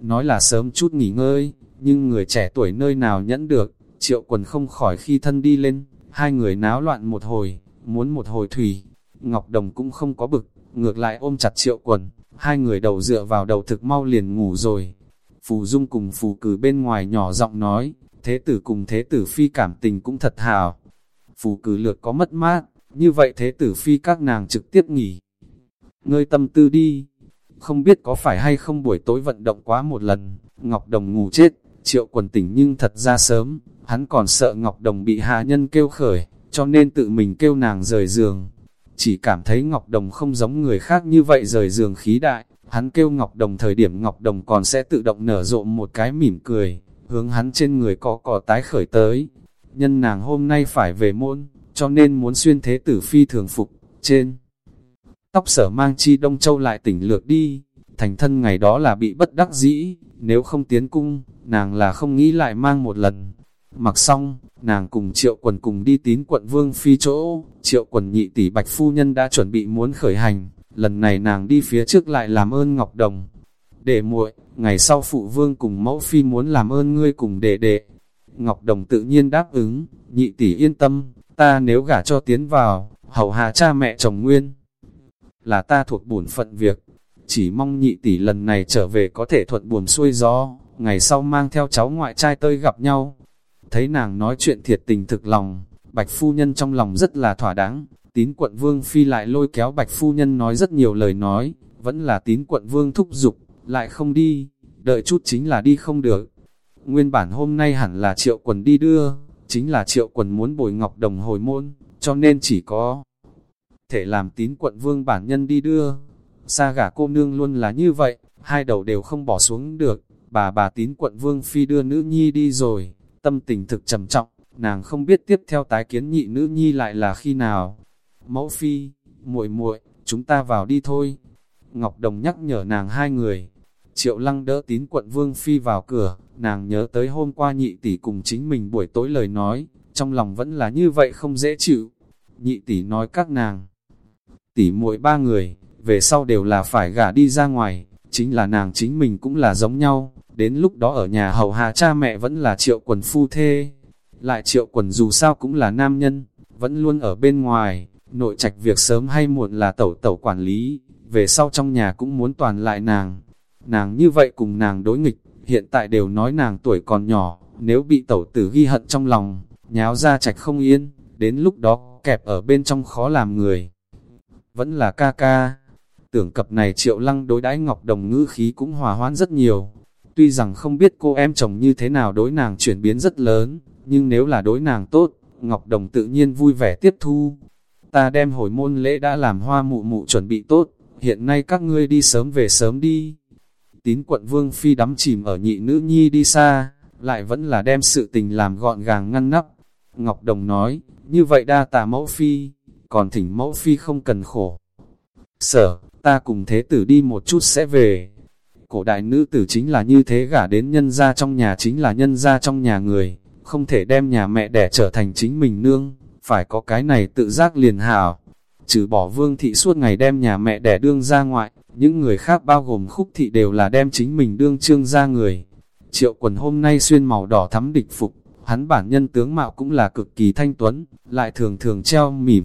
Nói là sớm chút nghỉ ngơi, nhưng người trẻ tuổi nơi nào nhẫn được, triệu quần không khỏi khi thân đi lên, hai người náo loạn một hồi, muốn một hồi thủy. Ngọc Đồng cũng không có bực, ngược lại ôm chặt triệu quần, hai người đầu dựa vào đầu thực mau liền ngủ rồi. Phù Dung cùng Phù Cử bên ngoài nhỏ giọng nói, thế tử cùng thế tử phi cảm tình cũng thật hào. Phù cử lược có mất mát, như vậy thế tử phi các nàng trực tiếp nghỉ. Ngươi tâm tư đi, không biết có phải hay không buổi tối vận động quá một lần, Ngọc Đồng ngủ chết, Triệu quần tỉnh nhưng thật ra sớm, hắn còn sợ Ngọc Đồng bị hạ nhân kêu khởi, cho nên tự mình kêu nàng rời giường. Chỉ cảm thấy Ngọc Đồng không giống người khác như vậy rời giường khí đại, hắn kêu Ngọc Đồng thời điểm Ngọc Đồng còn sẽ tự động nở rộ một cái mỉm cười, hướng hắn trên người có cỏ tái khởi tới. Nhân nàng hôm nay phải về môn, cho nên muốn xuyên thế tử phi thường phục, trên. Tóc sở mang chi Đông Châu lại tỉnh lược đi, thành thân ngày đó là bị bất đắc dĩ, nếu không tiến cung, nàng là không nghĩ lại mang một lần. Mặc xong, nàng cùng triệu quần cùng đi tín quận vương phi chỗ, triệu quần nhị tỷ bạch phu nhân đã chuẩn bị muốn khởi hành, lần này nàng đi phía trước lại làm ơn Ngọc Đồng. Để muội, ngày sau phụ vương cùng mẫu phi muốn làm ơn ngươi cùng đệ đệ. Ngọc Đồng tự nhiên đáp ứng, nhị tỷ yên tâm, ta nếu gả cho tiến vào, hầu hạ cha mẹ chồng nguyên. Là ta thuộc bổn phận việc, chỉ mong nhị tỷ lần này trở về có thể thuận buồm xuôi gió, ngày sau mang theo cháu ngoại trai tơi gặp nhau. Thấy nàng nói chuyện thiệt tình thực lòng, bạch phu nhân trong lòng rất là thỏa đáng, tín quận vương phi lại lôi kéo bạch phu nhân nói rất nhiều lời nói, vẫn là tín quận vương thúc giục, lại không đi, đợi chút chính là đi không được. Nguyên bản hôm nay hẳn là triệu quần đi đưa, chính là triệu quần muốn bồi ngọc đồng hồi môn, cho nên chỉ có thể làm tín quận vương bản nhân đi đưa. Sa gả cô nương luôn là như vậy, hai đầu đều không bỏ xuống được, bà bà tín quận vương phi đưa nữ nhi đi rồi, tâm tình thực trầm trọng, nàng không biết tiếp theo tái kiến nhị nữ nhi lại là khi nào. Mẫu phi, muội muội, chúng ta vào đi thôi. Ngọc Đồng nhắc nhở nàng hai người. Triệu lăng đỡ tín quận vương phi vào cửa, nàng nhớ tới hôm qua nhị tỷ cùng chính mình buổi tối lời nói, trong lòng vẫn là như vậy không dễ chịu. Nhị tỷ nói các nàng, tỷ muội ba người, về sau đều là phải gả đi ra ngoài, chính là nàng chính mình cũng là giống nhau, đến lúc đó ở nhà hầu hạ cha mẹ vẫn là triệu quần phu thê. Lại triệu quần dù sao cũng là nam nhân, vẫn luôn ở bên ngoài, nội trạch việc sớm hay muộn là tẩu tẩu quản lý, về sau trong nhà cũng muốn toàn lại nàng. Nàng như vậy cùng nàng đối nghịch, hiện tại đều nói nàng tuổi còn nhỏ, nếu bị tẩu tử ghi hận trong lòng, nháo ra trạch không yên, đến lúc đó kẹp ở bên trong khó làm người. Vẫn là ca ca. Tưởng cập này triệu lăng đối đãi Ngọc Đồng ngữ khí cũng hòa hoãn rất nhiều. Tuy rằng không biết cô em chồng như thế nào đối nàng chuyển biến rất lớn, nhưng nếu là đối nàng tốt, Ngọc Đồng tự nhiên vui vẻ tiếp thu. Ta đem hồi môn lễ đã làm hoa mụ mụ chuẩn bị tốt, hiện nay các ngươi đi sớm về sớm đi. Tín quận Vương Phi đắm chìm ở nhị nữ nhi đi xa, lại vẫn là đem sự tình làm gọn gàng ngăn nắp. Ngọc Đồng nói, như vậy đa tà mẫu Phi, còn thỉnh mẫu Phi không cần khổ. Sở, ta cùng thế tử đi một chút sẽ về. Cổ đại nữ tử chính là như thế gả đến nhân gia trong nhà chính là nhân gia trong nhà người, không thể đem nhà mẹ đẻ trở thành chính mình nương, phải có cái này tự giác liền hảo. Trừ bỏ vương thị suốt ngày đem nhà mẹ đẻ đương ra ngoại, những người khác bao gồm khúc thị đều là đem chính mình đương trương ra người. Triệu quần hôm nay xuyên màu đỏ thắm địch phục, hắn bản nhân tướng mạo cũng là cực kỳ thanh tuấn, lại thường thường treo mỉm.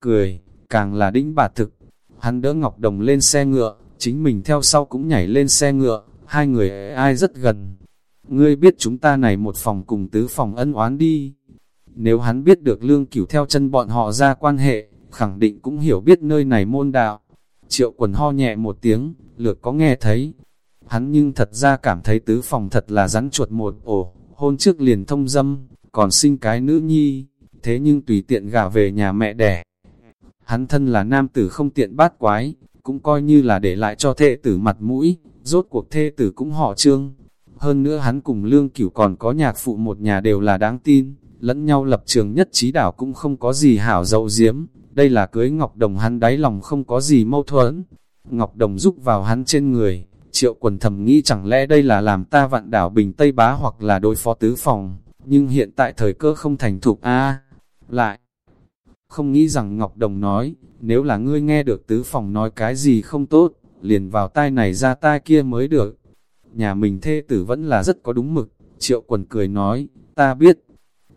Cười, càng là đĩnh bà thực. Hắn đỡ Ngọc Đồng lên xe ngựa, chính mình theo sau cũng nhảy lên xe ngựa, hai người ai rất gần. Ngươi biết chúng ta này một phòng cùng tứ phòng ân oán đi. Nếu hắn biết được lương cửu theo chân bọn họ ra quan hệ, khẳng định cũng hiểu biết nơi này môn đạo. Triệu quần ho nhẹ một tiếng, lược có nghe thấy. Hắn nhưng thật ra cảm thấy tứ phòng thật là rắn chuột một ổ, hôn trước liền thông dâm, còn sinh cái nữ nhi, thế nhưng tùy tiện gả về nhà mẹ đẻ. Hắn thân là nam tử không tiện bát quái, cũng coi như là để lại cho thê tử mặt mũi, rốt cuộc thê tử cũng họ trương. Hơn nữa hắn cùng lương cửu còn có nhạc phụ một nhà đều là đáng tin, lẫn nhau lập trường nhất trí đảo cũng không có gì hảo dậu diếm, đây là cưới Ngọc Đồng hắn đáy lòng không có gì mâu thuẫn. Ngọc Đồng giúp vào hắn trên người, triệu quần thầm nghĩ chẳng lẽ đây là làm ta vạn đảo Bình Tây Bá hoặc là đối phó tứ phòng, nhưng hiện tại thời cơ không thành thục a Lại, không nghĩ rằng Ngọc Đồng nói, nếu là ngươi nghe được tứ phòng nói cái gì không tốt, liền vào tai này ra tai kia mới được. Nhà mình thê tử vẫn là rất có đúng mực, triệu quần cười nói, ta biết,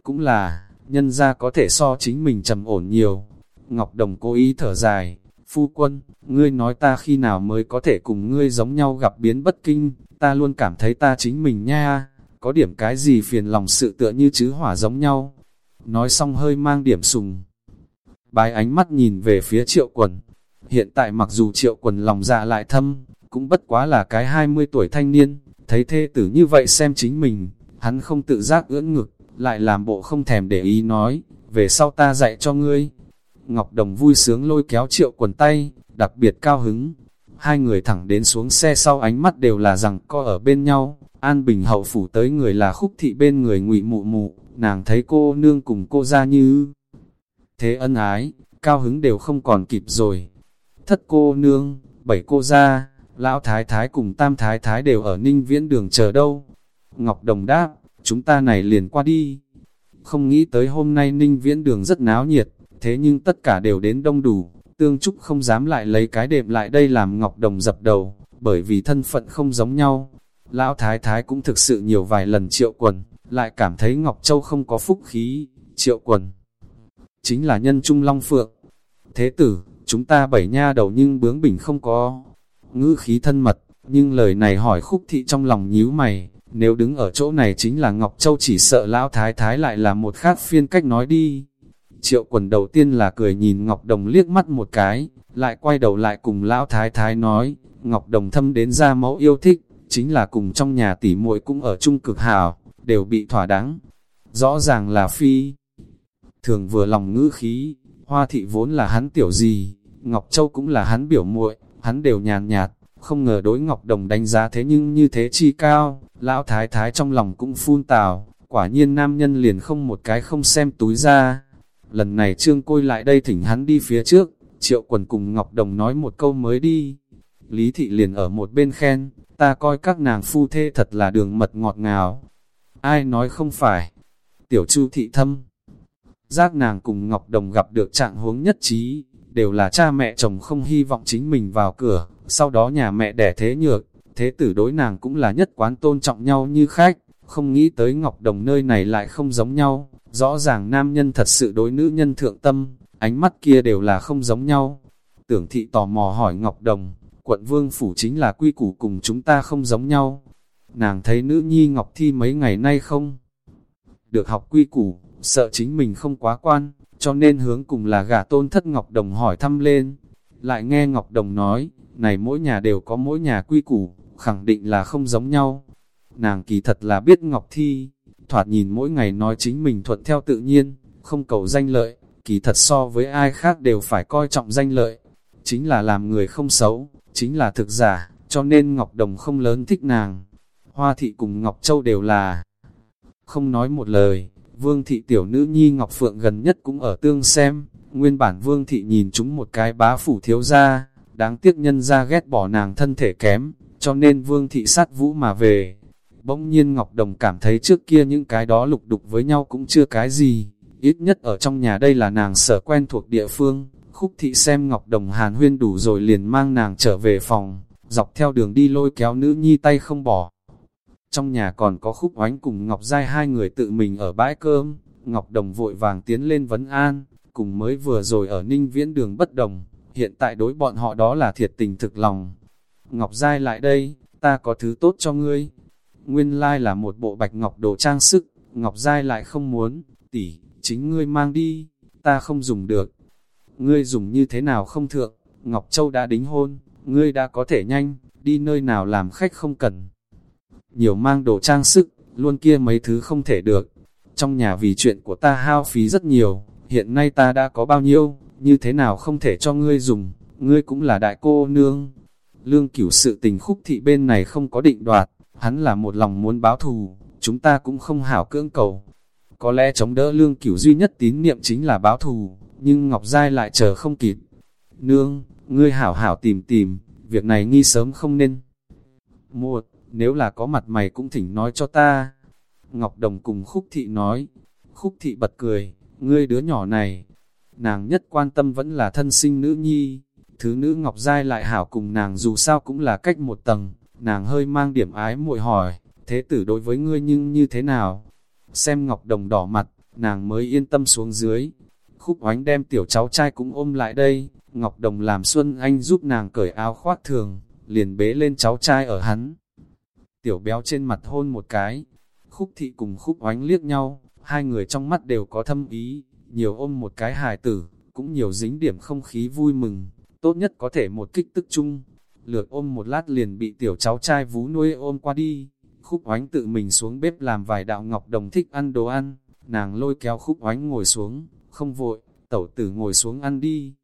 cũng là, nhân ra có thể so chính mình trầm ổn nhiều. Ngọc Đồng cố ý thở dài, phu quân, ngươi nói ta khi nào mới có thể cùng ngươi giống nhau gặp biến bất kinh, ta luôn cảm thấy ta chính mình nha, có điểm cái gì phiền lòng sự tựa như chứ hỏa giống nhau. Nói xong hơi mang điểm sùng. Bái ánh mắt nhìn về phía triệu quần. Hiện tại mặc dù triệu quần lòng dạ lại thâm, cũng bất quá là cái 20 tuổi thanh niên, thấy thê tử như vậy xem chính mình, hắn không tự giác ưỡn ngực, lại làm bộ không thèm để ý nói, về sau ta dạy cho ngươi. Ngọc Đồng vui sướng lôi kéo triệu quần tay, đặc biệt cao hứng. Hai người thẳng đến xuống xe sau ánh mắt đều là rằng co ở bên nhau, An Bình hậu phủ tới người là khúc thị bên người ngụy mụ mụ, nàng thấy cô nương cùng cô ra như thế ân ái, cao hứng đều không còn kịp rồi. Thất cô nương, bảy cô gia, lão thái thái cùng tam thái thái đều ở ninh viễn đường chờ đâu. Ngọc Đồng đáp, chúng ta này liền qua đi. Không nghĩ tới hôm nay ninh viễn đường rất náo nhiệt, thế nhưng tất cả đều đến đông đủ, tương trúc không dám lại lấy cái đệm lại đây làm Ngọc Đồng dập đầu, bởi vì thân phận không giống nhau. Lão Thái Thái cũng thực sự nhiều vài lần triệu quần, lại cảm thấy Ngọc Châu không có phúc khí, triệu quần. Chính là nhân trung long phượng. Thế tử, chúng ta bảy nha đầu nhưng bướng bỉnh không có. Ngữ khí thân mật, nhưng lời này hỏi khúc thị trong lòng nhíu mày, nếu đứng ở chỗ này chính là Ngọc Châu chỉ sợ lão thái thái lại là một khác phiên cách nói đi. Triệu quần đầu tiên là cười nhìn Ngọc Đồng liếc mắt một cái, lại quay đầu lại cùng lão thái thái nói, Ngọc Đồng thâm đến ra mẫu yêu thích, chính là cùng trong nhà tỷ muội cũng ở chung cực hào, đều bị thỏa đáng. Rõ ràng là phi. Thường vừa lòng ngữ khí, hoa thị vốn là hắn tiểu gì, Ngọc Châu cũng là hắn biểu muội, hắn đều nhàn nhạt, không ngờ đối Ngọc Đồng đánh giá thế nhưng như thế chi cao, lão thái thái trong lòng cũng phun tào, quả nhiên nam nhân liền không một cái không xem túi ra. Lần này trương côi lại đây thỉnh hắn đi phía trước, triệu quần cùng Ngọc Đồng nói một câu mới đi. Lý thị liền ở một bên khen, ta coi các nàng phu thê thật là đường mật ngọt ngào. Ai nói không phải? Tiểu chu thị thâm. Giác nàng cùng Ngọc Đồng gặp được trạng huống nhất trí, đều là cha mẹ chồng không hy vọng chính mình vào cửa, sau đó nhà mẹ đẻ thế nhược, thế tử đối nàng cũng là nhất quán tôn trọng nhau như khách, không nghĩ tới Ngọc Đồng nơi này lại không giống nhau, rõ ràng nam nhân thật sự đối nữ nhân thượng tâm, ánh mắt kia đều là không giống nhau. Tưởng thị tò mò hỏi Ngọc Đồng, quận vương phủ chính là quy củ cùng chúng ta không giống nhau. Nàng thấy nữ nhi Ngọc Thi mấy ngày nay không được học quy củ, sợ chính mình không quá quan, cho nên hướng cùng là gả tôn thất Ngọc Đồng hỏi thăm lên. Lại nghe Ngọc Đồng nói, này mỗi nhà đều có mỗi nhà quy củ, khẳng định là không giống nhau. Nàng kỳ thật là biết Ngọc Thi, thoạt nhìn mỗi ngày nói chính mình thuận theo tự nhiên, không cầu danh lợi, kỳ thật so với ai khác đều phải coi trọng danh lợi. Chính là làm người không xấu, chính là thực giả, cho nên Ngọc Đồng không lớn thích nàng. Hoa thị cùng Ngọc Châu đều là không nói một lời, vương thị tiểu nữ nhi Ngọc Phượng gần nhất cũng ở tương xem, nguyên bản vương thị nhìn chúng một cái bá phủ thiếu ra, đáng tiếc nhân ra ghét bỏ nàng thân thể kém, cho nên vương thị sát vũ mà về. Bỗng nhiên Ngọc Đồng cảm thấy trước kia những cái đó lục đục với nhau cũng chưa cái gì, ít nhất ở trong nhà đây là nàng sở quen thuộc địa phương. Khúc thị xem Ngọc Đồng hàn huyên đủ rồi liền mang nàng trở về phòng, dọc theo đường đi lôi kéo nữ nhi tay không bỏ. Trong nhà còn có khúc oánh cùng Ngọc Giai hai người tự mình ở bãi cơm, Ngọc Đồng vội vàng tiến lên vấn an, cùng mới vừa rồi ở ninh viễn đường bất đồng, hiện tại đối bọn họ đó là thiệt tình thực lòng. Ngọc Giai lại đây, ta có thứ tốt cho ngươi. Nguyên lai là một bộ bạch ngọc đồ trang sức, Ngọc Giai lại không muốn, tỷ, chính ngươi mang đi, ta không dùng được. Ngươi dùng như thế nào không thượng, Ngọc Châu đã đính hôn, ngươi đã có thể nhanh, đi nơi nào làm khách không cần. Nhiều mang đồ trang sức, luôn kia mấy thứ không thể được. Trong nhà vì chuyện của ta hao phí rất nhiều, hiện nay ta đã có bao nhiêu, như thế nào không thể cho ngươi dùng, ngươi cũng là đại cô nương. Lương cửu sự tình khúc thị bên này không có định đoạt, hắn là một lòng muốn báo thù, chúng ta cũng không hảo cưỡng cầu. Có lẽ chống đỡ lương cửu duy nhất tín niệm chính là báo thù, nhưng Ngọc Giai lại chờ không kịp. Nương, ngươi hảo hảo tìm tìm, việc này nghi sớm không nên. Một, nếu là có mặt mày cũng thỉnh nói cho ta. Ngọc Đồng cùng Khúc Thị nói, Khúc Thị bật cười, ngươi đứa nhỏ này, nàng nhất quan tâm vẫn là thân sinh nữ nhi, thứ nữ Ngọc Giai lại hảo cùng nàng dù sao cũng là cách một tầng, nàng hơi mang điểm ái muội hỏi, thế tử đối với ngươi nhưng như thế nào? Xem Ngọc Đồng đỏ mặt, nàng mới yên tâm xuống dưới. Khúc oánh đem tiểu cháu trai cũng ôm lại đây, Ngọc Đồng làm Xuân Anh giúp nàng cởi áo khoác thường, liền bế lên cháu trai ở hắn. Tiểu béo trên mặt hôn một cái, khúc thị cùng khúc oánh liếc nhau, hai người trong mắt đều có thâm ý, nhiều ôm một cái hài tử, cũng nhiều dính điểm không khí vui mừng, tốt nhất có thể một kích tức chung. Lược ôm một lát liền bị tiểu cháu trai vú nuôi ôm qua đi, Khúc oánh tự mình xuống bếp làm vài đạo ngọc đồng thích ăn đồ ăn, nàng lôi kéo khúc oánh ngồi xuống, không vội, tẩu tử ngồi xuống ăn đi.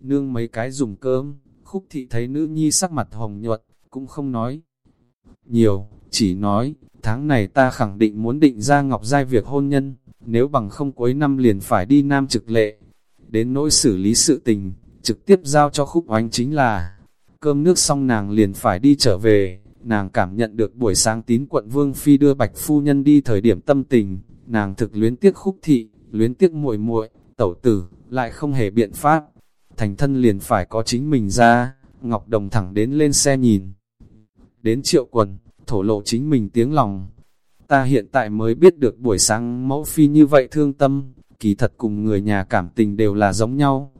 Nương mấy cái dùng cơm, khúc thị thấy nữ nhi sắc mặt hồng nhuận, cũng không nói. Nhiều, chỉ nói, tháng này ta khẳng định muốn định ra ngọc giai việc hôn nhân, nếu bằng không cuối năm liền phải đi nam trực lệ. Đến nỗi xử lý sự tình, trực tiếp giao cho khúc oánh chính là, cơm nước xong nàng liền phải đi trở về, nàng cảm nhận được buổi sáng tín quận Vương Phi đưa Bạch Phu Nhân đi thời điểm tâm tình, nàng thực luyến tiếc khúc thị, luyến tiếc muội muội tẩu tử, lại không hề biện pháp. Thành thân liền phải có chính mình ra, Ngọc Đồng thẳng đến lên xe nhìn. Đến triệu quần, thổ lộ chính mình tiếng lòng. Ta hiện tại mới biết được buổi sáng mẫu phi như vậy thương tâm, kỳ thật cùng người nhà cảm tình đều là giống nhau.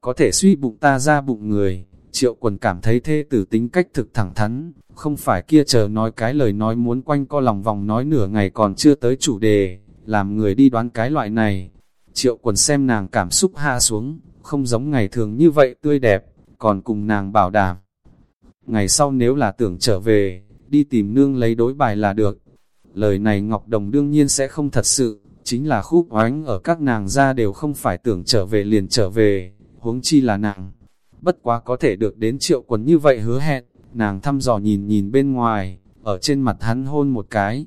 Có thể suy bụng ta ra bụng người, triệu quần cảm thấy thê tử tính cách thực thẳng thắn, không phải kia chờ nói cái lời nói muốn quanh co lòng vòng nói nửa ngày còn chưa tới chủ đề, làm người đi đoán cái loại này. Triệu quần xem nàng cảm xúc hạ xuống, không giống ngày thường như vậy tươi đẹp, còn cùng nàng bảo đảm. Ngày sau nếu là tưởng trở về, đi tìm nương lấy đối bài là được. Lời này Ngọc Đồng đương nhiên sẽ không thật sự, chính là khúc oánh ở các nàng ra đều không phải tưởng trở về liền trở về, huống chi là nàng. Bất quá có thể được đến triệu quần như vậy hứa hẹn, nàng thăm dò nhìn nhìn bên ngoài, ở trên mặt hắn hôn một cái.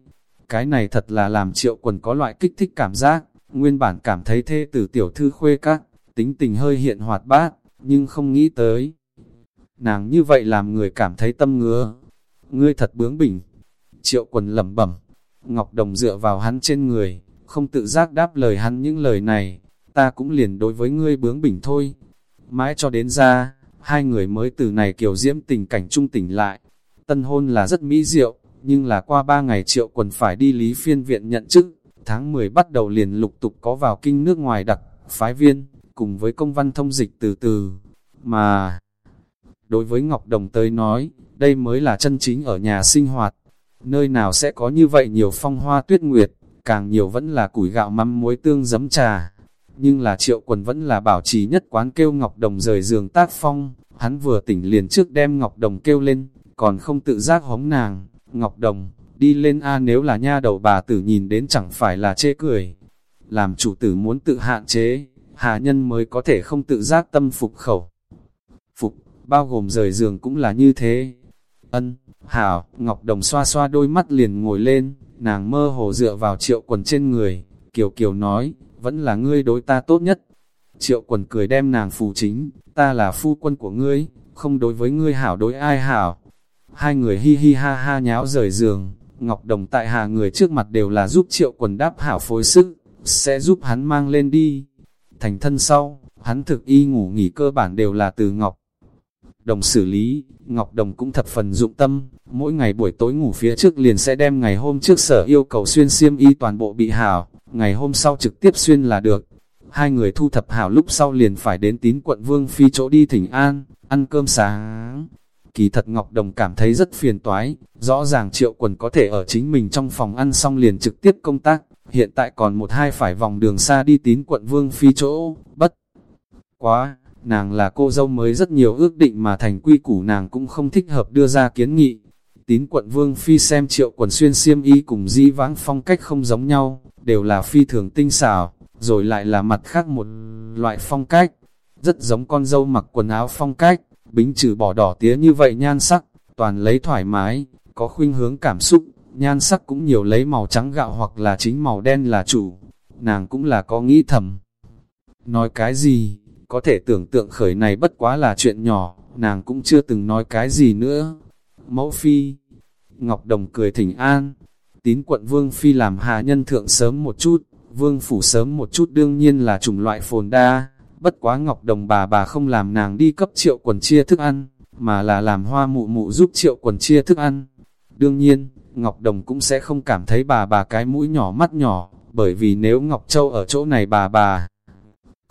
Cái này thật là làm triệu quần có loại kích thích cảm giác, nguyên bản cảm thấy thê tử tiểu thư khuê các, tính tình hơi hiện hoạt bát, nhưng không nghĩ tới. Nàng như vậy làm người cảm thấy tâm ngứa. Ngươi thật bướng bỉnh. Triệu quần lẩm bẩm. Ngọc Đồng dựa vào hắn trên người, không tự giác đáp lời hắn những lời này. Ta cũng liền đối với ngươi bướng bỉnh thôi. Mãi cho đến ra, hai người mới từ này kiểu diễm tình cảnh trung tỉnh lại. Tân hôn là rất mỹ diệu, nhưng là qua ba ngày triệu quần phải đi lý phiên viện nhận chức. Tháng 10 bắt đầu liền lục tục có vào kinh nước ngoài đặc, phái viên, cùng với công văn thông dịch từ từ. Mà, đối với Ngọc Đồng tới nói, đây mới là chân chính ở nhà sinh hoạt. Nơi nào sẽ có như vậy nhiều phong hoa tuyết nguyệt, càng nhiều vẫn là củi gạo mắm muối tương giấm trà nhưng là triệu quần vẫn là bảo trì nhất quán kêu Ngọc Đồng rời giường tác phong, hắn vừa tỉnh liền trước đem Ngọc Đồng kêu lên, còn không tự giác hống nàng, Ngọc Đồng, đi lên A nếu là nha đầu bà tử nhìn đến chẳng phải là chê cười. Làm chủ tử muốn tự hạn chế, hạ nhân mới có thể không tự giác tâm phục khẩu. Phục, bao gồm rời giường cũng là như thế. Ân, hảo, Ngọc Đồng xoa xoa đôi mắt liền ngồi lên, nàng mơ hồ dựa vào triệu quần trên người, Kiều Kiều nói, vẫn là ngươi đối ta tốt nhất. Triệu quần cười đem nàng phù chính, ta là phu quân của ngươi, không đối với ngươi hảo đối ai hảo. Hai người hi hi ha ha nháo rời giường, Ngọc Đồng tại hà người trước mặt đều là giúp triệu quần đáp hảo phối sức, sẽ giúp hắn mang lên đi. Thành thân sau, hắn thực y ngủ nghỉ cơ bản đều là từ Ngọc. Đồng xử lý, Ngọc Đồng cũng thập phần dụng tâm, mỗi ngày buổi tối ngủ phía trước liền sẽ đem ngày hôm trước sở yêu cầu xuyên xiêm y toàn bộ bị hảo, ngày hôm sau trực tiếp xuyên là được. Hai người thu thập hảo lúc sau liền phải đến tín quận Vương Phi chỗ đi thỉnh an, ăn cơm sáng. Kỳ thật Ngọc Đồng cảm thấy rất phiền toái, rõ ràng triệu quần có thể ở chính mình trong phòng ăn xong liền trực tiếp công tác, hiện tại còn một hai phải vòng đường xa đi tín quận Vương Phi chỗ, bất. Quá, nàng là cô dâu mới rất nhiều ước định mà thành quy củ nàng cũng không thích hợp đưa ra kiến nghị. Tín quận Vương Phi xem triệu quần xuyên xiêm y cùng di vãng phong cách không giống nhau, đều là phi thường tinh xảo, rồi lại là mặt khác một loại phong cách, rất giống con dâu mặc quần áo phong cách, bính trừ bỏ đỏ tía như vậy nhan sắc, toàn lấy thoải mái, có khuynh hướng cảm xúc, nhan sắc cũng nhiều lấy màu trắng gạo hoặc là chính màu đen là chủ, nàng cũng là có nghĩ thầm. Nói cái gì, có thể tưởng tượng khởi này bất quá là chuyện nhỏ, nàng cũng chưa từng nói cái gì nữa. Mẫu phi, Ngọc Đồng cười thỉnh an, tín quận Vương Phi làm hà nhân thượng sớm một chút, Vương Phủ sớm một chút đương nhiên là chủng loại phồn đa, bất quá Ngọc Đồng bà bà không làm nàng đi cấp triệu quần chia thức ăn, mà là làm hoa mụ mụ giúp triệu quần chia thức ăn. Đương nhiên, Ngọc Đồng cũng sẽ không cảm thấy bà bà cái mũi nhỏ mắt nhỏ, bởi vì nếu Ngọc Châu ở chỗ này bà bà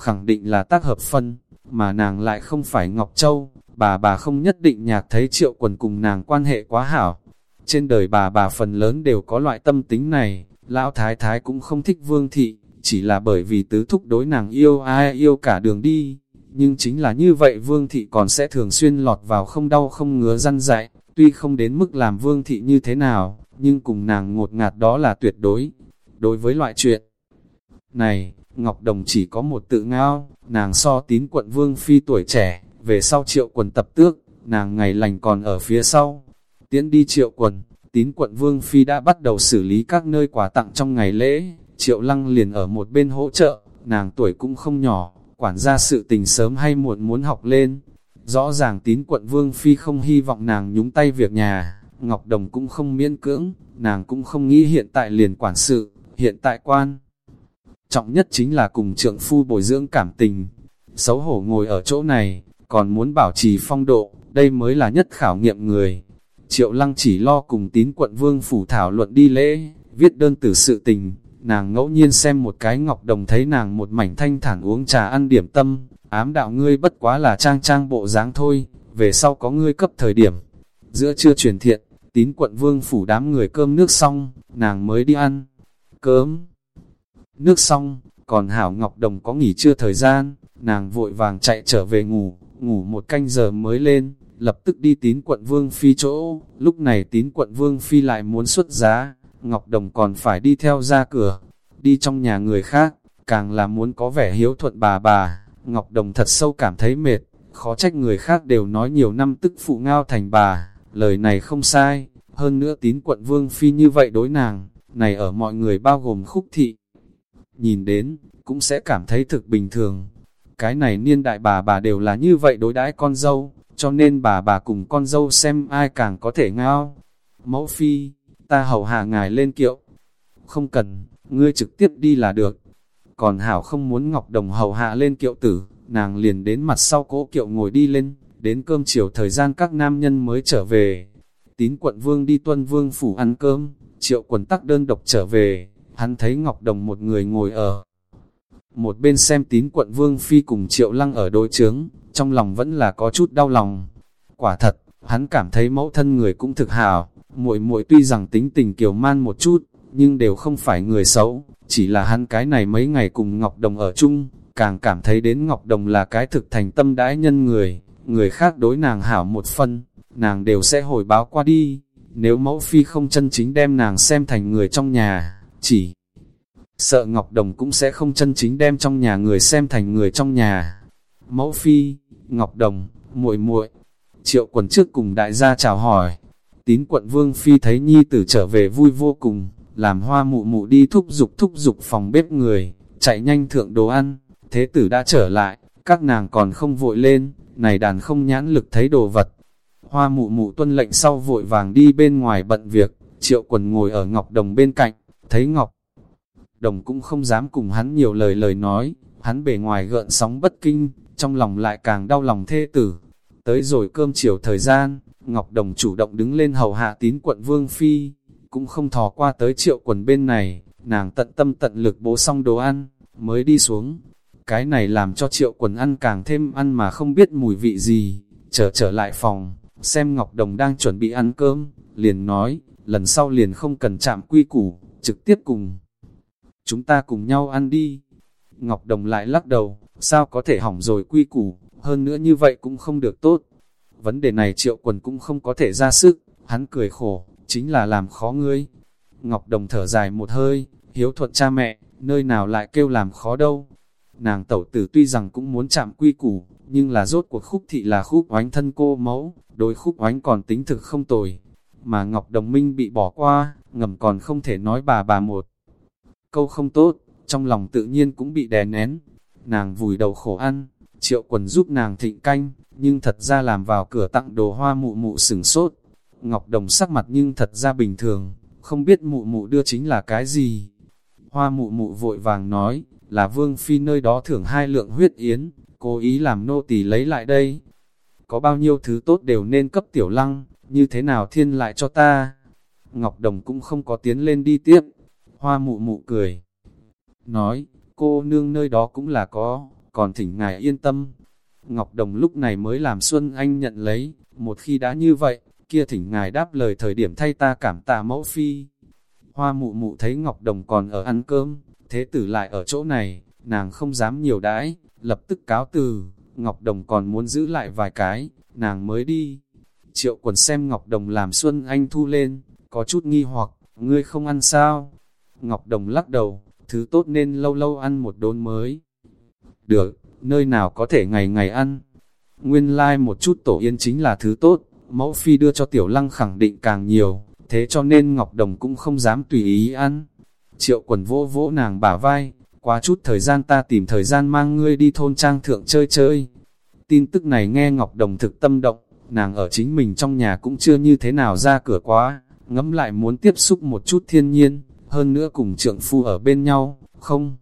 khẳng định là tác hợp phân, mà nàng lại không phải Ngọc Châu, bà bà không nhất định nhạc thấy triệu quần cùng nàng quan hệ quá hảo. Trên đời bà bà phần lớn đều có loại tâm tính này, lão thái thái cũng không thích vương thị, chỉ là bởi vì tứ thúc đối nàng yêu ai yêu cả đường đi. Nhưng chính là như vậy vương thị còn sẽ thường xuyên lọt vào không đau không ngứa răn dại, tuy không đến mức làm vương thị như thế nào, nhưng cùng nàng ngột ngạt đó là tuyệt đối. Đối với loại chuyện này, Ngọc Đồng chỉ có một tự ngao, nàng so tín quận vương phi tuổi trẻ, về sau triệu quần tập tước, nàng ngày lành còn ở phía sau. Tiến đi triệu quần, tín quận vương phi đã bắt đầu xử lý các nơi quà tặng trong ngày lễ, triệu lăng liền ở một bên hỗ trợ, nàng tuổi cũng không nhỏ, quản gia sự tình sớm hay muộn muốn học lên. Rõ ràng tín quận vương phi không hy vọng nàng nhúng tay việc nhà, Ngọc Đồng cũng không miễn cưỡng, nàng cũng không nghĩ hiện tại liền quản sự, hiện tại quan. Trọng nhất chính là cùng trượng phu bồi dưỡng cảm tình. Xấu hổ ngồi ở chỗ này, còn muốn bảo trì phong độ, đây mới là nhất khảo nghiệm người. Triệu lăng chỉ lo cùng tín quận vương phủ thảo luận đi lễ, viết đơn từ sự tình, nàng ngẫu nhiên xem một cái ngọc đồng thấy nàng một mảnh thanh thản uống trà ăn điểm tâm, ám đạo ngươi bất quá là trang trang bộ dáng thôi, về sau có ngươi cấp thời điểm. Giữa trưa truyền thiện, tín quận vương phủ đám người cơm nước xong, nàng mới đi ăn. Cơm, nước xong, còn Hảo Ngọc Đồng có nghỉ trưa thời gian, nàng vội vàng chạy trở về ngủ, ngủ một canh giờ mới lên, lập tức đi tín quận Vương Phi chỗ, lúc này tín quận Vương Phi lại muốn xuất giá, Ngọc Đồng còn phải đi theo ra cửa, đi trong nhà người khác, càng là muốn có vẻ hiếu thuận bà bà, Ngọc Đồng thật sâu cảm thấy mệt, khó trách người khác đều nói nhiều năm tức phụ ngao thành bà, lời này không sai, hơn nữa tín quận Vương Phi như vậy đối nàng, này ở mọi người bao gồm khúc thị. Nhìn đến, cũng sẽ cảm thấy thực bình thường. Cái này niên đại bà bà đều là như vậy đối đãi con dâu, cho nên bà bà cùng con dâu xem ai càng có thể ngao. Mẫu Phi, ta hầu hạ ngài lên kiệu. Không cần, ngươi trực tiếp đi là được. Còn Hảo không muốn Ngọc Đồng hầu hạ lên kiệu tử, nàng liền đến mặt sau cỗ kiệu ngồi đi lên, đến cơm chiều thời gian các nam nhân mới trở về. Tín quận vương đi tuân vương phủ ăn cơm, triệu quần tắc đơn độc trở về, hắn thấy Ngọc Đồng một người ngồi ở. Một bên xem tín quận vương phi cùng triệu lăng ở đối chướng, trong lòng vẫn là có chút đau lòng. Quả thật, hắn cảm thấy mẫu thân người cũng thực hào, muội muội tuy rằng tính tình kiều man một chút, nhưng đều không phải người xấu, chỉ là hắn cái này mấy ngày cùng Ngọc Đồng ở chung, càng cảm thấy đến Ngọc Đồng là cái thực thành tâm đãi nhân người, người khác đối nàng hảo một phân, nàng đều sẽ hồi báo qua đi, nếu mẫu phi không chân chính đem nàng xem thành người trong nhà, chỉ sợ Ngọc Đồng cũng sẽ không chân chính đem trong nhà người xem thành người trong nhà. Mẫu phi, Ngọc Đồng, muội muội triệu quần trước cùng đại gia chào hỏi, tín quận vương phi thấy nhi tử trở về vui vô cùng, làm hoa mụ mụ đi thúc dục thúc dục phòng bếp người, chạy nhanh thượng đồ ăn, thế tử đã trở lại, các nàng còn không vội lên, này đàn không nhãn lực thấy đồ vật. Hoa mụ mụ tuân lệnh sau vội vàng đi bên ngoài bận việc, triệu quần ngồi ở Ngọc Đồng bên cạnh, thấy Ngọc Đồng cũng không dám cùng hắn nhiều lời lời nói, hắn bề ngoài gợn sóng bất kinh, trong lòng lại càng đau lòng thê tử. Tới rồi cơm chiều thời gian, Ngọc Đồng chủ động đứng lên hầu hạ tín quận Vương Phi, cũng không thò qua tới triệu quần bên này, nàng tận tâm tận lực bố xong đồ ăn, mới đi xuống. Cái này làm cho triệu quần ăn càng thêm ăn mà không biết mùi vị gì, trở trở lại phòng, xem Ngọc Đồng đang chuẩn bị ăn cơm, liền nói, lần sau liền không cần chạm quy củ, trực tiếp cùng. Chúng ta cùng nhau ăn đi. Ngọc Đồng lại lắc đầu, sao có thể hỏng rồi quy củ, hơn nữa như vậy cũng không được tốt. Vấn đề này triệu quần cũng không có thể ra sức, hắn cười khổ, chính là làm khó ngươi. Ngọc Đồng thở dài một hơi, hiếu thuận cha mẹ, nơi nào lại kêu làm khó đâu. Nàng tẩu tử tuy rằng cũng muốn chạm quy củ, nhưng là rốt cuộc khúc thị là khúc oánh thân cô mẫu, đối khúc oánh còn tính thực không tồi. Mà Ngọc Đồng Minh bị bỏ qua, ngầm còn không thể nói bà bà một. Câu không tốt, trong lòng tự nhiên cũng bị đè nén. Nàng vùi đầu khổ ăn, triệu quần giúp nàng thịnh canh, nhưng thật ra làm vào cửa tặng đồ hoa mụ mụ sừng sốt. Ngọc Đồng sắc mặt nhưng thật ra bình thường, không biết mụ mụ đưa chính là cái gì. Hoa mụ mụ vội vàng nói, là vương phi nơi đó thưởng hai lượng huyết yến, cố ý làm nô tỳ lấy lại đây. Có bao nhiêu thứ tốt đều nên cấp tiểu lăng, như thế nào thiên lại cho ta? Ngọc Đồng cũng không có tiến lên đi tiếp. Hoa mụ mụ cười. Nói, cô nương nơi đó cũng là có, còn thỉnh ngài yên tâm. Ngọc Đồng lúc này mới làm Xuân Anh nhận lấy, một khi đã như vậy, kia thỉnh ngài đáp lời thời điểm thay ta cảm tạ mẫu phi. Hoa mụ mụ thấy Ngọc Đồng còn ở ăn cơm, thế tử lại ở chỗ này, nàng không dám nhiều đãi, lập tức cáo từ, Ngọc Đồng còn muốn giữ lại vài cái, nàng mới đi. Triệu quần xem Ngọc Đồng làm Xuân Anh thu lên, có chút nghi hoặc, ngươi không ăn sao? Ngọc Đồng lắc đầu, thứ tốt nên lâu lâu ăn một đốn mới. Được, nơi nào có thể ngày ngày ăn. Nguyên lai like một chút tổ yên chính là thứ tốt, mẫu phi đưa cho tiểu lăng khẳng định càng nhiều, thế cho nên Ngọc Đồng cũng không dám tùy ý ăn. Triệu quần vỗ vỗ nàng bả vai, quá chút thời gian ta tìm thời gian mang ngươi đi thôn trang thượng chơi chơi. Tin tức này nghe Ngọc Đồng thực tâm động, nàng ở chính mình trong nhà cũng chưa như thế nào ra cửa quá, ngẫm lại muốn tiếp xúc một chút thiên nhiên, hơn nữa cùng trượng phu ở bên nhau, không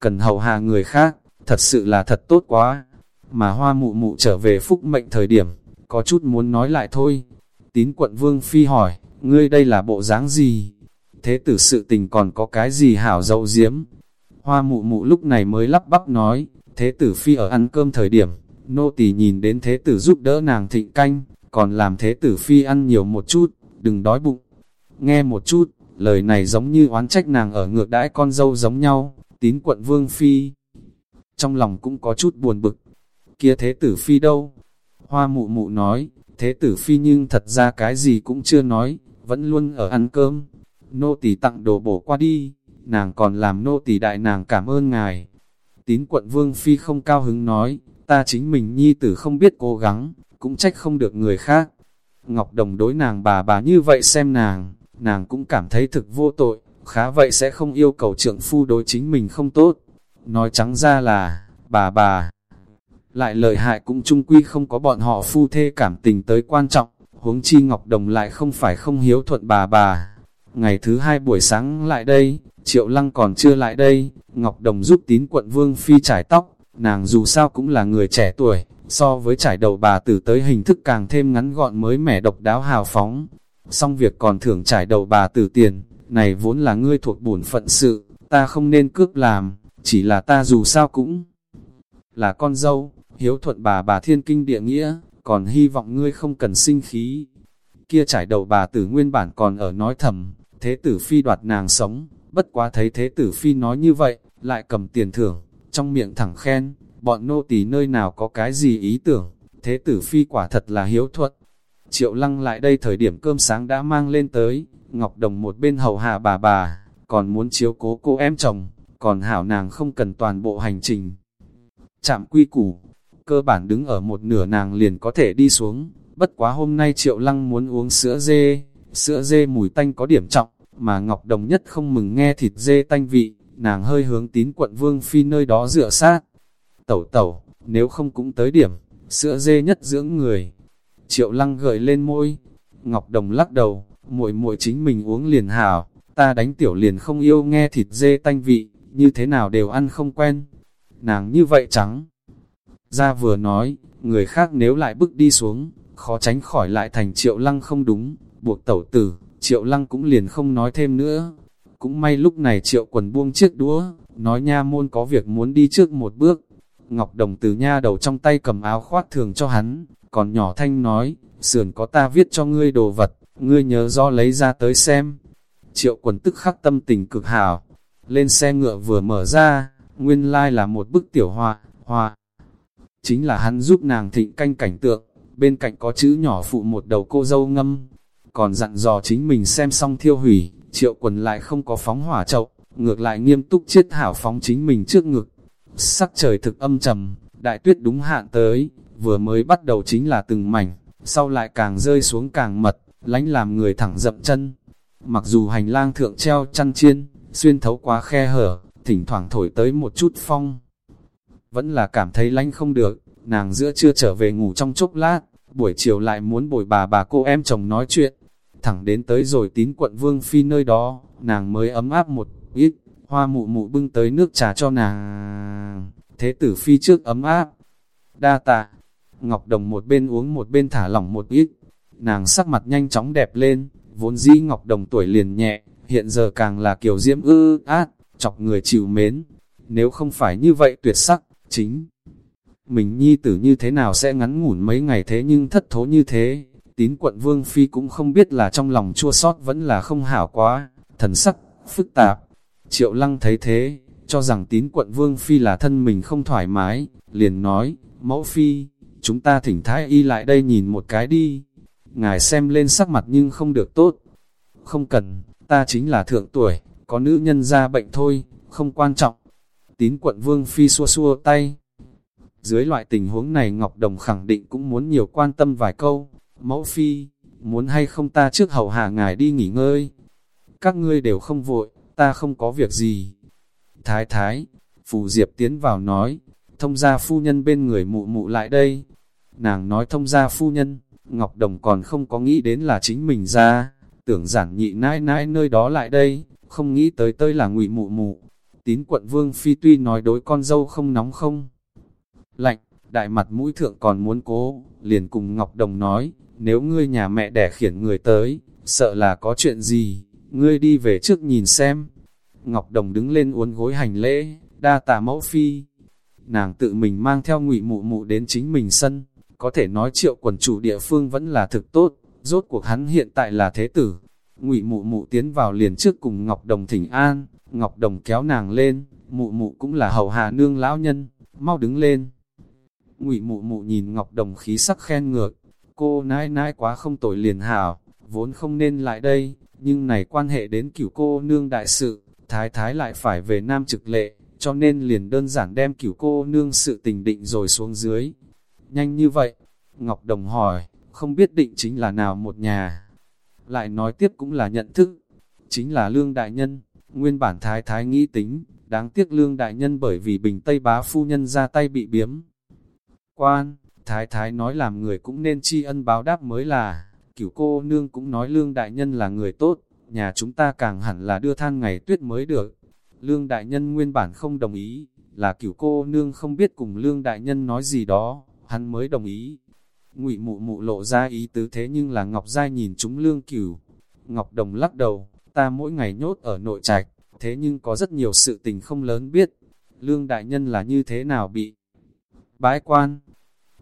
cần hầu hạ người khác, thật sự là thật tốt quá. Mà hoa mụ mụ trở về phúc mệnh thời điểm, có chút muốn nói lại thôi. Tín quận vương phi hỏi, ngươi đây là bộ dáng gì? Thế tử sự tình còn có cái gì hảo dậu diếm? Hoa mụ mụ lúc này mới lắp bắp nói, thế tử phi ở ăn cơm thời điểm, nô tỳ nhìn đến thế tử giúp đỡ nàng thịnh canh, còn làm thế tử phi ăn nhiều một chút, đừng đói bụng. Nghe một chút, lời này giống như oán trách nàng ở ngược đãi con dâu giống nhau, tín quận vương phi. Trong lòng cũng có chút buồn bực, kia thế tử phi đâu? Hoa mụ mụ nói, thế tử phi nhưng thật ra cái gì cũng chưa nói, vẫn luôn ở ăn cơm. Nô tỳ tặng đồ bổ qua đi, nàng còn làm nô tỳ đại nàng cảm ơn ngài. Tín quận vương phi không cao hứng nói, ta chính mình nhi tử không biết cố gắng, cũng trách không được người khác. Ngọc Đồng đối nàng bà bà như vậy xem nàng, nàng cũng cảm thấy thực vô tội, khá vậy sẽ không yêu cầu trượng phu đối chính mình không tốt. Nói trắng ra là, bà bà, lại lợi hại cũng chung quy không có bọn họ phu thê cảm tình tới quan trọng, huống chi Ngọc Đồng lại không phải không hiếu thuận bà bà. Ngày thứ hai buổi sáng lại đây, Triệu Lăng còn chưa lại đây, Ngọc Đồng giúp tín quận Vương Phi trải tóc, nàng dù sao cũng là người trẻ tuổi, so với trải đầu bà tử tới hình thức càng thêm ngắn gọn mới mẻ độc đáo hào phóng. Xong việc còn thưởng trải đầu bà tử tiền, này vốn là ngươi thuộc bổn phận sự, ta không nên cướp làm, chỉ là ta dù sao cũng là con dâu, hiếu thuận bà bà thiên kinh địa nghĩa, còn hy vọng ngươi không cần sinh khí. Kia trải đầu bà tử nguyên bản còn ở nói thầm, thế tử phi đoạt nàng sống, bất quá thấy thế tử phi nói như vậy, lại cầm tiền thưởng, trong miệng thẳng khen, bọn nô tỳ nơi nào có cái gì ý tưởng, thế tử phi quả thật là hiếu thuận. Triệu lăng lại đây thời điểm cơm sáng đã mang lên tới, Ngọc Đồng một bên hầu hạ bà bà, còn muốn chiếu cố cô em chồng, còn hảo nàng không cần toàn bộ hành trình. Chạm quy củ, cơ bản đứng ở một nửa nàng liền có thể đi xuống, bất quá hôm nay Triệu Lăng muốn uống sữa dê, sữa dê mùi tanh có điểm trọng, mà Ngọc Đồng nhất không mừng nghe thịt dê tanh vị, nàng hơi hướng tín quận Vương Phi nơi đó dựa sát. Tẩu tẩu, nếu không cũng tới điểm, sữa dê nhất dưỡng người. Triệu Lăng gợi lên môi, Ngọc Đồng lắc đầu, muội muội chính mình uống liền hảo, ta đánh tiểu liền không yêu nghe thịt dê tanh vị, như thế nào đều ăn không quen. Nàng như vậy trắng. Ra vừa nói, người khác nếu lại bước đi xuống, khó tránh khỏi lại thành triệu lăng không đúng, buộc tẩu tử, triệu lăng cũng liền không nói thêm nữa. Cũng may lúc này triệu quần buông chiếc đũa, nói nha môn có việc muốn đi trước một bước. Ngọc Đồng từ nha đầu trong tay cầm áo khoác thường cho hắn, còn nhỏ thanh nói, sườn có ta viết cho ngươi đồ vật, ngươi nhớ do lấy ra tới xem. Triệu quần tức khắc tâm tình cực hảo, lên xe ngựa vừa mở ra, nguyên lai like là một bức tiểu họa, họa. Chính là hắn giúp nàng thịnh canh cảnh tượng, bên cạnh có chữ nhỏ phụ một đầu cô dâu ngâm, còn dặn dò chính mình xem xong thiêu hủy, triệu quần lại không có phóng hỏa chậu, ngược lại nghiêm túc chết hảo phóng chính mình trước ngực. Sắc trời thực âm trầm, đại tuyết đúng hạn tới, vừa mới bắt đầu chính là từng mảnh, sau lại càng rơi xuống càng mật, lánh làm người thẳng dậm chân. Mặc dù hành lang thượng treo chăn chiên, xuyên thấu quá khe hở, thỉnh thoảng thổi tới một chút phong. Vẫn là cảm thấy lánh không được, nàng giữa chưa trở về ngủ trong chốc lát, buổi chiều lại muốn bồi bà bà cô em chồng nói chuyện. Thẳng đến tới rồi tín quận Vương Phi nơi đó, nàng mới ấm áp một ít, hoa mụ mụ bưng tới nước trà cho nàng. Thế tử Phi trước ấm áp. Đa tạ, Ngọc Đồng một bên uống một bên thả lỏng một ít, nàng sắc mặt nhanh chóng đẹp lên, vốn dĩ Ngọc Đồng tuổi liền nhẹ, hiện giờ càng là kiểu diễm ư át, chọc người chịu mến. Nếu không phải như vậy tuyệt sắc, chính mình nhi tử như thế nào sẽ ngắn ngủn mấy ngày thế nhưng thất thố như thế. Tín quận Vương Phi cũng không biết là trong lòng chua sót vẫn là không hảo quá, thần sắc, phức tạp. Triệu Lăng thấy thế, cho rằng tín quận Vương Phi là thân mình không thoải mái, liền nói, mẫu Phi, chúng ta thỉnh thái y lại đây nhìn một cái đi. Ngài xem lên sắc mặt nhưng không được tốt. không cần, ta chính là thượng tuổi, có nữ nhân ra bệnh thôi, không quan trọng. Tín quận vương phi xua xua tay. Dưới loại tình huống này Ngọc Đồng khẳng định cũng muốn nhiều quan tâm vài câu. Mẫu phi, muốn hay không ta trước hầu hạ ngài đi nghỉ ngơi. Các ngươi đều không vội, ta không có việc gì. Thái thái, Phù Diệp tiến vào nói, thông gia phu nhân bên người mụ mụ lại đây. Nàng nói thông gia phu nhân, Ngọc Đồng còn không có nghĩ đến là chính mình ra, tưởng giản nhị nãi nãi nơi đó lại đây, không nghĩ tới tới là ngụy mụ mụ. Tín quận Vương Phi tuy nói đối con dâu không nóng không lạnh, đại mặt mũi thượng còn muốn cố, liền cùng Ngọc Đồng nói, nếu ngươi nhà mẹ đẻ khiển người tới, sợ là có chuyện gì, ngươi đi về trước nhìn xem. Ngọc Đồng đứng lên uốn gối hành lễ, đa tạ mẫu phi. Nàng tự mình mang theo ngụy mụ mụ đến chính mình sân, có thể nói triệu quần chủ địa phương vẫn là thực tốt, rốt cuộc hắn hiện tại là thế tử. Ngụy mụ mụ tiến vào liền trước cùng Ngọc Đồng thỉnh an, Ngọc Đồng kéo nàng lên, mụ mụ cũng là hầu hạ nương lão nhân, mau đứng lên. Ngụy mụ mụ nhìn Ngọc Đồng khí sắc khen ngược, cô nãi nãi quá không tội liền hảo, vốn không nên lại đây, nhưng này quan hệ đến cửu cô nương đại sự, thái thái lại phải về nam trực lệ, cho nên liền đơn giản đem cửu cô nương sự tình định rồi xuống dưới. Nhanh như vậy, Ngọc Đồng hỏi, không biết định chính là nào một nhà. Lại nói tiếp cũng là nhận thức, chính là lương đại nhân, nguyên bản thái thái nghĩ tính, đáng tiếc lương đại nhân bởi vì bình Tây bá phu nhân ra tay bị biếm. Quan, thái thái nói làm người cũng nên tri ân báo đáp mới là, cửu cô nương cũng nói lương đại nhân là người tốt, nhà chúng ta càng hẳn là đưa than ngày tuyết mới được. Lương đại nhân nguyên bản không đồng ý, là cửu cô nương không biết cùng lương đại nhân nói gì đó, hắn mới đồng ý. Ngụy mụ mụ lộ ra ý tứ thế nhưng là Ngọc Giai nhìn chúng lương cửu. Ngọc Đồng lắc đầu, ta mỗi ngày nhốt ở nội trạch, thế nhưng có rất nhiều sự tình không lớn biết. Lương đại nhân là như thế nào bị bãi quan,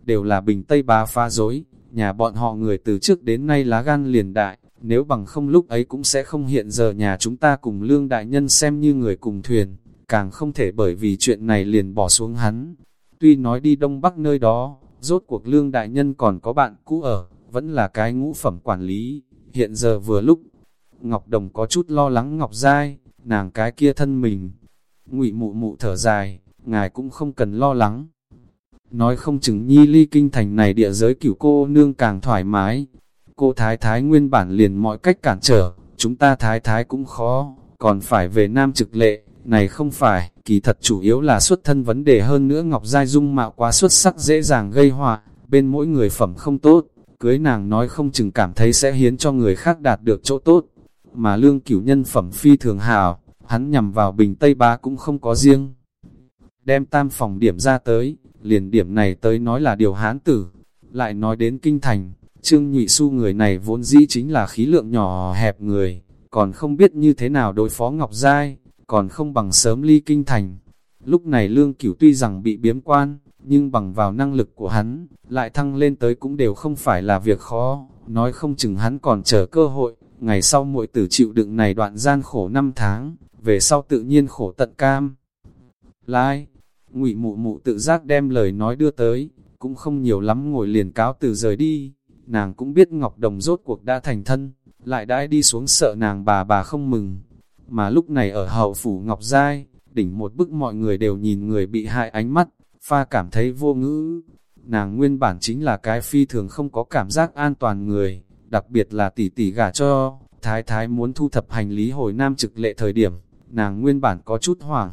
đều là bình Tây bá pha dối, nhà bọn họ người từ trước đến nay lá gan liền đại, nếu bằng không lúc ấy cũng sẽ không hiện giờ nhà chúng ta cùng lương đại nhân xem như người cùng thuyền, càng không thể bởi vì chuyện này liền bỏ xuống hắn. Tuy nói đi Đông Bắc nơi đó, rốt cuộc lương đại nhân còn có bạn cũ ở, vẫn là cái ngũ phẩm quản lý, hiện giờ vừa lúc. Ngọc Đồng có chút lo lắng Ngọc Giai, nàng cái kia thân mình. ngụy mụ mụ thở dài, ngài cũng không cần lo lắng. Nói không chừng nhi ly kinh thành này địa giới cửu cô nương càng thoải mái. Cô thái thái nguyên bản liền mọi cách cản trở, chúng ta thái thái cũng khó, còn phải về nam trực lệ, này không phải, kỳ thật chủ yếu là xuất thân vấn đề hơn nữa Ngọc Giai Dung mạo quá xuất sắc dễ dàng gây họa bên mỗi người phẩm không tốt, cưới nàng nói không chừng cảm thấy sẽ hiến cho người khác đạt được chỗ tốt, mà lương cửu nhân phẩm phi thường hào, hắn nhằm vào bình Tây Bá cũng không có riêng. Đem tam phòng điểm ra tới, liền điểm này tới nói là điều hán tử, lại nói đến kinh thành, trương nhụy su người này vốn dĩ chính là khí lượng nhỏ hẹp người, còn không biết như thế nào đối phó Ngọc Giai, còn không bằng sớm ly kinh thành. Lúc này lương cửu tuy rằng bị biếm quan, nhưng bằng vào năng lực của hắn, lại thăng lên tới cũng đều không phải là việc khó, nói không chừng hắn còn chờ cơ hội, ngày sau muội tử chịu đựng này đoạn gian khổ năm tháng, về sau tự nhiên khổ tận cam. Lai, ngụy mụ mụ tự giác đem lời nói đưa tới, cũng không nhiều lắm ngồi liền cáo từ rời đi, nàng cũng biết Ngọc Đồng rốt cuộc đã thành thân, lại đãi đi xuống sợ nàng bà bà không mừng, mà lúc này ở hậu phủ Ngọc Giai, đỉnh một bức mọi người đều nhìn người bị hại ánh mắt, pha cảm thấy vô ngữ, nàng nguyên bản chính là cái phi thường không có cảm giác an toàn người, đặc biệt là tỷ tỷ gả cho, thái thái muốn thu thập hành lý hồi nam trực lệ thời điểm, nàng nguyên bản có chút hoảng.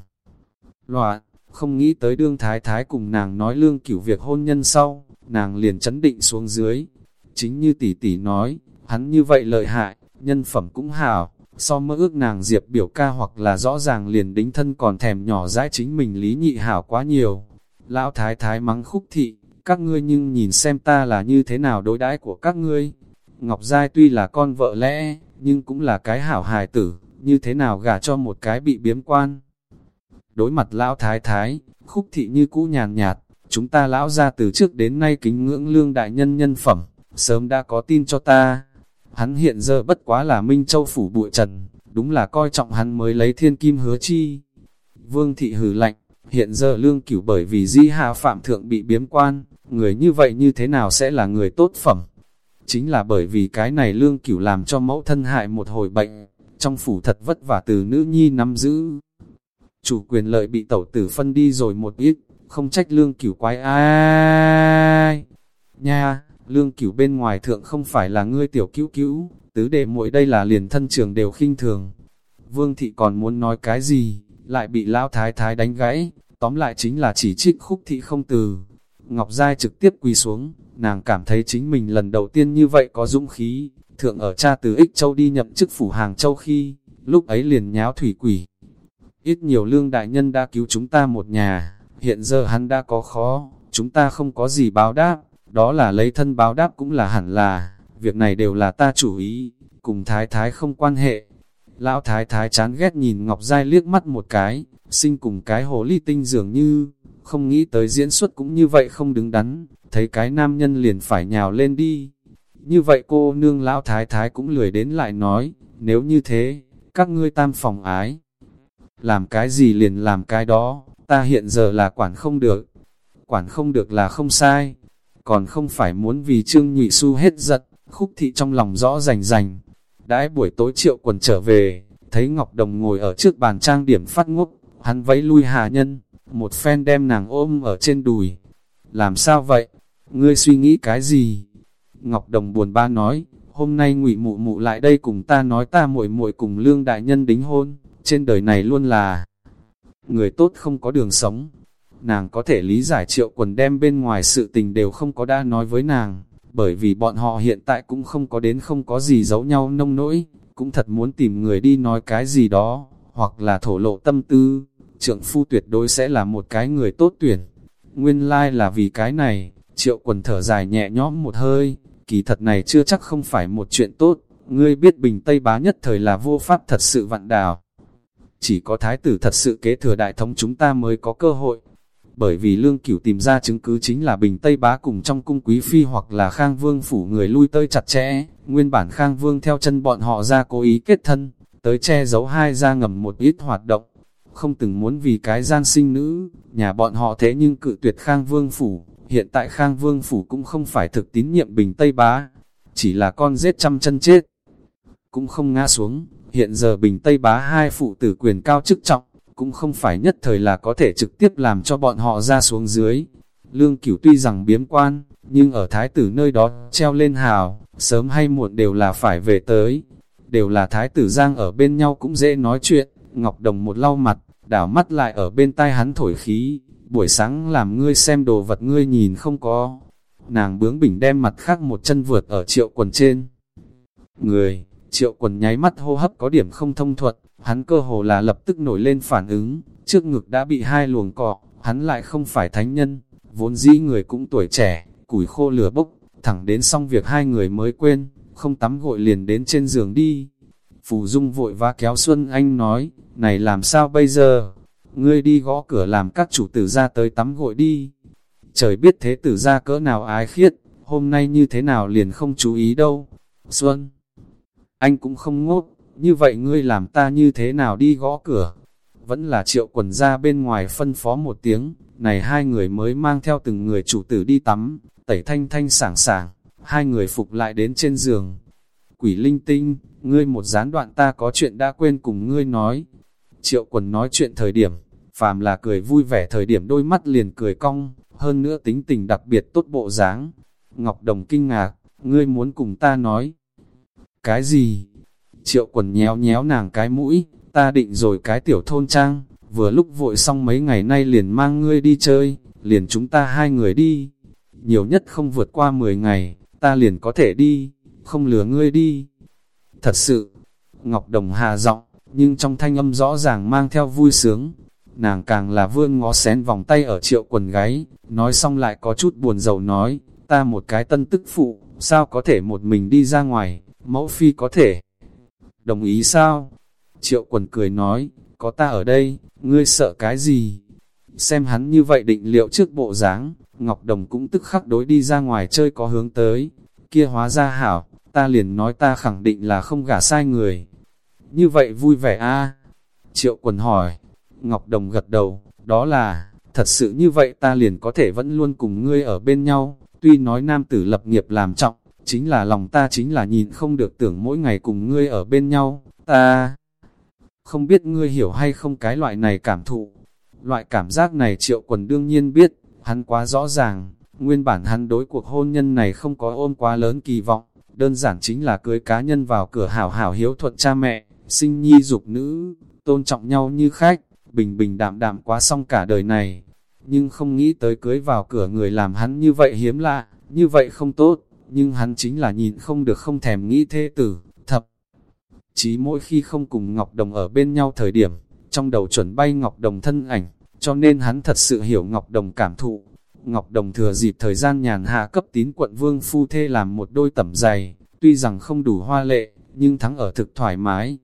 Loạn, không nghĩ tới đương thái thái cùng nàng nói lương cửu việc hôn nhân sau, nàng liền chấn định xuống dưới. Chính như tỷ tỷ nói, hắn như vậy lợi hại, nhân phẩm cũng hảo, so mơ ước nàng diệp biểu ca hoặc là rõ ràng liền đính thân còn thèm nhỏ dãi chính mình lý nhị hảo quá nhiều. Lão thái thái mắng khúc thị, các ngươi nhưng nhìn xem ta là như thế nào đối đãi của các ngươi. Ngọc Giai tuy là con vợ lẽ, nhưng cũng là cái hảo hài tử, như thế nào gả cho một cái bị biếm quan. Đối mặt lão thái thái, khúc thị như cũ nhàn nhạt, chúng ta lão ra từ trước đến nay kính ngưỡng lương đại nhân nhân phẩm, sớm đã có tin cho ta. Hắn hiện giờ bất quá là Minh Châu phủ bụi trần, đúng là coi trọng hắn mới lấy thiên kim hứa chi. Vương thị hử lạnh, hiện giờ lương cửu bởi vì di hạ phạm thượng bị biếm quan, người như vậy như thế nào sẽ là người tốt phẩm. chính là bởi vì cái này lương cửu làm cho mẫu thân hại một hồi bệnh, trong phủ thật vất vả từ nữ nhi nắm giữ. Chủ quyền lợi bị tẩu tử phân đi rồi một ít, không trách lương cửu quái ai. Nha, lương cửu bên ngoài thượng không phải là ngươi tiểu cứu cứu, tứ đệ muội đây là liền thân trường đều khinh thường. Vương thị còn muốn nói cái gì, lại bị lão thái thái đánh gãy, tóm lại chính là chỉ trích khúc thị không từ. Ngọc Giai trực tiếp quỳ xuống, nàng cảm thấy chính mình lần đầu tiên như vậy có dũng khí, thượng ở cha từ ích châu đi nhậm chức phủ hàng châu khi, lúc ấy liền nháo thủy quỷ. Ít nhiều lương đại nhân đã cứu chúng ta một nhà, hiện giờ hắn đã có khó, chúng ta không có gì báo đáp, đó là lấy thân báo đáp cũng là hẳn là, việc này đều là ta chủ ý, cùng thái thái không quan hệ. Lão thái thái chán ghét nhìn Ngọc Giai liếc mắt một cái, sinh cùng cái hồ ly tinh dường như, không nghĩ tới diễn xuất cũng như vậy không đứng đắn, thấy cái nam nhân liền phải nhào lên đi. Như vậy cô nương lão thái thái cũng lười đến lại nói, nếu như thế, các ngươi tam phòng ái. Làm cái gì liền làm cái đó, ta hiện giờ là quản không được. Quản không được là không sai, còn không phải muốn vì trương nhụy xu hết giận, khúc thị trong lòng rõ rành rành. Đãi buổi tối triệu quần trở về, thấy Ngọc Đồng ngồi ở trước bàn trang điểm phát ngốc, hắn vẫy lui hạ nhân, một phen đem nàng ôm ở trên đùi. Làm sao vậy? Ngươi suy nghĩ cái gì? Ngọc Đồng buồn ba nói, hôm nay ngụy mụ mụ lại đây cùng ta nói ta muội muội cùng lương đại nhân đính hôn, trên đời này luôn là người tốt không có đường sống. Nàng có thể lý giải triệu quần đem bên ngoài sự tình đều không có đã nói với nàng, bởi vì bọn họ hiện tại cũng không có đến không có gì giấu nhau nông nỗi, cũng thật muốn tìm người đi nói cái gì đó, hoặc là thổ lộ tâm tư, trượng phu tuyệt đối sẽ là một cái người tốt tuyển. Nguyên lai like là vì cái này, triệu quần thở dài nhẹ nhõm một hơi, kỳ thật này chưa chắc không phải một chuyện tốt, ngươi biết bình Tây bá nhất thời là vô pháp thật sự vạn đào. Chỉ có thái tử thật sự kế thừa đại thống chúng ta mới có cơ hội. Bởi vì lương cửu tìm ra chứng cứ chính là bình Tây bá cùng trong cung quý phi hoặc là khang vương phủ người lui tơi chặt chẽ, nguyên bản khang vương theo chân bọn họ ra cố ý kết thân, tới che giấu hai ra ngầm một ít hoạt động. Không từng muốn vì cái gian sinh nữ, nhà bọn họ thế nhưng cự tuyệt khang vương phủ, hiện tại Khang Vương Phủ cũng không phải thực tín nhiệm Bình Tây Bá, chỉ là con giết trăm chân chết. Cũng không ngã xuống, hiện giờ Bình Tây Bá hai phụ tử quyền cao chức trọng, cũng không phải nhất thời là có thể trực tiếp làm cho bọn họ ra xuống dưới. Lương cửu tuy rằng biếm quan, nhưng ở thái tử nơi đó treo lên hào, sớm hay muộn đều là phải về tới. Đều là thái tử giang ở bên nhau cũng dễ nói chuyện, Ngọc Đồng một lau mặt, đảo mắt lại ở bên tai hắn thổi khí, buổi sáng làm ngươi xem đồ vật ngươi nhìn không có. Nàng bướng bỉnh đem mặt khác một chân vượt ở triệu quần trên. Người, triệu quần nháy mắt hô hấp có điểm không thông thuật, hắn cơ hồ là lập tức nổi lên phản ứng, trước ngực đã bị hai luồng cọ, hắn lại không phải thánh nhân, vốn dĩ người cũng tuổi trẻ, củi khô lửa bốc, thẳng đến xong việc hai người mới quên, không tắm gội liền đến trên giường đi. Phù Dung vội va kéo Xuân Anh nói, này làm sao bây giờ? ngươi đi gõ cửa làm các chủ tử ra tới tắm gội đi. Trời biết thế tử ra cỡ nào ái khiết, hôm nay như thế nào liền không chú ý đâu. Xuân, anh cũng không ngốc, như vậy ngươi làm ta như thế nào đi gõ cửa. Vẫn là triệu quần ra bên ngoài phân phó một tiếng, này hai người mới mang theo từng người chủ tử đi tắm, tẩy thanh thanh sảng sảng, hai người phục lại đến trên giường. Quỷ linh tinh, ngươi một gián đoạn ta có chuyện đã quên cùng ngươi nói, Triệu quần nói chuyện thời điểm, phàm là cười vui vẻ thời điểm đôi mắt liền cười cong, hơn nữa tính tình đặc biệt tốt bộ dáng. Ngọc Đồng kinh ngạc, ngươi muốn cùng ta nói. Cái gì? Triệu quần nhéo nhéo nàng cái mũi, ta định rồi cái tiểu thôn trang, vừa lúc vội xong mấy ngày nay liền mang ngươi đi chơi, liền chúng ta hai người đi. Nhiều nhất không vượt qua 10 ngày, ta liền có thể đi, không lừa ngươi đi. Thật sự, Ngọc Đồng hà giọng, nhưng trong thanh âm rõ ràng mang theo vui sướng. Nàng càng là vươn ngó xén vòng tay ở triệu quần gáy, nói xong lại có chút buồn rầu nói, ta một cái tân tức phụ, sao có thể một mình đi ra ngoài, mẫu phi có thể. Đồng ý sao? Triệu quần cười nói, có ta ở đây, ngươi sợ cái gì? Xem hắn như vậy định liệu trước bộ dáng, Ngọc Đồng cũng tức khắc đối đi ra ngoài chơi có hướng tới. Kia hóa ra hảo, ta liền nói ta khẳng định là không gả sai người như vậy vui vẻ a Triệu quần hỏi, Ngọc Đồng gật đầu, đó là, thật sự như vậy ta liền có thể vẫn luôn cùng ngươi ở bên nhau, tuy nói nam tử lập nghiệp làm trọng, chính là lòng ta chính là nhìn không được tưởng mỗi ngày cùng ngươi ở bên nhau, ta không biết ngươi hiểu hay không cái loại này cảm thụ. Loại cảm giác này triệu quần đương nhiên biết, hắn quá rõ ràng, nguyên bản hắn đối cuộc hôn nhân này không có ôm quá lớn kỳ vọng, đơn giản chính là cưới cá nhân vào cửa hảo hảo hiếu thuận cha mẹ, sinh nhi dục nữ, tôn trọng nhau như khách, bình bình đạm đạm quá xong cả đời này. Nhưng không nghĩ tới cưới vào cửa người làm hắn như vậy hiếm lạ, như vậy không tốt, nhưng hắn chính là nhìn không được không thèm nghĩ thế tử, thập. Chí mỗi khi không cùng Ngọc Đồng ở bên nhau thời điểm, trong đầu chuẩn bay Ngọc Đồng thân ảnh, cho nên hắn thật sự hiểu Ngọc Đồng cảm thụ. Ngọc Đồng thừa dịp thời gian nhàn hạ cấp tín quận vương phu thê làm một đôi tẩm dày, tuy rằng không đủ hoa lệ, nhưng thắng ở thực thoải mái.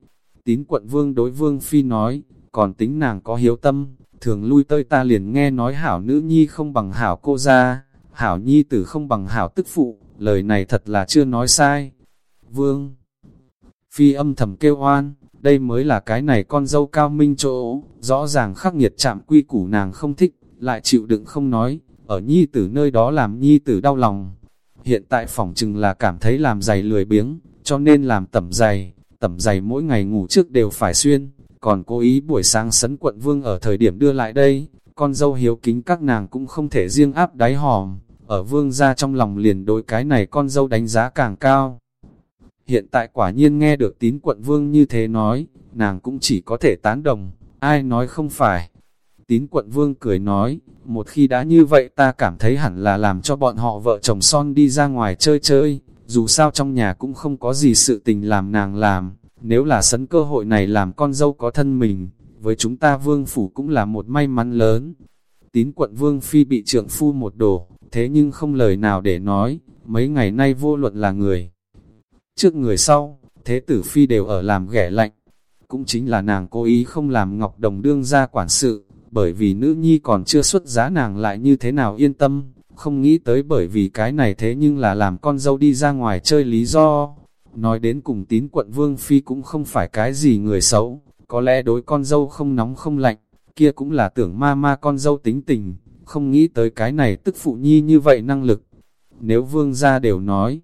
Tín quận vương đối vương phi nói, còn tính nàng có hiếu tâm, thường lui tới ta liền nghe nói hảo nữ nhi không bằng hảo cô gia, hảo nhi tử không bằng hảo tức phụ, lời này thật là chưa nói sai. Vương Phi âm thầm kêu oan, đây mới là cái này con dâu cao minh chỗ, rõ ràng khắc nghiệt chạm quy củ nàng không thích, lại chịu đựng không nói, ở nhi tử nơi đó làm nhi tử đau lòng. Hiện tại phỏng chừng là cảm thấy làm giày lười biếng, cho nên làm tẩm giày, tẩm giày mỗi ngày ngủ trước đều phải xuyên, còn cố ý buổi sáng sấn quận vương ở thời điểm đưa lại đây, con dâu hiếu kính các nàng cũng không thể riêng áp đáy hòm, ở vương gia trong lòng liền đối cái này con dâu đánh giá càng cao. Hiện tại quả nhiên nghe được tín quận vương như thế nói, nàng cũng chỉ có thể tán đồng, ai nói không phải. Tín quận vương cười nói, một khi đã như vậy ta cảm thấy hẳn là làm cho bọn họ vợ chồng son đi ra ngoài chơi chơi, dù sao trong nhà cũng không có gì sự tình làm nàng làm, nếu là sấn cơ hội này làm con dâu có thân mình, với chúng ta vương phủ cũng là một may mắn lớn. Tín quận vương phi bị trượng phu một đồ, thế nhưng không lời nào để nói, mấy ngày nay vô luận là người. Trước người sau, thế tử phi đều ở làm ghẻ lạnh, cũng chính là nàng cố ý không làm Ngọc Đồng đương ra quản sự, bởi vì nữ nhi còn chưa xuất giá nàng lại như thế nào yên tâm, không nghĩ tới bởi vì cái này thế nhưng là làm con dâu đi ra ngoài chơi lý do. Nói đến cùng tín quận Vương Phi cũng không phải cái gì người xấu, có lẽ đối con dâu không nóng không lạnh, kia cũng là tưởng ma ma con dâu tính tình, không nghĩ tới cái này tức phụ nhi như vậy năng lực. Nếu vương gia đều nói,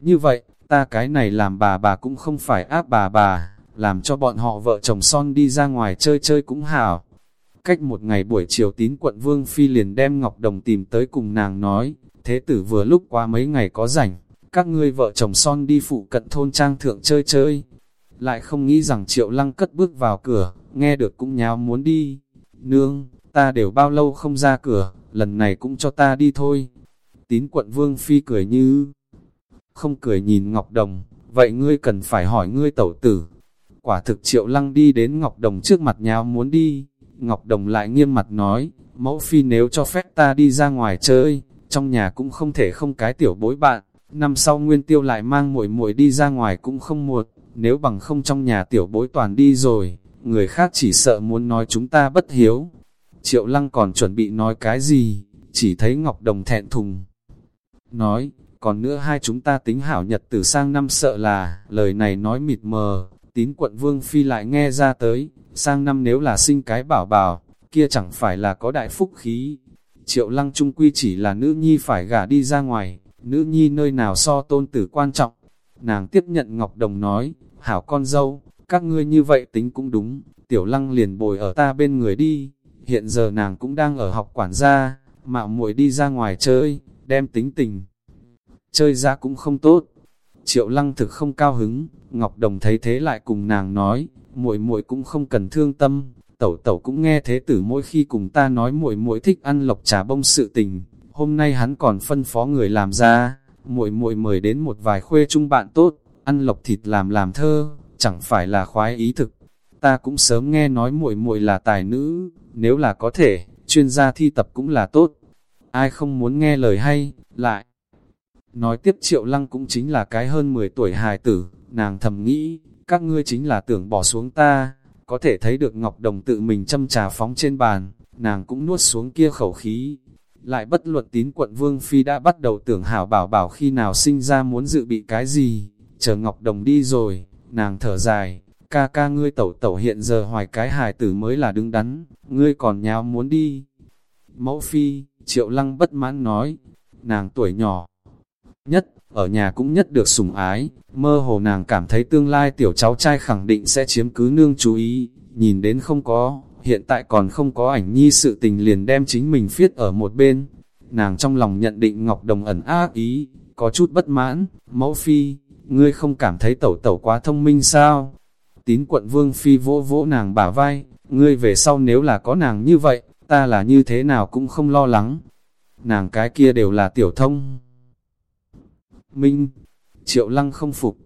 như vậy, ta cái này làm bà bà cũng không phải áp bà bà, làm cho bọn họ vợ chồng son đi ra ngoài chơi chơi cũng hảo. Cách một ngày buổi chiều tín quận Vương Phi liền đem Ngọc Đồng tìm tới cùng nàng nói, thế tử vừa lúc qua mấy ngày có rảnh, các ngươi vợ chồng son đi phụ cận thôn trang thượng chơi chơi. Lại không nghĩ rằng triệu lăng cất bước vào cửa, nghe được cũng nháo muốn đi. Nương, ta đều bao lâu không ra cửa, lần này cũng cho ta đi thôi. Tín quận Vương Phi cười như không cười nhìn Ngọc Đồng, vậy ngươi cần phải hỏi ngươi tẩu tử. Quả thực triệu lăng đi đến Ngọc Đồng trước mặt nhau muốn đi, Ngọc Đồng lại nghiêm mặt nói, mẫu phi nếu cho phép ta đi ra ngoài chơi, trong nhà cũng không thể không cái tiểu bối bạn, năm sau nguyên tiêu lại mang muội muội đi ra ngoài cũng không muộn, nếu bằng không trong nhà tiểu bối toàn đi rồi, người khác chỉ sợ muốn nói chúng ta bất hiếu. Triệu lăng còn chuẩn bị nói cái gì, chỉ thấy Ngọc Đồng thẹn thùng. Nói, còn nữa hai chúng ta tính hảo nhật từ sang năm sợ là, lời này nói mịt mờ, tín quận Vương Phi lại nghe ra tới, sang năm nếu là sinh cái bảo bảo, kia chẳng phải là có đại phúc khí. Triệu lăng trung quy chỉ là nữ nhi phải gả đi ra ngoài, nữ nhi nơi nào so tôn tử quan trọng. Nàng tiếp nhận Ngọc Đồng nói, hảo con dâu, các ngươi như vậy tính cũng đúng, tiểu lăng liền bồi ở ta bên người đi. Hiện giờ nàng cũng đang ở học quản gia, mạo muội đi ra ngoài chơi, đem tính tình. Chơi ra cũng không tốt. Triệu lăng thực không cao hứng, Ngọc Đồng thấy thế lại cùng nàng nói, muội muội cũng không cần thương tâm, tẩu tẩu cũng nghe thế tử mỗi khi cùng ta nói muội muội thích ăn lộc trà bông sự tình, hôm nay hắn còn phân phó người làm ra, muội muội mời đến một vài khuê trung bạn tốt, ăn lộc thịt làm làm thơ, chẳng phải là khoái ý thực. Ta cũng sớm nghe nói muội muội là tài nữ, nếu là có thể, chuyên gia thi tập cũng là tốt. Ai không muốn nghe lời hay, lại. Nói tiếp triệu lăng cũng chính là cái hơn 10 tuổi hài tử, nàng thầm nghĩ, các ngươi chính là tưởng bỏ xuống ta, có thể thấy được Ngọc Đồng tự mình châm trà phóng trên bàn, nàng cũng nuốt xuống kia khẩu khí. Lại bất luận tín quận Vương Phi đã bắt đầu tưởng hảo bảo bảo khi nào sinh ra muốn dự bị cái gì, chờ Ngọc Đồng đi rồi, nàng thở dài, ca ca ngươi tẩu tẩu hiện giờ hoài cái hài tử mới là đứng đắn, ngươi còn nháo muốn đi. Mẫu Phi, Triệu Lăng bất mãn nói, nàng tuổi nhỏ nhất, ở nhà cũng nhất được sủng ái, mơ hồ nàng cảm thấy tương lai tiểu cháu trai khẳng định sẽ chiếm cứ nương chú ý, nhìn đến không có, hiện tại còn không có ảnh nhi sự tình liền đem chính mình phiết ở một bên. Nàng trong lòng nhận định Ngọc Đồng ẩn ác ý, có chút bất mãn, mẫu phi, ngươi không cảm thấy tẩu tẩu quá thông minh sao? Tín quận vương phi vỗ vỗ nàng bả vai, ngươi về sau nếu là có nàng như vậy, ta là như thế nào cũng không lo lắng. Nàng cái kia đều là tiểu thông. Minh, triệu lăng không phục.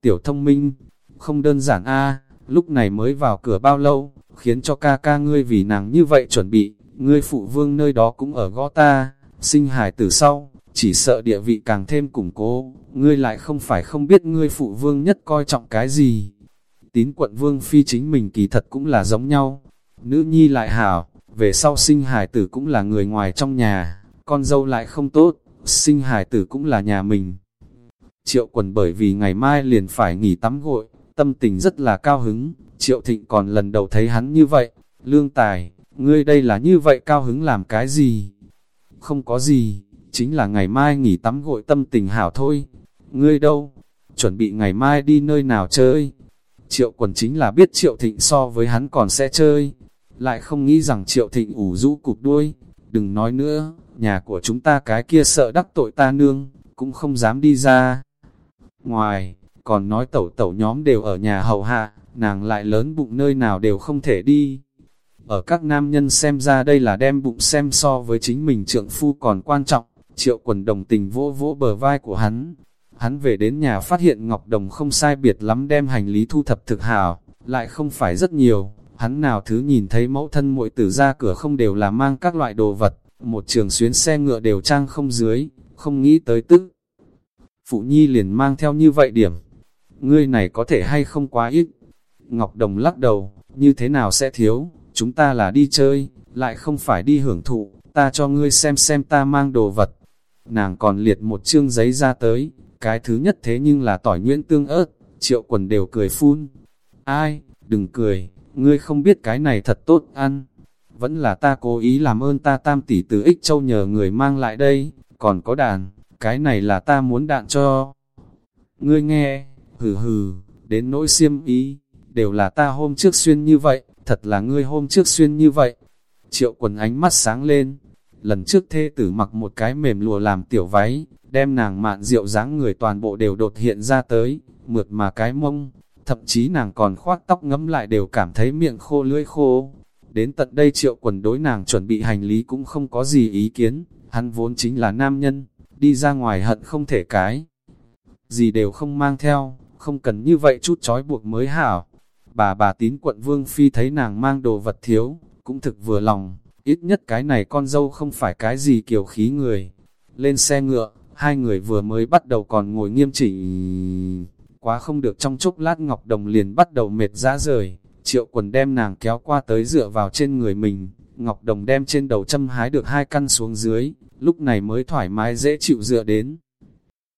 Tiểu thông minh, không đơn giản a lúc này mới vào cửa bao lâu, khiến cho ca ca ngươi vì nàng như vậy chuẩn bị, ngươi phụ vương nơi đó cũng ở gõ ta, sinh hài từ sau, chỉ sợ địa vị càng thêm củng cố, ngươi lại không phải không biết ngươi phụ vương nhất coi trọng cái gì. Tín quận vương phi chính mình kỳ thật cũng là giống nhau, nữ nhi lại hảo, về sau sinh hải tử cũng là người ngoài trong nhà, con dâu lại không tốt, sinh hải tử cũng là nhà mình. Triệu quần bởi vì ngày mai liền phải nghỉ tắm gội, tâm tình rất là cao hứng, triệu thịnh còn lần đầu thấy hắn như vậy, lương tài, ngươi đây là như vậy cao hứng làm cái gì? Không có gì, chính là ngày mai nghỉ tắm gội tâm tình hảo thôi. Ngươi đâu? Chuẩn bị ngày mai đi nơi nào chơi? Triệu quần chính là biết triệu thịnh so với hắn còn sẽ chơi. Lại không nghĩ rằng triệu thịnh ủ rũ cụp đuôi. Đừng nói nữa, nhà của chúng ta cái kia sợ đắc tội ta nương, cũng không dám đi ra. Ngoài, còn nói tẩu tẩu nhóm đều ở nhà hầu hạ, nàng lại lớn bụng nơi nào đều không thể đi. Ở các nam nhân xem ra đây là đem bụng xem so với chính mình trượng phu còn quan trọng, triệu quần đồng tình vỗ vỗ bờ vai của hắn. Hắn về đến nhà phát hiện Ngọc Đồng không sai biệt lắm đem hành lý thu thập thực hảo, lại không phải rất nhiều. Hắn nào thứ nhìn thấy mẫu thân muội tử ra cửa không đều là mang các loại đồ vật, một trường xuyến xe ngựa đều trang không dưới, không nghĩ tới tức. Phụ Nhi liền mang theo như vậy điểm. Ngươi này có thể hay không quá ít. Ngọc Đồng lắc đầu, như thế nào sẽ thiếu, chúng ta là đi chơi, lại không phải đi hưởng thụ, ta cho ngươi xem xem ta mang đồ vật. Nàng còn liệt một chương giấy ra tới, cái thứ nhất thế nhưng là tỏi nhuyễn tương ớt, triệu quần đều cười phun. Ai, đừng cười, ngươi không biết cái này thật tốt ăn. Vẫn là ta cố ý làm ơn ta tam tỷ từ ích châu nhờ người mang lại đây, còn có đàn, cái này là ta muốn đạn cho. Ngươi nghe, hừ hừ, đến nỗi xiêm ý, đều là ta hôm trước xuyên như vậy, thật là ngươi hôm trước xuyên như vậy. Triệu quần ánh mắt sáng lên, lần trước thê tử mặc một cái mềm lùa làm tiểu váy, đem nàng mạn rượu dáng người toàn bộ đều đột hiện ra tới, mượt mà cái mông, thậm chí nàng còn khoát tóc ngấm lại đều cảm thấy miệng khô lưỡi khô. Đến tận đây triệu quần đối nàng chuẩn bị hành lý cũng không có gì ý kiến, hắn vốn chính là nam nhân, đi ra ngoài hận không thể cái. Gì đều không mang theo, không cần như vậy chút trói buộc mới hảo. Bà bà tín quận Vương Phi thấy nàng mang đồ vật thiếu, cũng thực vừa lòng, ít nhất cái này con dâu không phải cái gì kiểu khí người. Lên xe ngựa, hai người vừa mới bắt đầu còn ngồi nghiêm chỉnh. Quá không được trong chốc lát Ngọc Đồng liền bắt đầu mệt ra rời, triệu quần đem nàng kéo qua tới dựa vào trên người mình. Ngọc Đồng đem trên đầu châm hái được hai căn xuống dưới, lúc này mới thoải mái dễ chịu dựa đến.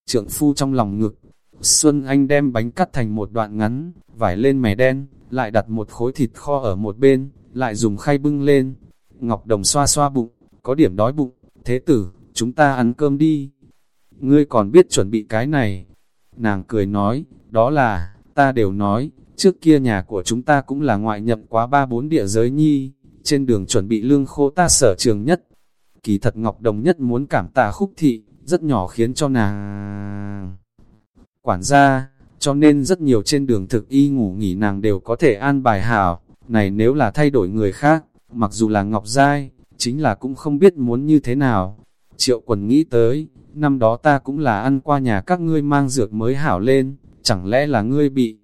Trượng phu trong lòng ngực, Xuân Anh đem bánh cắt thành một đoạn ngắn, vải lên mè đen, lại đặt một khối thịt kho ở một bên, lại dùng khay bưng lên. Ngọc Đồng xoa xoa bụng, có điểm đói bụng, thế tử, chúng ta ăn cơm đi. Ngươi còn biết chuẩn bị cái này. Nàng cười nói, đó là, ta đều nói, trước kia nhà của chúng ta cũng là ngoại nhập quá ba bốn địa giới nhi, trên đường chuẩn bị lương khô ta sở trường nhất. Kỳ thật Ngọc Đồng nhất muốn cảm tạ khúc thị, rất nhỏ khiến cho nàng quản gia, cho nên rất nhiều trên đường thực y ngủ nghỉ nàng đều có thể an bài hảo. Này nếu là thay đổi người khác, mặc dù là Ngọc Giai, chính là cũng không biết muốn như thế nào. Triệu quần nghĩ tới, năm đó ta cũng là ăn qua nhà các ngươi mang dược mới hảo lên, chẳng lẽ là ngươi bị.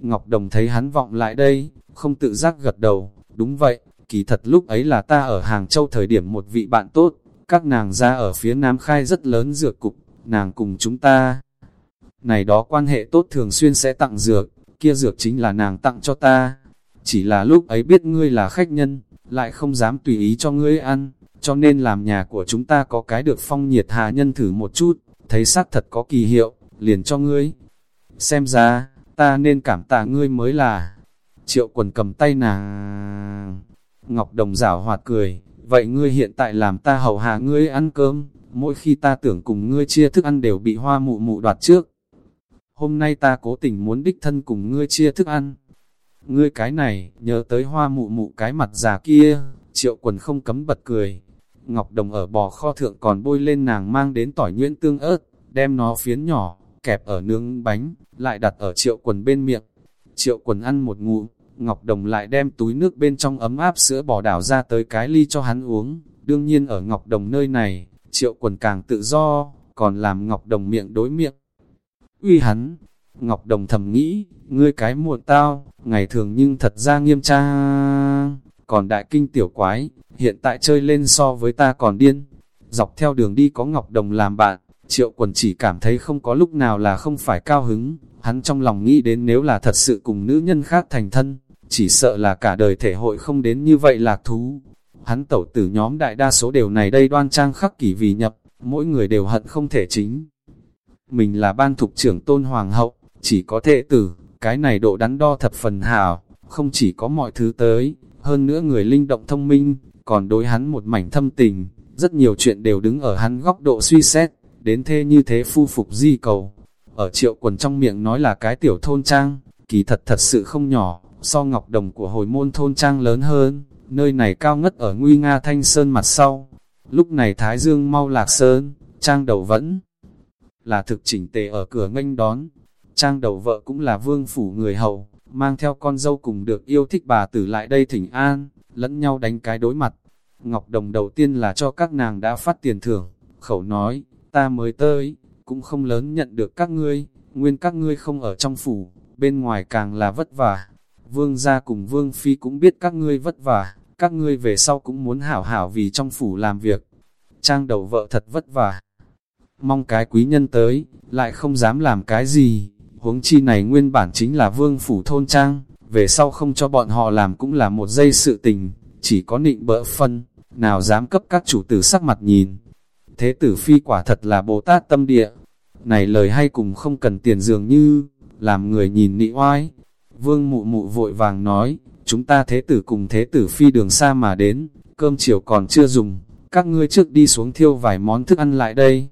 Ngọc Đồng thấy hắn vọng lại đây, không tự giác gật đầu, đúng vậy, kỳ thật lúc ấy là ta ở Hàng Châu thời điểm một vị bạn tốt, các nàng ra ở phía Nam Khai rất lớn dược cục, nàng cùng chúng ta. Này đó quan hệ tốt thường xuyên sẽ tặng dược, kia dược chính là nàng tặng cho ta. Chỉ là lúc ấy biết ngươi là khách nhân, lại không dám tùy ý cho ngươi ăn, cho nên làm nhà của chúng ta có cái được phong nhiệt hà nhân thử một chút, thấy xác thật có kỳ hiệu, liền cho ngươi. Xem ra, ta nên cảm tạ ngươi mới là. Triệu quần cầm tay nàng. Ngọc Đồng rảo hoạt cười, vậy ngươi hiện tại làm ta hầu hạ ngươi ăn cơm, mỗi khi ta tưởng cùng ngươi chia thức ăn đều bị hoa mụ mụ đoạt trước. Hôm nay ta cố tình muốn đích thân cùng ngươi chia thức ăn. Ngươi cái này, nhớ tới hoa mụ mụ cái mặt già kia, triệu quần không cấm bật cười. Ngọc Đồng ở bò kho thượng còn bôi lên nàng mang đến tỏi nhuyễn tương ớt, đem nó phiến nhỏ, kẹp ở nướng bánh, lại đặt ở triệu quần bên miệng. Triệu quần ăn một ngụm, Ngọc Đồng lại đem túi nước bên trong ấm áp sữa bò đảo ra tới cái ly cho hắn uống. Đương nhiên ở Ngọc Đồng nơi này, triệu quần càng tự do, còn làm Ngọc Đồng miệng đối miệng. Uy hắn, Ngọc Đồng thầm nghĩ, ngươi cái muộn tao, ngày thường nhưng thật ra nghiêm trang, còn đại kinh tiểu quái, hiện tại chơi lên so với ta còn điên. Dọc theo đường đi có Ngọc Đồng làm bạn, triệu quần chỉ cảm thấy không có lúc nào là không phải cao hứng, hắn trong lòng nghĩ đến nếu là thật sự cùng nữ nhân khác thành thân, chỉ sợ là cả đời thể hội không đến như vậy lạc thú. Hắn tẩu tử nhóm đại đa số đều này đây đoan trang khắc kỷ vì nhập, mỗi người đều hận không thể chính. Mình là ban thục trưởng tôn hoàng hậu, chỉ có thể tử, cái này độ đắn đo thập phần hảo, không chỉ có mọi thứ tới, hơn nữa người linh động thông minh, còn đối hắn một mảnh thâm tình, rất nhiều chuyện đều đứng ở hắn góc độ suy xét, đến thế như thế phu phục di cầu. Ở triệu quần trong miệng nói là cái tiểu thôn trang, kỳ thật thật sự không nhỏ, so ngọc đồng của hồi môn thôn trang lớn hơn, nơi này cao ngất ở nguy nga thanh sơn mặt sau. Lúc này Thái Dương mau lạc sơn, trang đầu vẫn là thực chỉnh tề ở cửa nghênh đón. Trang đầu vợ cũng là vương phủ người hầu, mang theo con dâu cùng được yêu thích bà tử lại đây thỉnh an, lẫn nhau đánh cái đối mặt. Ngọc Đồng đầu tiên là cho các nàng đã phát tiền thưởng, khẩu nói, ta mới tới, cũng không lớn nhận được các ngươi, nguyên các ngươi không ở trong phủ, bên ngoài càng là vất vả. Vương gia cùng Vương Phi cũng biết các ngươi vất vả, các ngươi về sau cũng muốn hảo hảo vì trong phủ làm việc. Trang đầu vợ thật vất vả. Mong cái quý nhân tới, lại không dám làm cái gì, huống chi này nguyên bản chính là vương phủ thôn trang, về sau không cho bọn họ làm cũng là một dây sự tình, chỉ có nịnh bỡ phân, nào dám cấp các chủ tử sắc mặt nhìn. Thế tử phi quả thật là Bồ Tát tâm địa, này lời hay cùng không cần tiền dường như, làm người nhìn nị oai. Vương mụ mụ vội vàng nói, chúng ta thế tử cùng thế tử phi đường xa mà đến, cơm chiều còn chưa dùng, các ngươi trước đi xuống thiêu vài món thức ăn lại đây.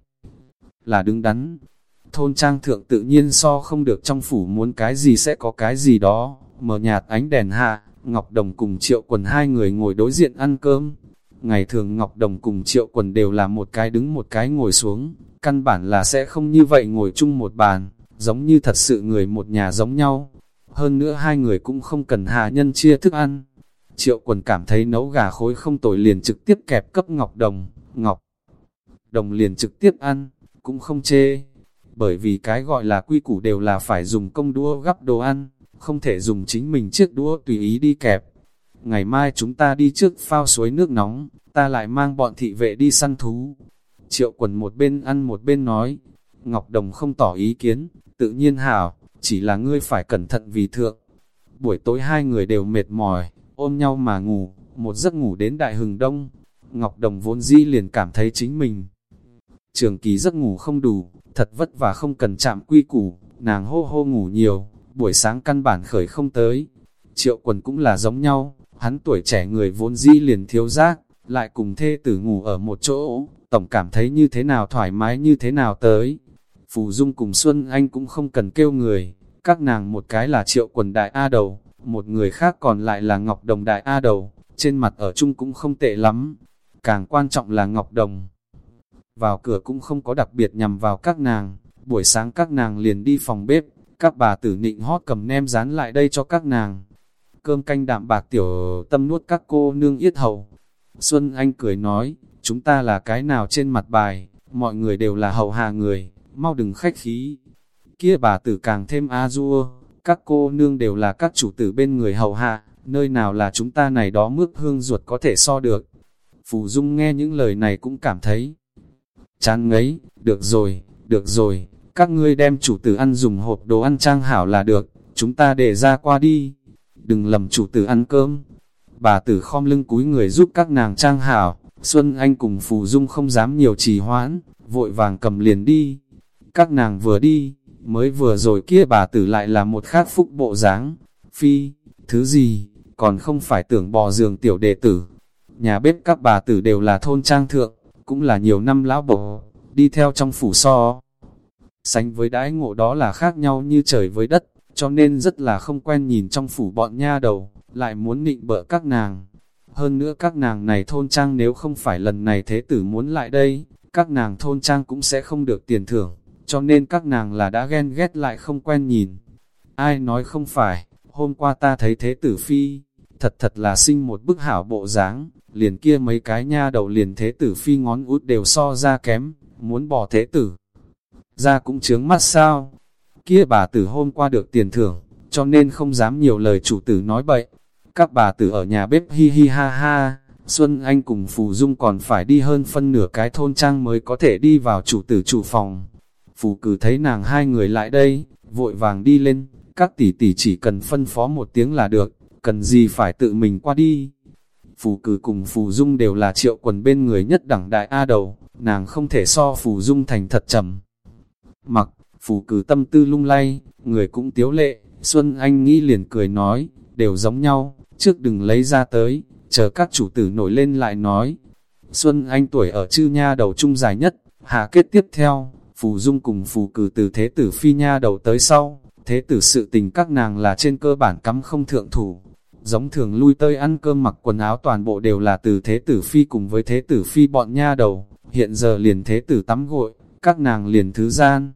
Là đứng đắn, thôn trang thượng tự nhiên so không được trong phủ muốn cái gì sẽ có cái gì đó, mở nhạt ánh đèn hạ, Ngọc Đồng cùng Triệu Quần hai người ngồi đối diện ăn cơm. Ngày thường Ngọc Đồng cùng Triệu Quần đều là một cái đứng một cái ngồi xuống, căn bản là sẽ không như vậy ngồi chung một bàn, giống như thật sự người một nhà giống nhau. Hơn nữa hai người cũng không cần hạ nhân chia thức ăn. Triệu Quần cảm thấy nấu gà khối không tồi liền trực tiếp kẹp cấp Ngọc Đồng, Ngọc Đồng liền trực tiếp ăn, cũng không chê, bởi vì cái gọi là quy củ đều là phải dùng công đũa gắp đồ ăn, không thể dùng chính mình chiếc đũa tùy ý đi kẹp. Ngày mai chúng ta đi trước phao suối nước nóng, ta lại mang bọn thị vệ đi săn thú. Triệu quần một bên ăn một bên nói, Ngọc Đồng không tỏ ý kiến, tự nhiên hảo, chỉ là ngươi phải cẩn thận vì thượng. Buổi tối hai người đều mệt mỏi, ôm nhau mà ngủ, một giấc ngủ đến đại hừng đông. Ngọc Đồng vốn dĩ liền cảm thấy chính mình. Trường kỳ giấc ngủ không đủ, thật vất vả không cần chạm quy củ, nàng hô hô ngủ nhiều, buổi sáng căn bản khởi không tới. Triệu quần cũng là giống nhau, hắn tuổi trẻ người vốn di liền thiếu giác, lại cùng thê tử ngủ ở một chỗ, tổng cảm thấy như thế nào thoải mái như thế nào tới. Phù Dung cùng Xuân Anh cũng không cần kêu người, các nàng một cái là triệu quần đại A đầu, một người khác còn lại là Ngọc Đồng đại A đầu, trên mặt ở chung cũng không tệ lắm. Càng quan trọng là Ngọc Đồng vào cửa cũng không có đặc biệt nhằm vào các nàng, buổi sáng các nàng liền đi phòng bếp, các bà tử nịnh hót cầm nem dán lại đây cho các nàng. Cơm canh đạm bạc tiểu tâm nuốt các cô nương yết hầu. Xuân Anh cười nói, chúng ta là cái nào trên mặt bài, mọi người đều là hầu hạ người, mau đừng khách khí. Kia bà tử càng thêm a dua, các cô nương đều là các chủ tử bên người hầu hạ, nơi nào là chúng ta này đó mướp hương ruột có thể so được. Phù Dung nghe những lời này cũng cảm thấy Chán ngấy, được rồi, được rồi, các ngươi đem chủ tử ăn dùng hộp đồ ăn trang hảo là được, chúng ta để ra qua đi. Đừng lầm chủ tử ăn cơm. Bà tử khom lưng cúi người giúp các nàng trang hảo, Xuân Anh cùng Phù Dung không dám nhiều trì hoãn, vội vàng cầm liền đi. Các nàng vừa đi, mới vừa rồi kia bà tử lại là một khác phúc bộ dáng Phi, thứ gì, còn không phải tưởng bò giường tiểu đệ tử. nhà bếp các bà tử đều là thôn trang thượng, cũng là nhiều năm lão bộ, đi theo trong phủ so. Sánh với đãi ngộ đó là khác nhau như trời với đất, cho nên rất là không quen nhìn trong phủ bọn nha đầu, lại muốn nịnh bợ các nàng. Hơn nữa các nàng này thôn trang nếu không phải lần này thế tử muốn lại đây, các nàng thôn trang cũng sẽ không được tiền thưởng, cho nên các nàng là đã ghen ghét lại không quen nhìn. Ai nói không phải, hôm qua ta thấy thế tử phi, thật thật là sinh một bức hảo bộ dáng, liền kia mấy cái nha đầu liền thế tử phi ngón út đều so ra kém, muốn bỏ thế tử. Ra cũng chướng mắt sao, kia bà tử hôm qua được tiền thưởng, cho nên không dám nhiều lời chủ tử nói bậy. Các bà tử ở nhà bếp hi hi ha ha, Xuân Anh cùng Phù Dung còn phải đi hơn phân nửa cái thôn trang mới có thể đi vào chủ tử chủ phòng. Phù cử thấy nàng hai người lại đây, vội vàng đi lên, các tỷ tỷ chỉ cần phân phó một tiếng là được, cần gì phải tự mình qua đi. Phù cử cùng Phù Dung đều là triệu quần bên người nhất đẳng đại A đầu, nàng không thể so Phù Dung thành thật trầm. Mặc, Phù cử tâm tư lung lay, người cũng tiếu lệ, Xuân Anh nghĩ liền cười nói, đều giống nhau, trước đừng lấy ra tới, chờ các chủ tử nổi lên lại nói. Xuân Anh tuổi ở chư nha đầu trung dài nhất, hạ kết tiếp theo, Phù Dung cùng Phù cử từ thế tử phi nha đầu tới sau, thế tử sự tình các nàng là trên cơ bản cắm không thượng thủ. Giống thường lui tơi ăn cơm mặc quần áo toàn bộ đều là từ thế tử phi cùng với thế tử phi bọn nha đầu, hiện giờ liền thế tử tắm gội, các nàng liền thứ gian.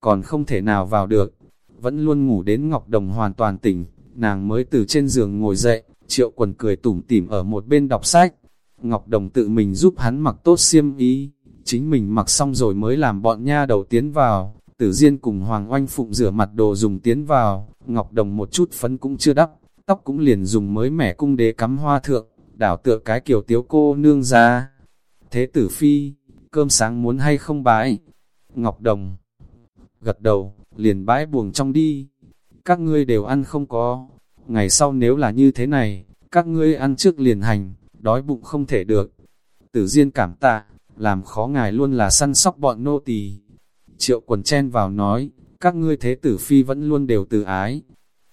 Còn không thể nào vào được, vẫn luôn ngủ đến Ngọc Đồng hoàn toàn tỉnh, nàng mới từ trên giường ngồi dậy, triệu quần cười tủm tỉm ở một bên đọc sách. Ngọc Đồng tự mình giúp hắn mặc tốt xiêm ý, chính mình mặc xong rồi mới làm bọn nha đầu tiến vào, tử diên cùng Hoàng Oanh Phụng rửa mặt đồ dùng tiến vào, Ngọc Đồng một chút phấn cũng chưa đắp, tóc cũng liền dùng mới mẻ cung đế cắm hoa thượng, đảo tựa cái kiểu tiếu cô nương ra. Thế tử phi, cơm sáng muốn hay không bái? Ngọc Đồng gật đầu, liền bãi buồng trong đi. Các ngươi đều ăn không có, ngày sau nếu là như thế này, các ngươi ăn trước liền hành, đói bụng không thể được. Tử Diên cảm tạ, làm khó ngài luôn là săn sóc bọn nô tỳ. Triệu quần chen vào nói, các ngươi thế tử phi vẫn luôn đều từ ái.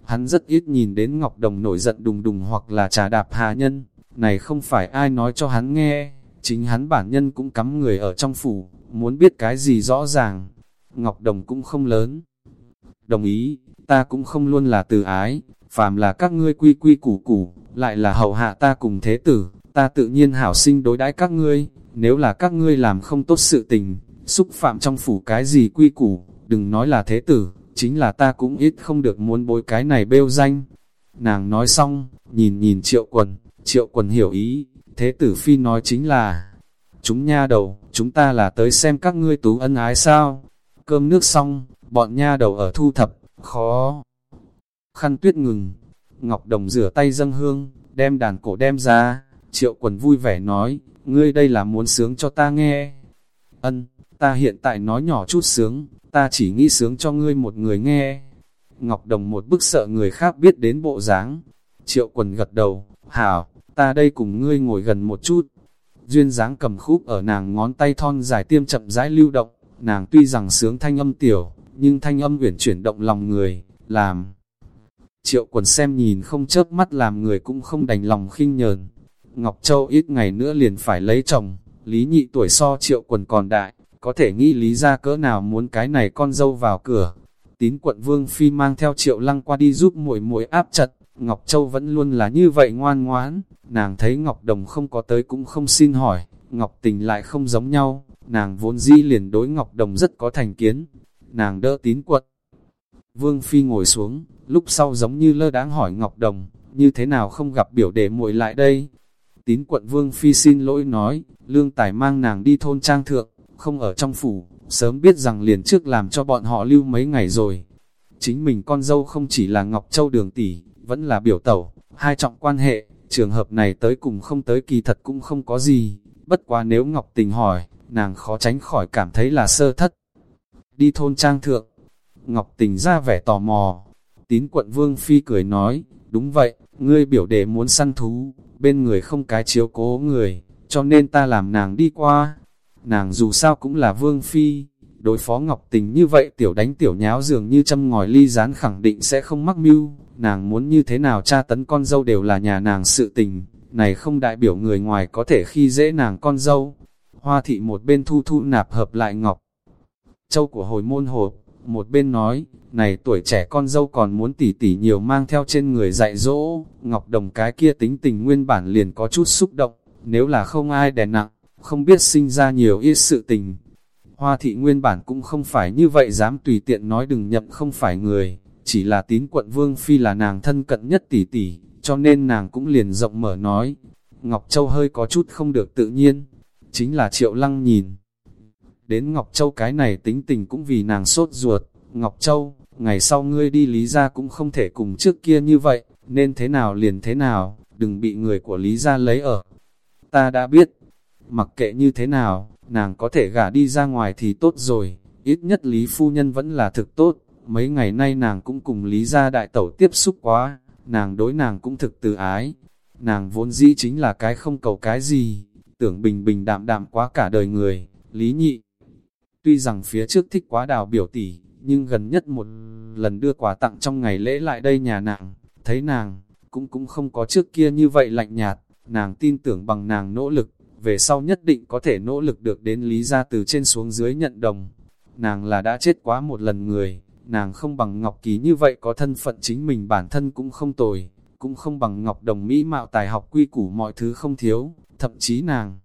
Hắn rất ít nhìn đến Ngọc Đồng nổi giận đùng đùng hoặc là trà đạp hạ nhân, này không phải ai nói cho hắn nghe, chính hắn bản nhân cũng cắm người ở trong phủ, muốn biết cái gì rõ ràng. Ngọc Đồng cũng không lớn. Đồng ý, ta cũng không luôn là từ ái, phàm là các ngươi quy quy củ củ, lại là hậu hạ ta cùng thế tử, ta tự nhiên hảo sinh đối đãi các ngươi, nếu là các ngươi làm không tốt sự tình, xúc phạm trong phủ cái gì quy củ, đừng nói là thế tử, chính là ta cũng ít không được muốn bối cái này bêu danh. Nàng nói xong, nhìn nhìn triệu quần, triệu quần hiểu ý, thế tử phi nói chính là, chúng nha đầu, chúng ta là tới xem các ngươi tú ân ái sao. Cơm nước xong, bọn nha đầu ở thu thập, khó. Khăn tuyết ngừng, Ngọc Đồng rửa tay dâng hương, đem đàn cổ đem ra, triệu quần vui vẻ nói, ngươi đây là muốn sướng cho ta nghe. Ân, ta hiện tại nói nhỏ chút sướng, ta chỉ nghĩ sướng cho ngươi một người nghe. Ngọc Đồng một bức sợ người khác biết đến bộ dáng. Triệu quần gật đầu, hảo, ta đây cùng ngươi ngồi gần một chút. Duyên dáng cầm khúc ở nàng ngón tay thon dài tiêm chậm rãi lưu động, nàng tuy rằng sướng thanh âm tiểu, nhưng thanh âm uyển chuyển động lòng người, làm. Triệu quần xem nhìn không chớp mắt làm người cũng không đành lòng khinh nhờn. Ngọc Châu ít ngày nữa liền phải lấy chồng, Lý nhị tuổi so triệu quần còn đại, có thể nghĩ lý ra cỡ nào muốn cái này con dâu vào cửa. Tín quận Vương Phi mang theo triệu lăng qua đi giúp muội muội áp chặt, Ngọc Châu vẫn luôn là như vậy ngoan ngoãn, nàng thấy Ngọc Đồng không có tới cũng không xin hỏi, Ngọc Tình lại không giống nhau, nàng vốn di liền đối Ngọc Đồng rất có thành kiến, nàng đỡ tín quận. Vương Phi ngồi xuống, lúc sau giống như lơ đáng hỏi Ngọc Đồng, như thế nào không gặp biểu đệ muội lại đây. Tín quận Vương Phi xin lỗi nói, lương tài mang nàng đi thôn trang thượng, không ở trong phủ, sớm biết rằng liền trước làm cho bọn họ lưu mấy ngày rồi. Chính mình con dâu không chỉ là Ngọc Châu Đường tỷ, vẫn là biểu tẩu, hai trọng quan hệ, trường hợp này tới cùng không tới kỳ thật cũng không có gì, bất quá nếu Ngọc Tình hỏi, nàng khó tránh khỏi cảm thấy là sơ thất. Đi thôn trang thượng, Ngọc Tình ra vẻ tò mò, tín quận Vương Phi cười nói, đúng vậy, ngươi biểu đệ muốn săn thú, bên người không cái chiếu cố người, cho nên ta làm nàng đi qua. Nàng dù sao cũng là Vương Phi, đối phó Ngọc Tình như vậy tiểu đánh tiểu nháo dường như châm ngòi ly rán khẳng định sẽ không mắc mưu, nàng muốn như thế nào tra tấn con dâu đều là nhà nàng sự tình, này không đại biểu người ngoài có thể khi dễ nàng con dâu. Hoa thị một bên thu thu nạp hợp lại ngọc. Châu của hồi môn hộp, một bên nói, này tuổi trẻ con dâu còn muốn tỉ tỉ nhiều mang theo trên người dạy dỗ, Ngọc Đồng cái kia tính tình nguyên bản liền có chút xúc động, nếu là không ai đè nặng, không biết sinh ra nhiều ít sự tình. Hoa thị nguyên bản cũng không phải như vậy dám tùy tiện nói đừng nhậm không phải người, chỉ là tín quận Vương Phi là nàng thân cận nhất tỷ tỷ, cho nên nàng cũng liền rộng mở nói. Ngọc Châu hơi có chút không được tự nhiên, chính là Triệu Lăng nhìn. Đến Ngọc Châu cái này tính tình cũng vì nàng sốt ruột, Ngọc Châu, ngày sau ngươi đi Lý Gia cũng không thể cùng trước kia như vậy, nên thế nào liền thế nào, đừng bị người của Lý Gia lấy ở. Ta đã biết, mặc kệ như thế nào, nàng có thể gả đi ra ngoài thì tốt rồi, ít nhất Lý Phu Nhân vẫn là thực tốt, mấy ngày nay nàng cũng cùng Lý Gia Đại Tẩu tiếp xúc quá, nàng đối nàng cũng thực từ ái, nàng vốn dĩ chính là cái không cầu cái gì, tưởng bình bình đạm đạm quá cả đời người, Lý Nhị. Tuy rằng phía trước thích quá đào biểu tỷ, nhưng gần nhất một lần đưa quà tặng trong ngày lễ lại đây nhà nàng, thấy nàng, cũng cũng không có trước kia như vậy lạnh nhạt, nàng tin tưởng bằng nàng nỗ lực, về sau nhất định có thể nỗ lực được đến lý ra từ trên xuống dưới nhận đồng. Nàng là đã chết quá một lần người, nàng không bằng Ngọc Kỳ như vậy có thân phận chính mình bản thân cũng không tồi, cũng không bằng Ngọc Đồng Mỹ mạo tài học quy củ mọi thứ không thiếu, thậm chí nàng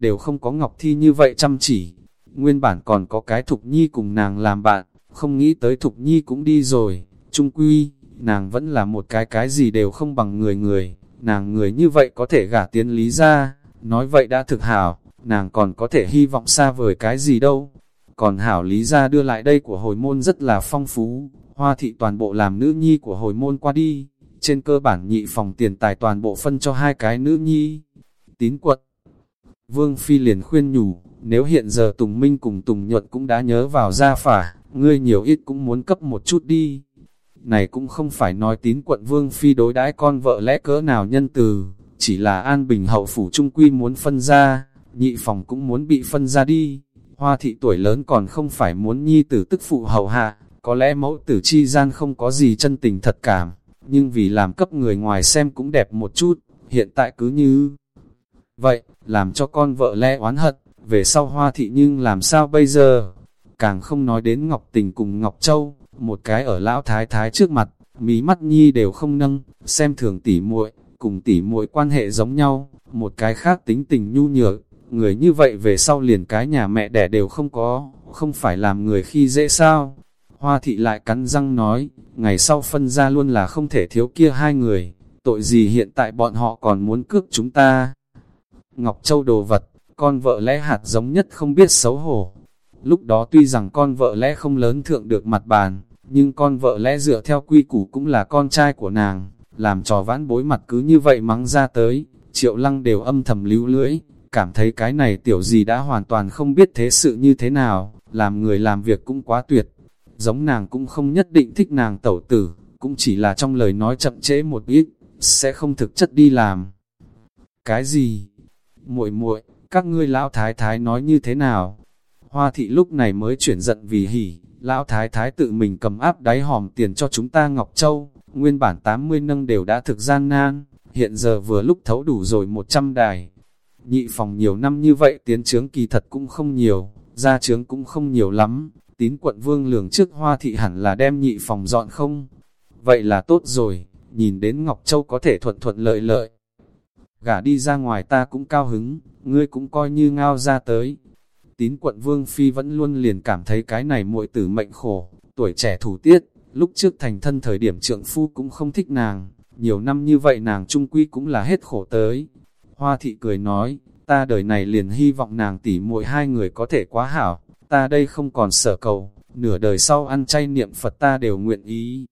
đều không có Ngọc Thi như vậy chăm chỉ, Nguyên bản còn có cái Thục Nhi cùng nàng làm bạn, không nghĩ tới Thục Nhi cũng đi rồi. Trung quy, nàng vẫn là một cái cái gì đều không bằng người người. Nàng người như vậy có thể gả tiến lý ra, nói vậy đã thực hảo, nàng còn có thể hy vọng xa vời cái gì đâu. Còn hảo lý ra đưa lại đây của hồi môn rất là phong phú, hoa thị toàn bộ làm nữ nhi của hồi môn qua đi. Trên cơ bản nhị phòng tiền tài toàn bộ phân cho hai cái nữ nhi. Tín quật Vương Phi liền khuyên nhủ, nếu hiện giờ Tùng Minh cùng Tùng Nhuận cũng đã nhớ vào gia phả, ngươi nhiều ít cũng muốn cấp một chút đi. Này cũng không phải nói tín quận Vương Phi đối đãi con vợ lẽ cỡ nào nhân từ, chỉ là an bình hậu phủ trung quy muốn phân ra, nhị phòng cũng muốn bị phân ra đi. Hoa thị tuổi lớn còn không phải muốn nhi tử tức phụ hậu hạ, có lẽ mẫu tử chi gian không có gì chân tình thật cảm, nhưng vì làm cấp người ngoài xem cũng đẹp một chút, hiện tại cứ như vậy, làm cho con vợ lẽ oán hận, về sau hoa thị nhưng làm sao bây giờ? Càng không nói đến Ngọc Tình cùng Ngọc Châu, một cái ở lão thái thái trước mặt, mí mắt nhi đều không nâng, xem thường tỉ muội, cùng tỉ muội quan hệ giống nhau, một cái khác tính tình nhu nhược, người như vậy về sau liền cái nhà mẹ đẻ đều không có, không phải làm người khi dễ sao? Hoa thị lại cắn răng nói, ngày sau phân ra luôn là không thể thiếu kia hai người, tội gì hiện tại bọn họ còn muốn cướp chúng ta? Ngọc Châu đồ vật, con vợ lẽ hạt giống nhất không biết xấu hổ. Lúc đó tuy rằng con vợ lẽ không lớn thượng được mặt bàn, nhưng con vợ lẽ dựa theo quy củ cũng là con trai của nàng, làm trò vãn bối mặt cứ như vậy mắng ra tới, triệu lăng đều âm thầm lưu lưỡi, cảm thấy cái này tiểu gì đã hoàn toàn không biết thế sự như thế nào, làm người làm việc cũng quá tuyệt, giống nàng cũng không nhất định thích nàng tẩu tử, cũng chỉ là trong lời nói chậm trễ một ít, sẽ không thực chất đi làm. Cái gì? muội muội các ngươi lão thái thái nói như thế nào? Hoa thị lúc này mới chuyển giận vì hỉ, lão thái thái tự mình cầm áp đáy hòm tiền cho chúng ta Ngọc Châu, nguyên bản 80 nâng đều đã thực gian nan, hiện giờ vừa lúc thấu đủ rồi 100 đài. Nhị phòng nhiều năm như vậy tiến trướng kỳ thật cũng không nhiều, gia trướng cũng không nhiều lắm, tín quận vương lường trước hoa thị hẳn là đem nhị phòng dọn không? Vậy là tốt rồi, nhìn đến Ngọc Châu có thể thuận thuận lợi lợi, gả đi ra ngoài ta cũng cao hứng, ngươi cũng coi như ngao ra tới. Tín quận Vương Phi vẫn luôn liền cảm thấy cái này muội tử mệnh khổ, tuổi trẻ thủ tiết, lúc trước thành thân thời điểm trượng phu cũng không thích nàng, nhiều năm như vậy nàng trung quy cũng là hết khổ tới. Hoa thị cười nói, ta đời này liền hy vọng nàng tỉ muội hai người có thể quá hảo, ta đây không còn sở cầu, nửa đời sau ăn chay niệm Phật ta đều nguyện ý.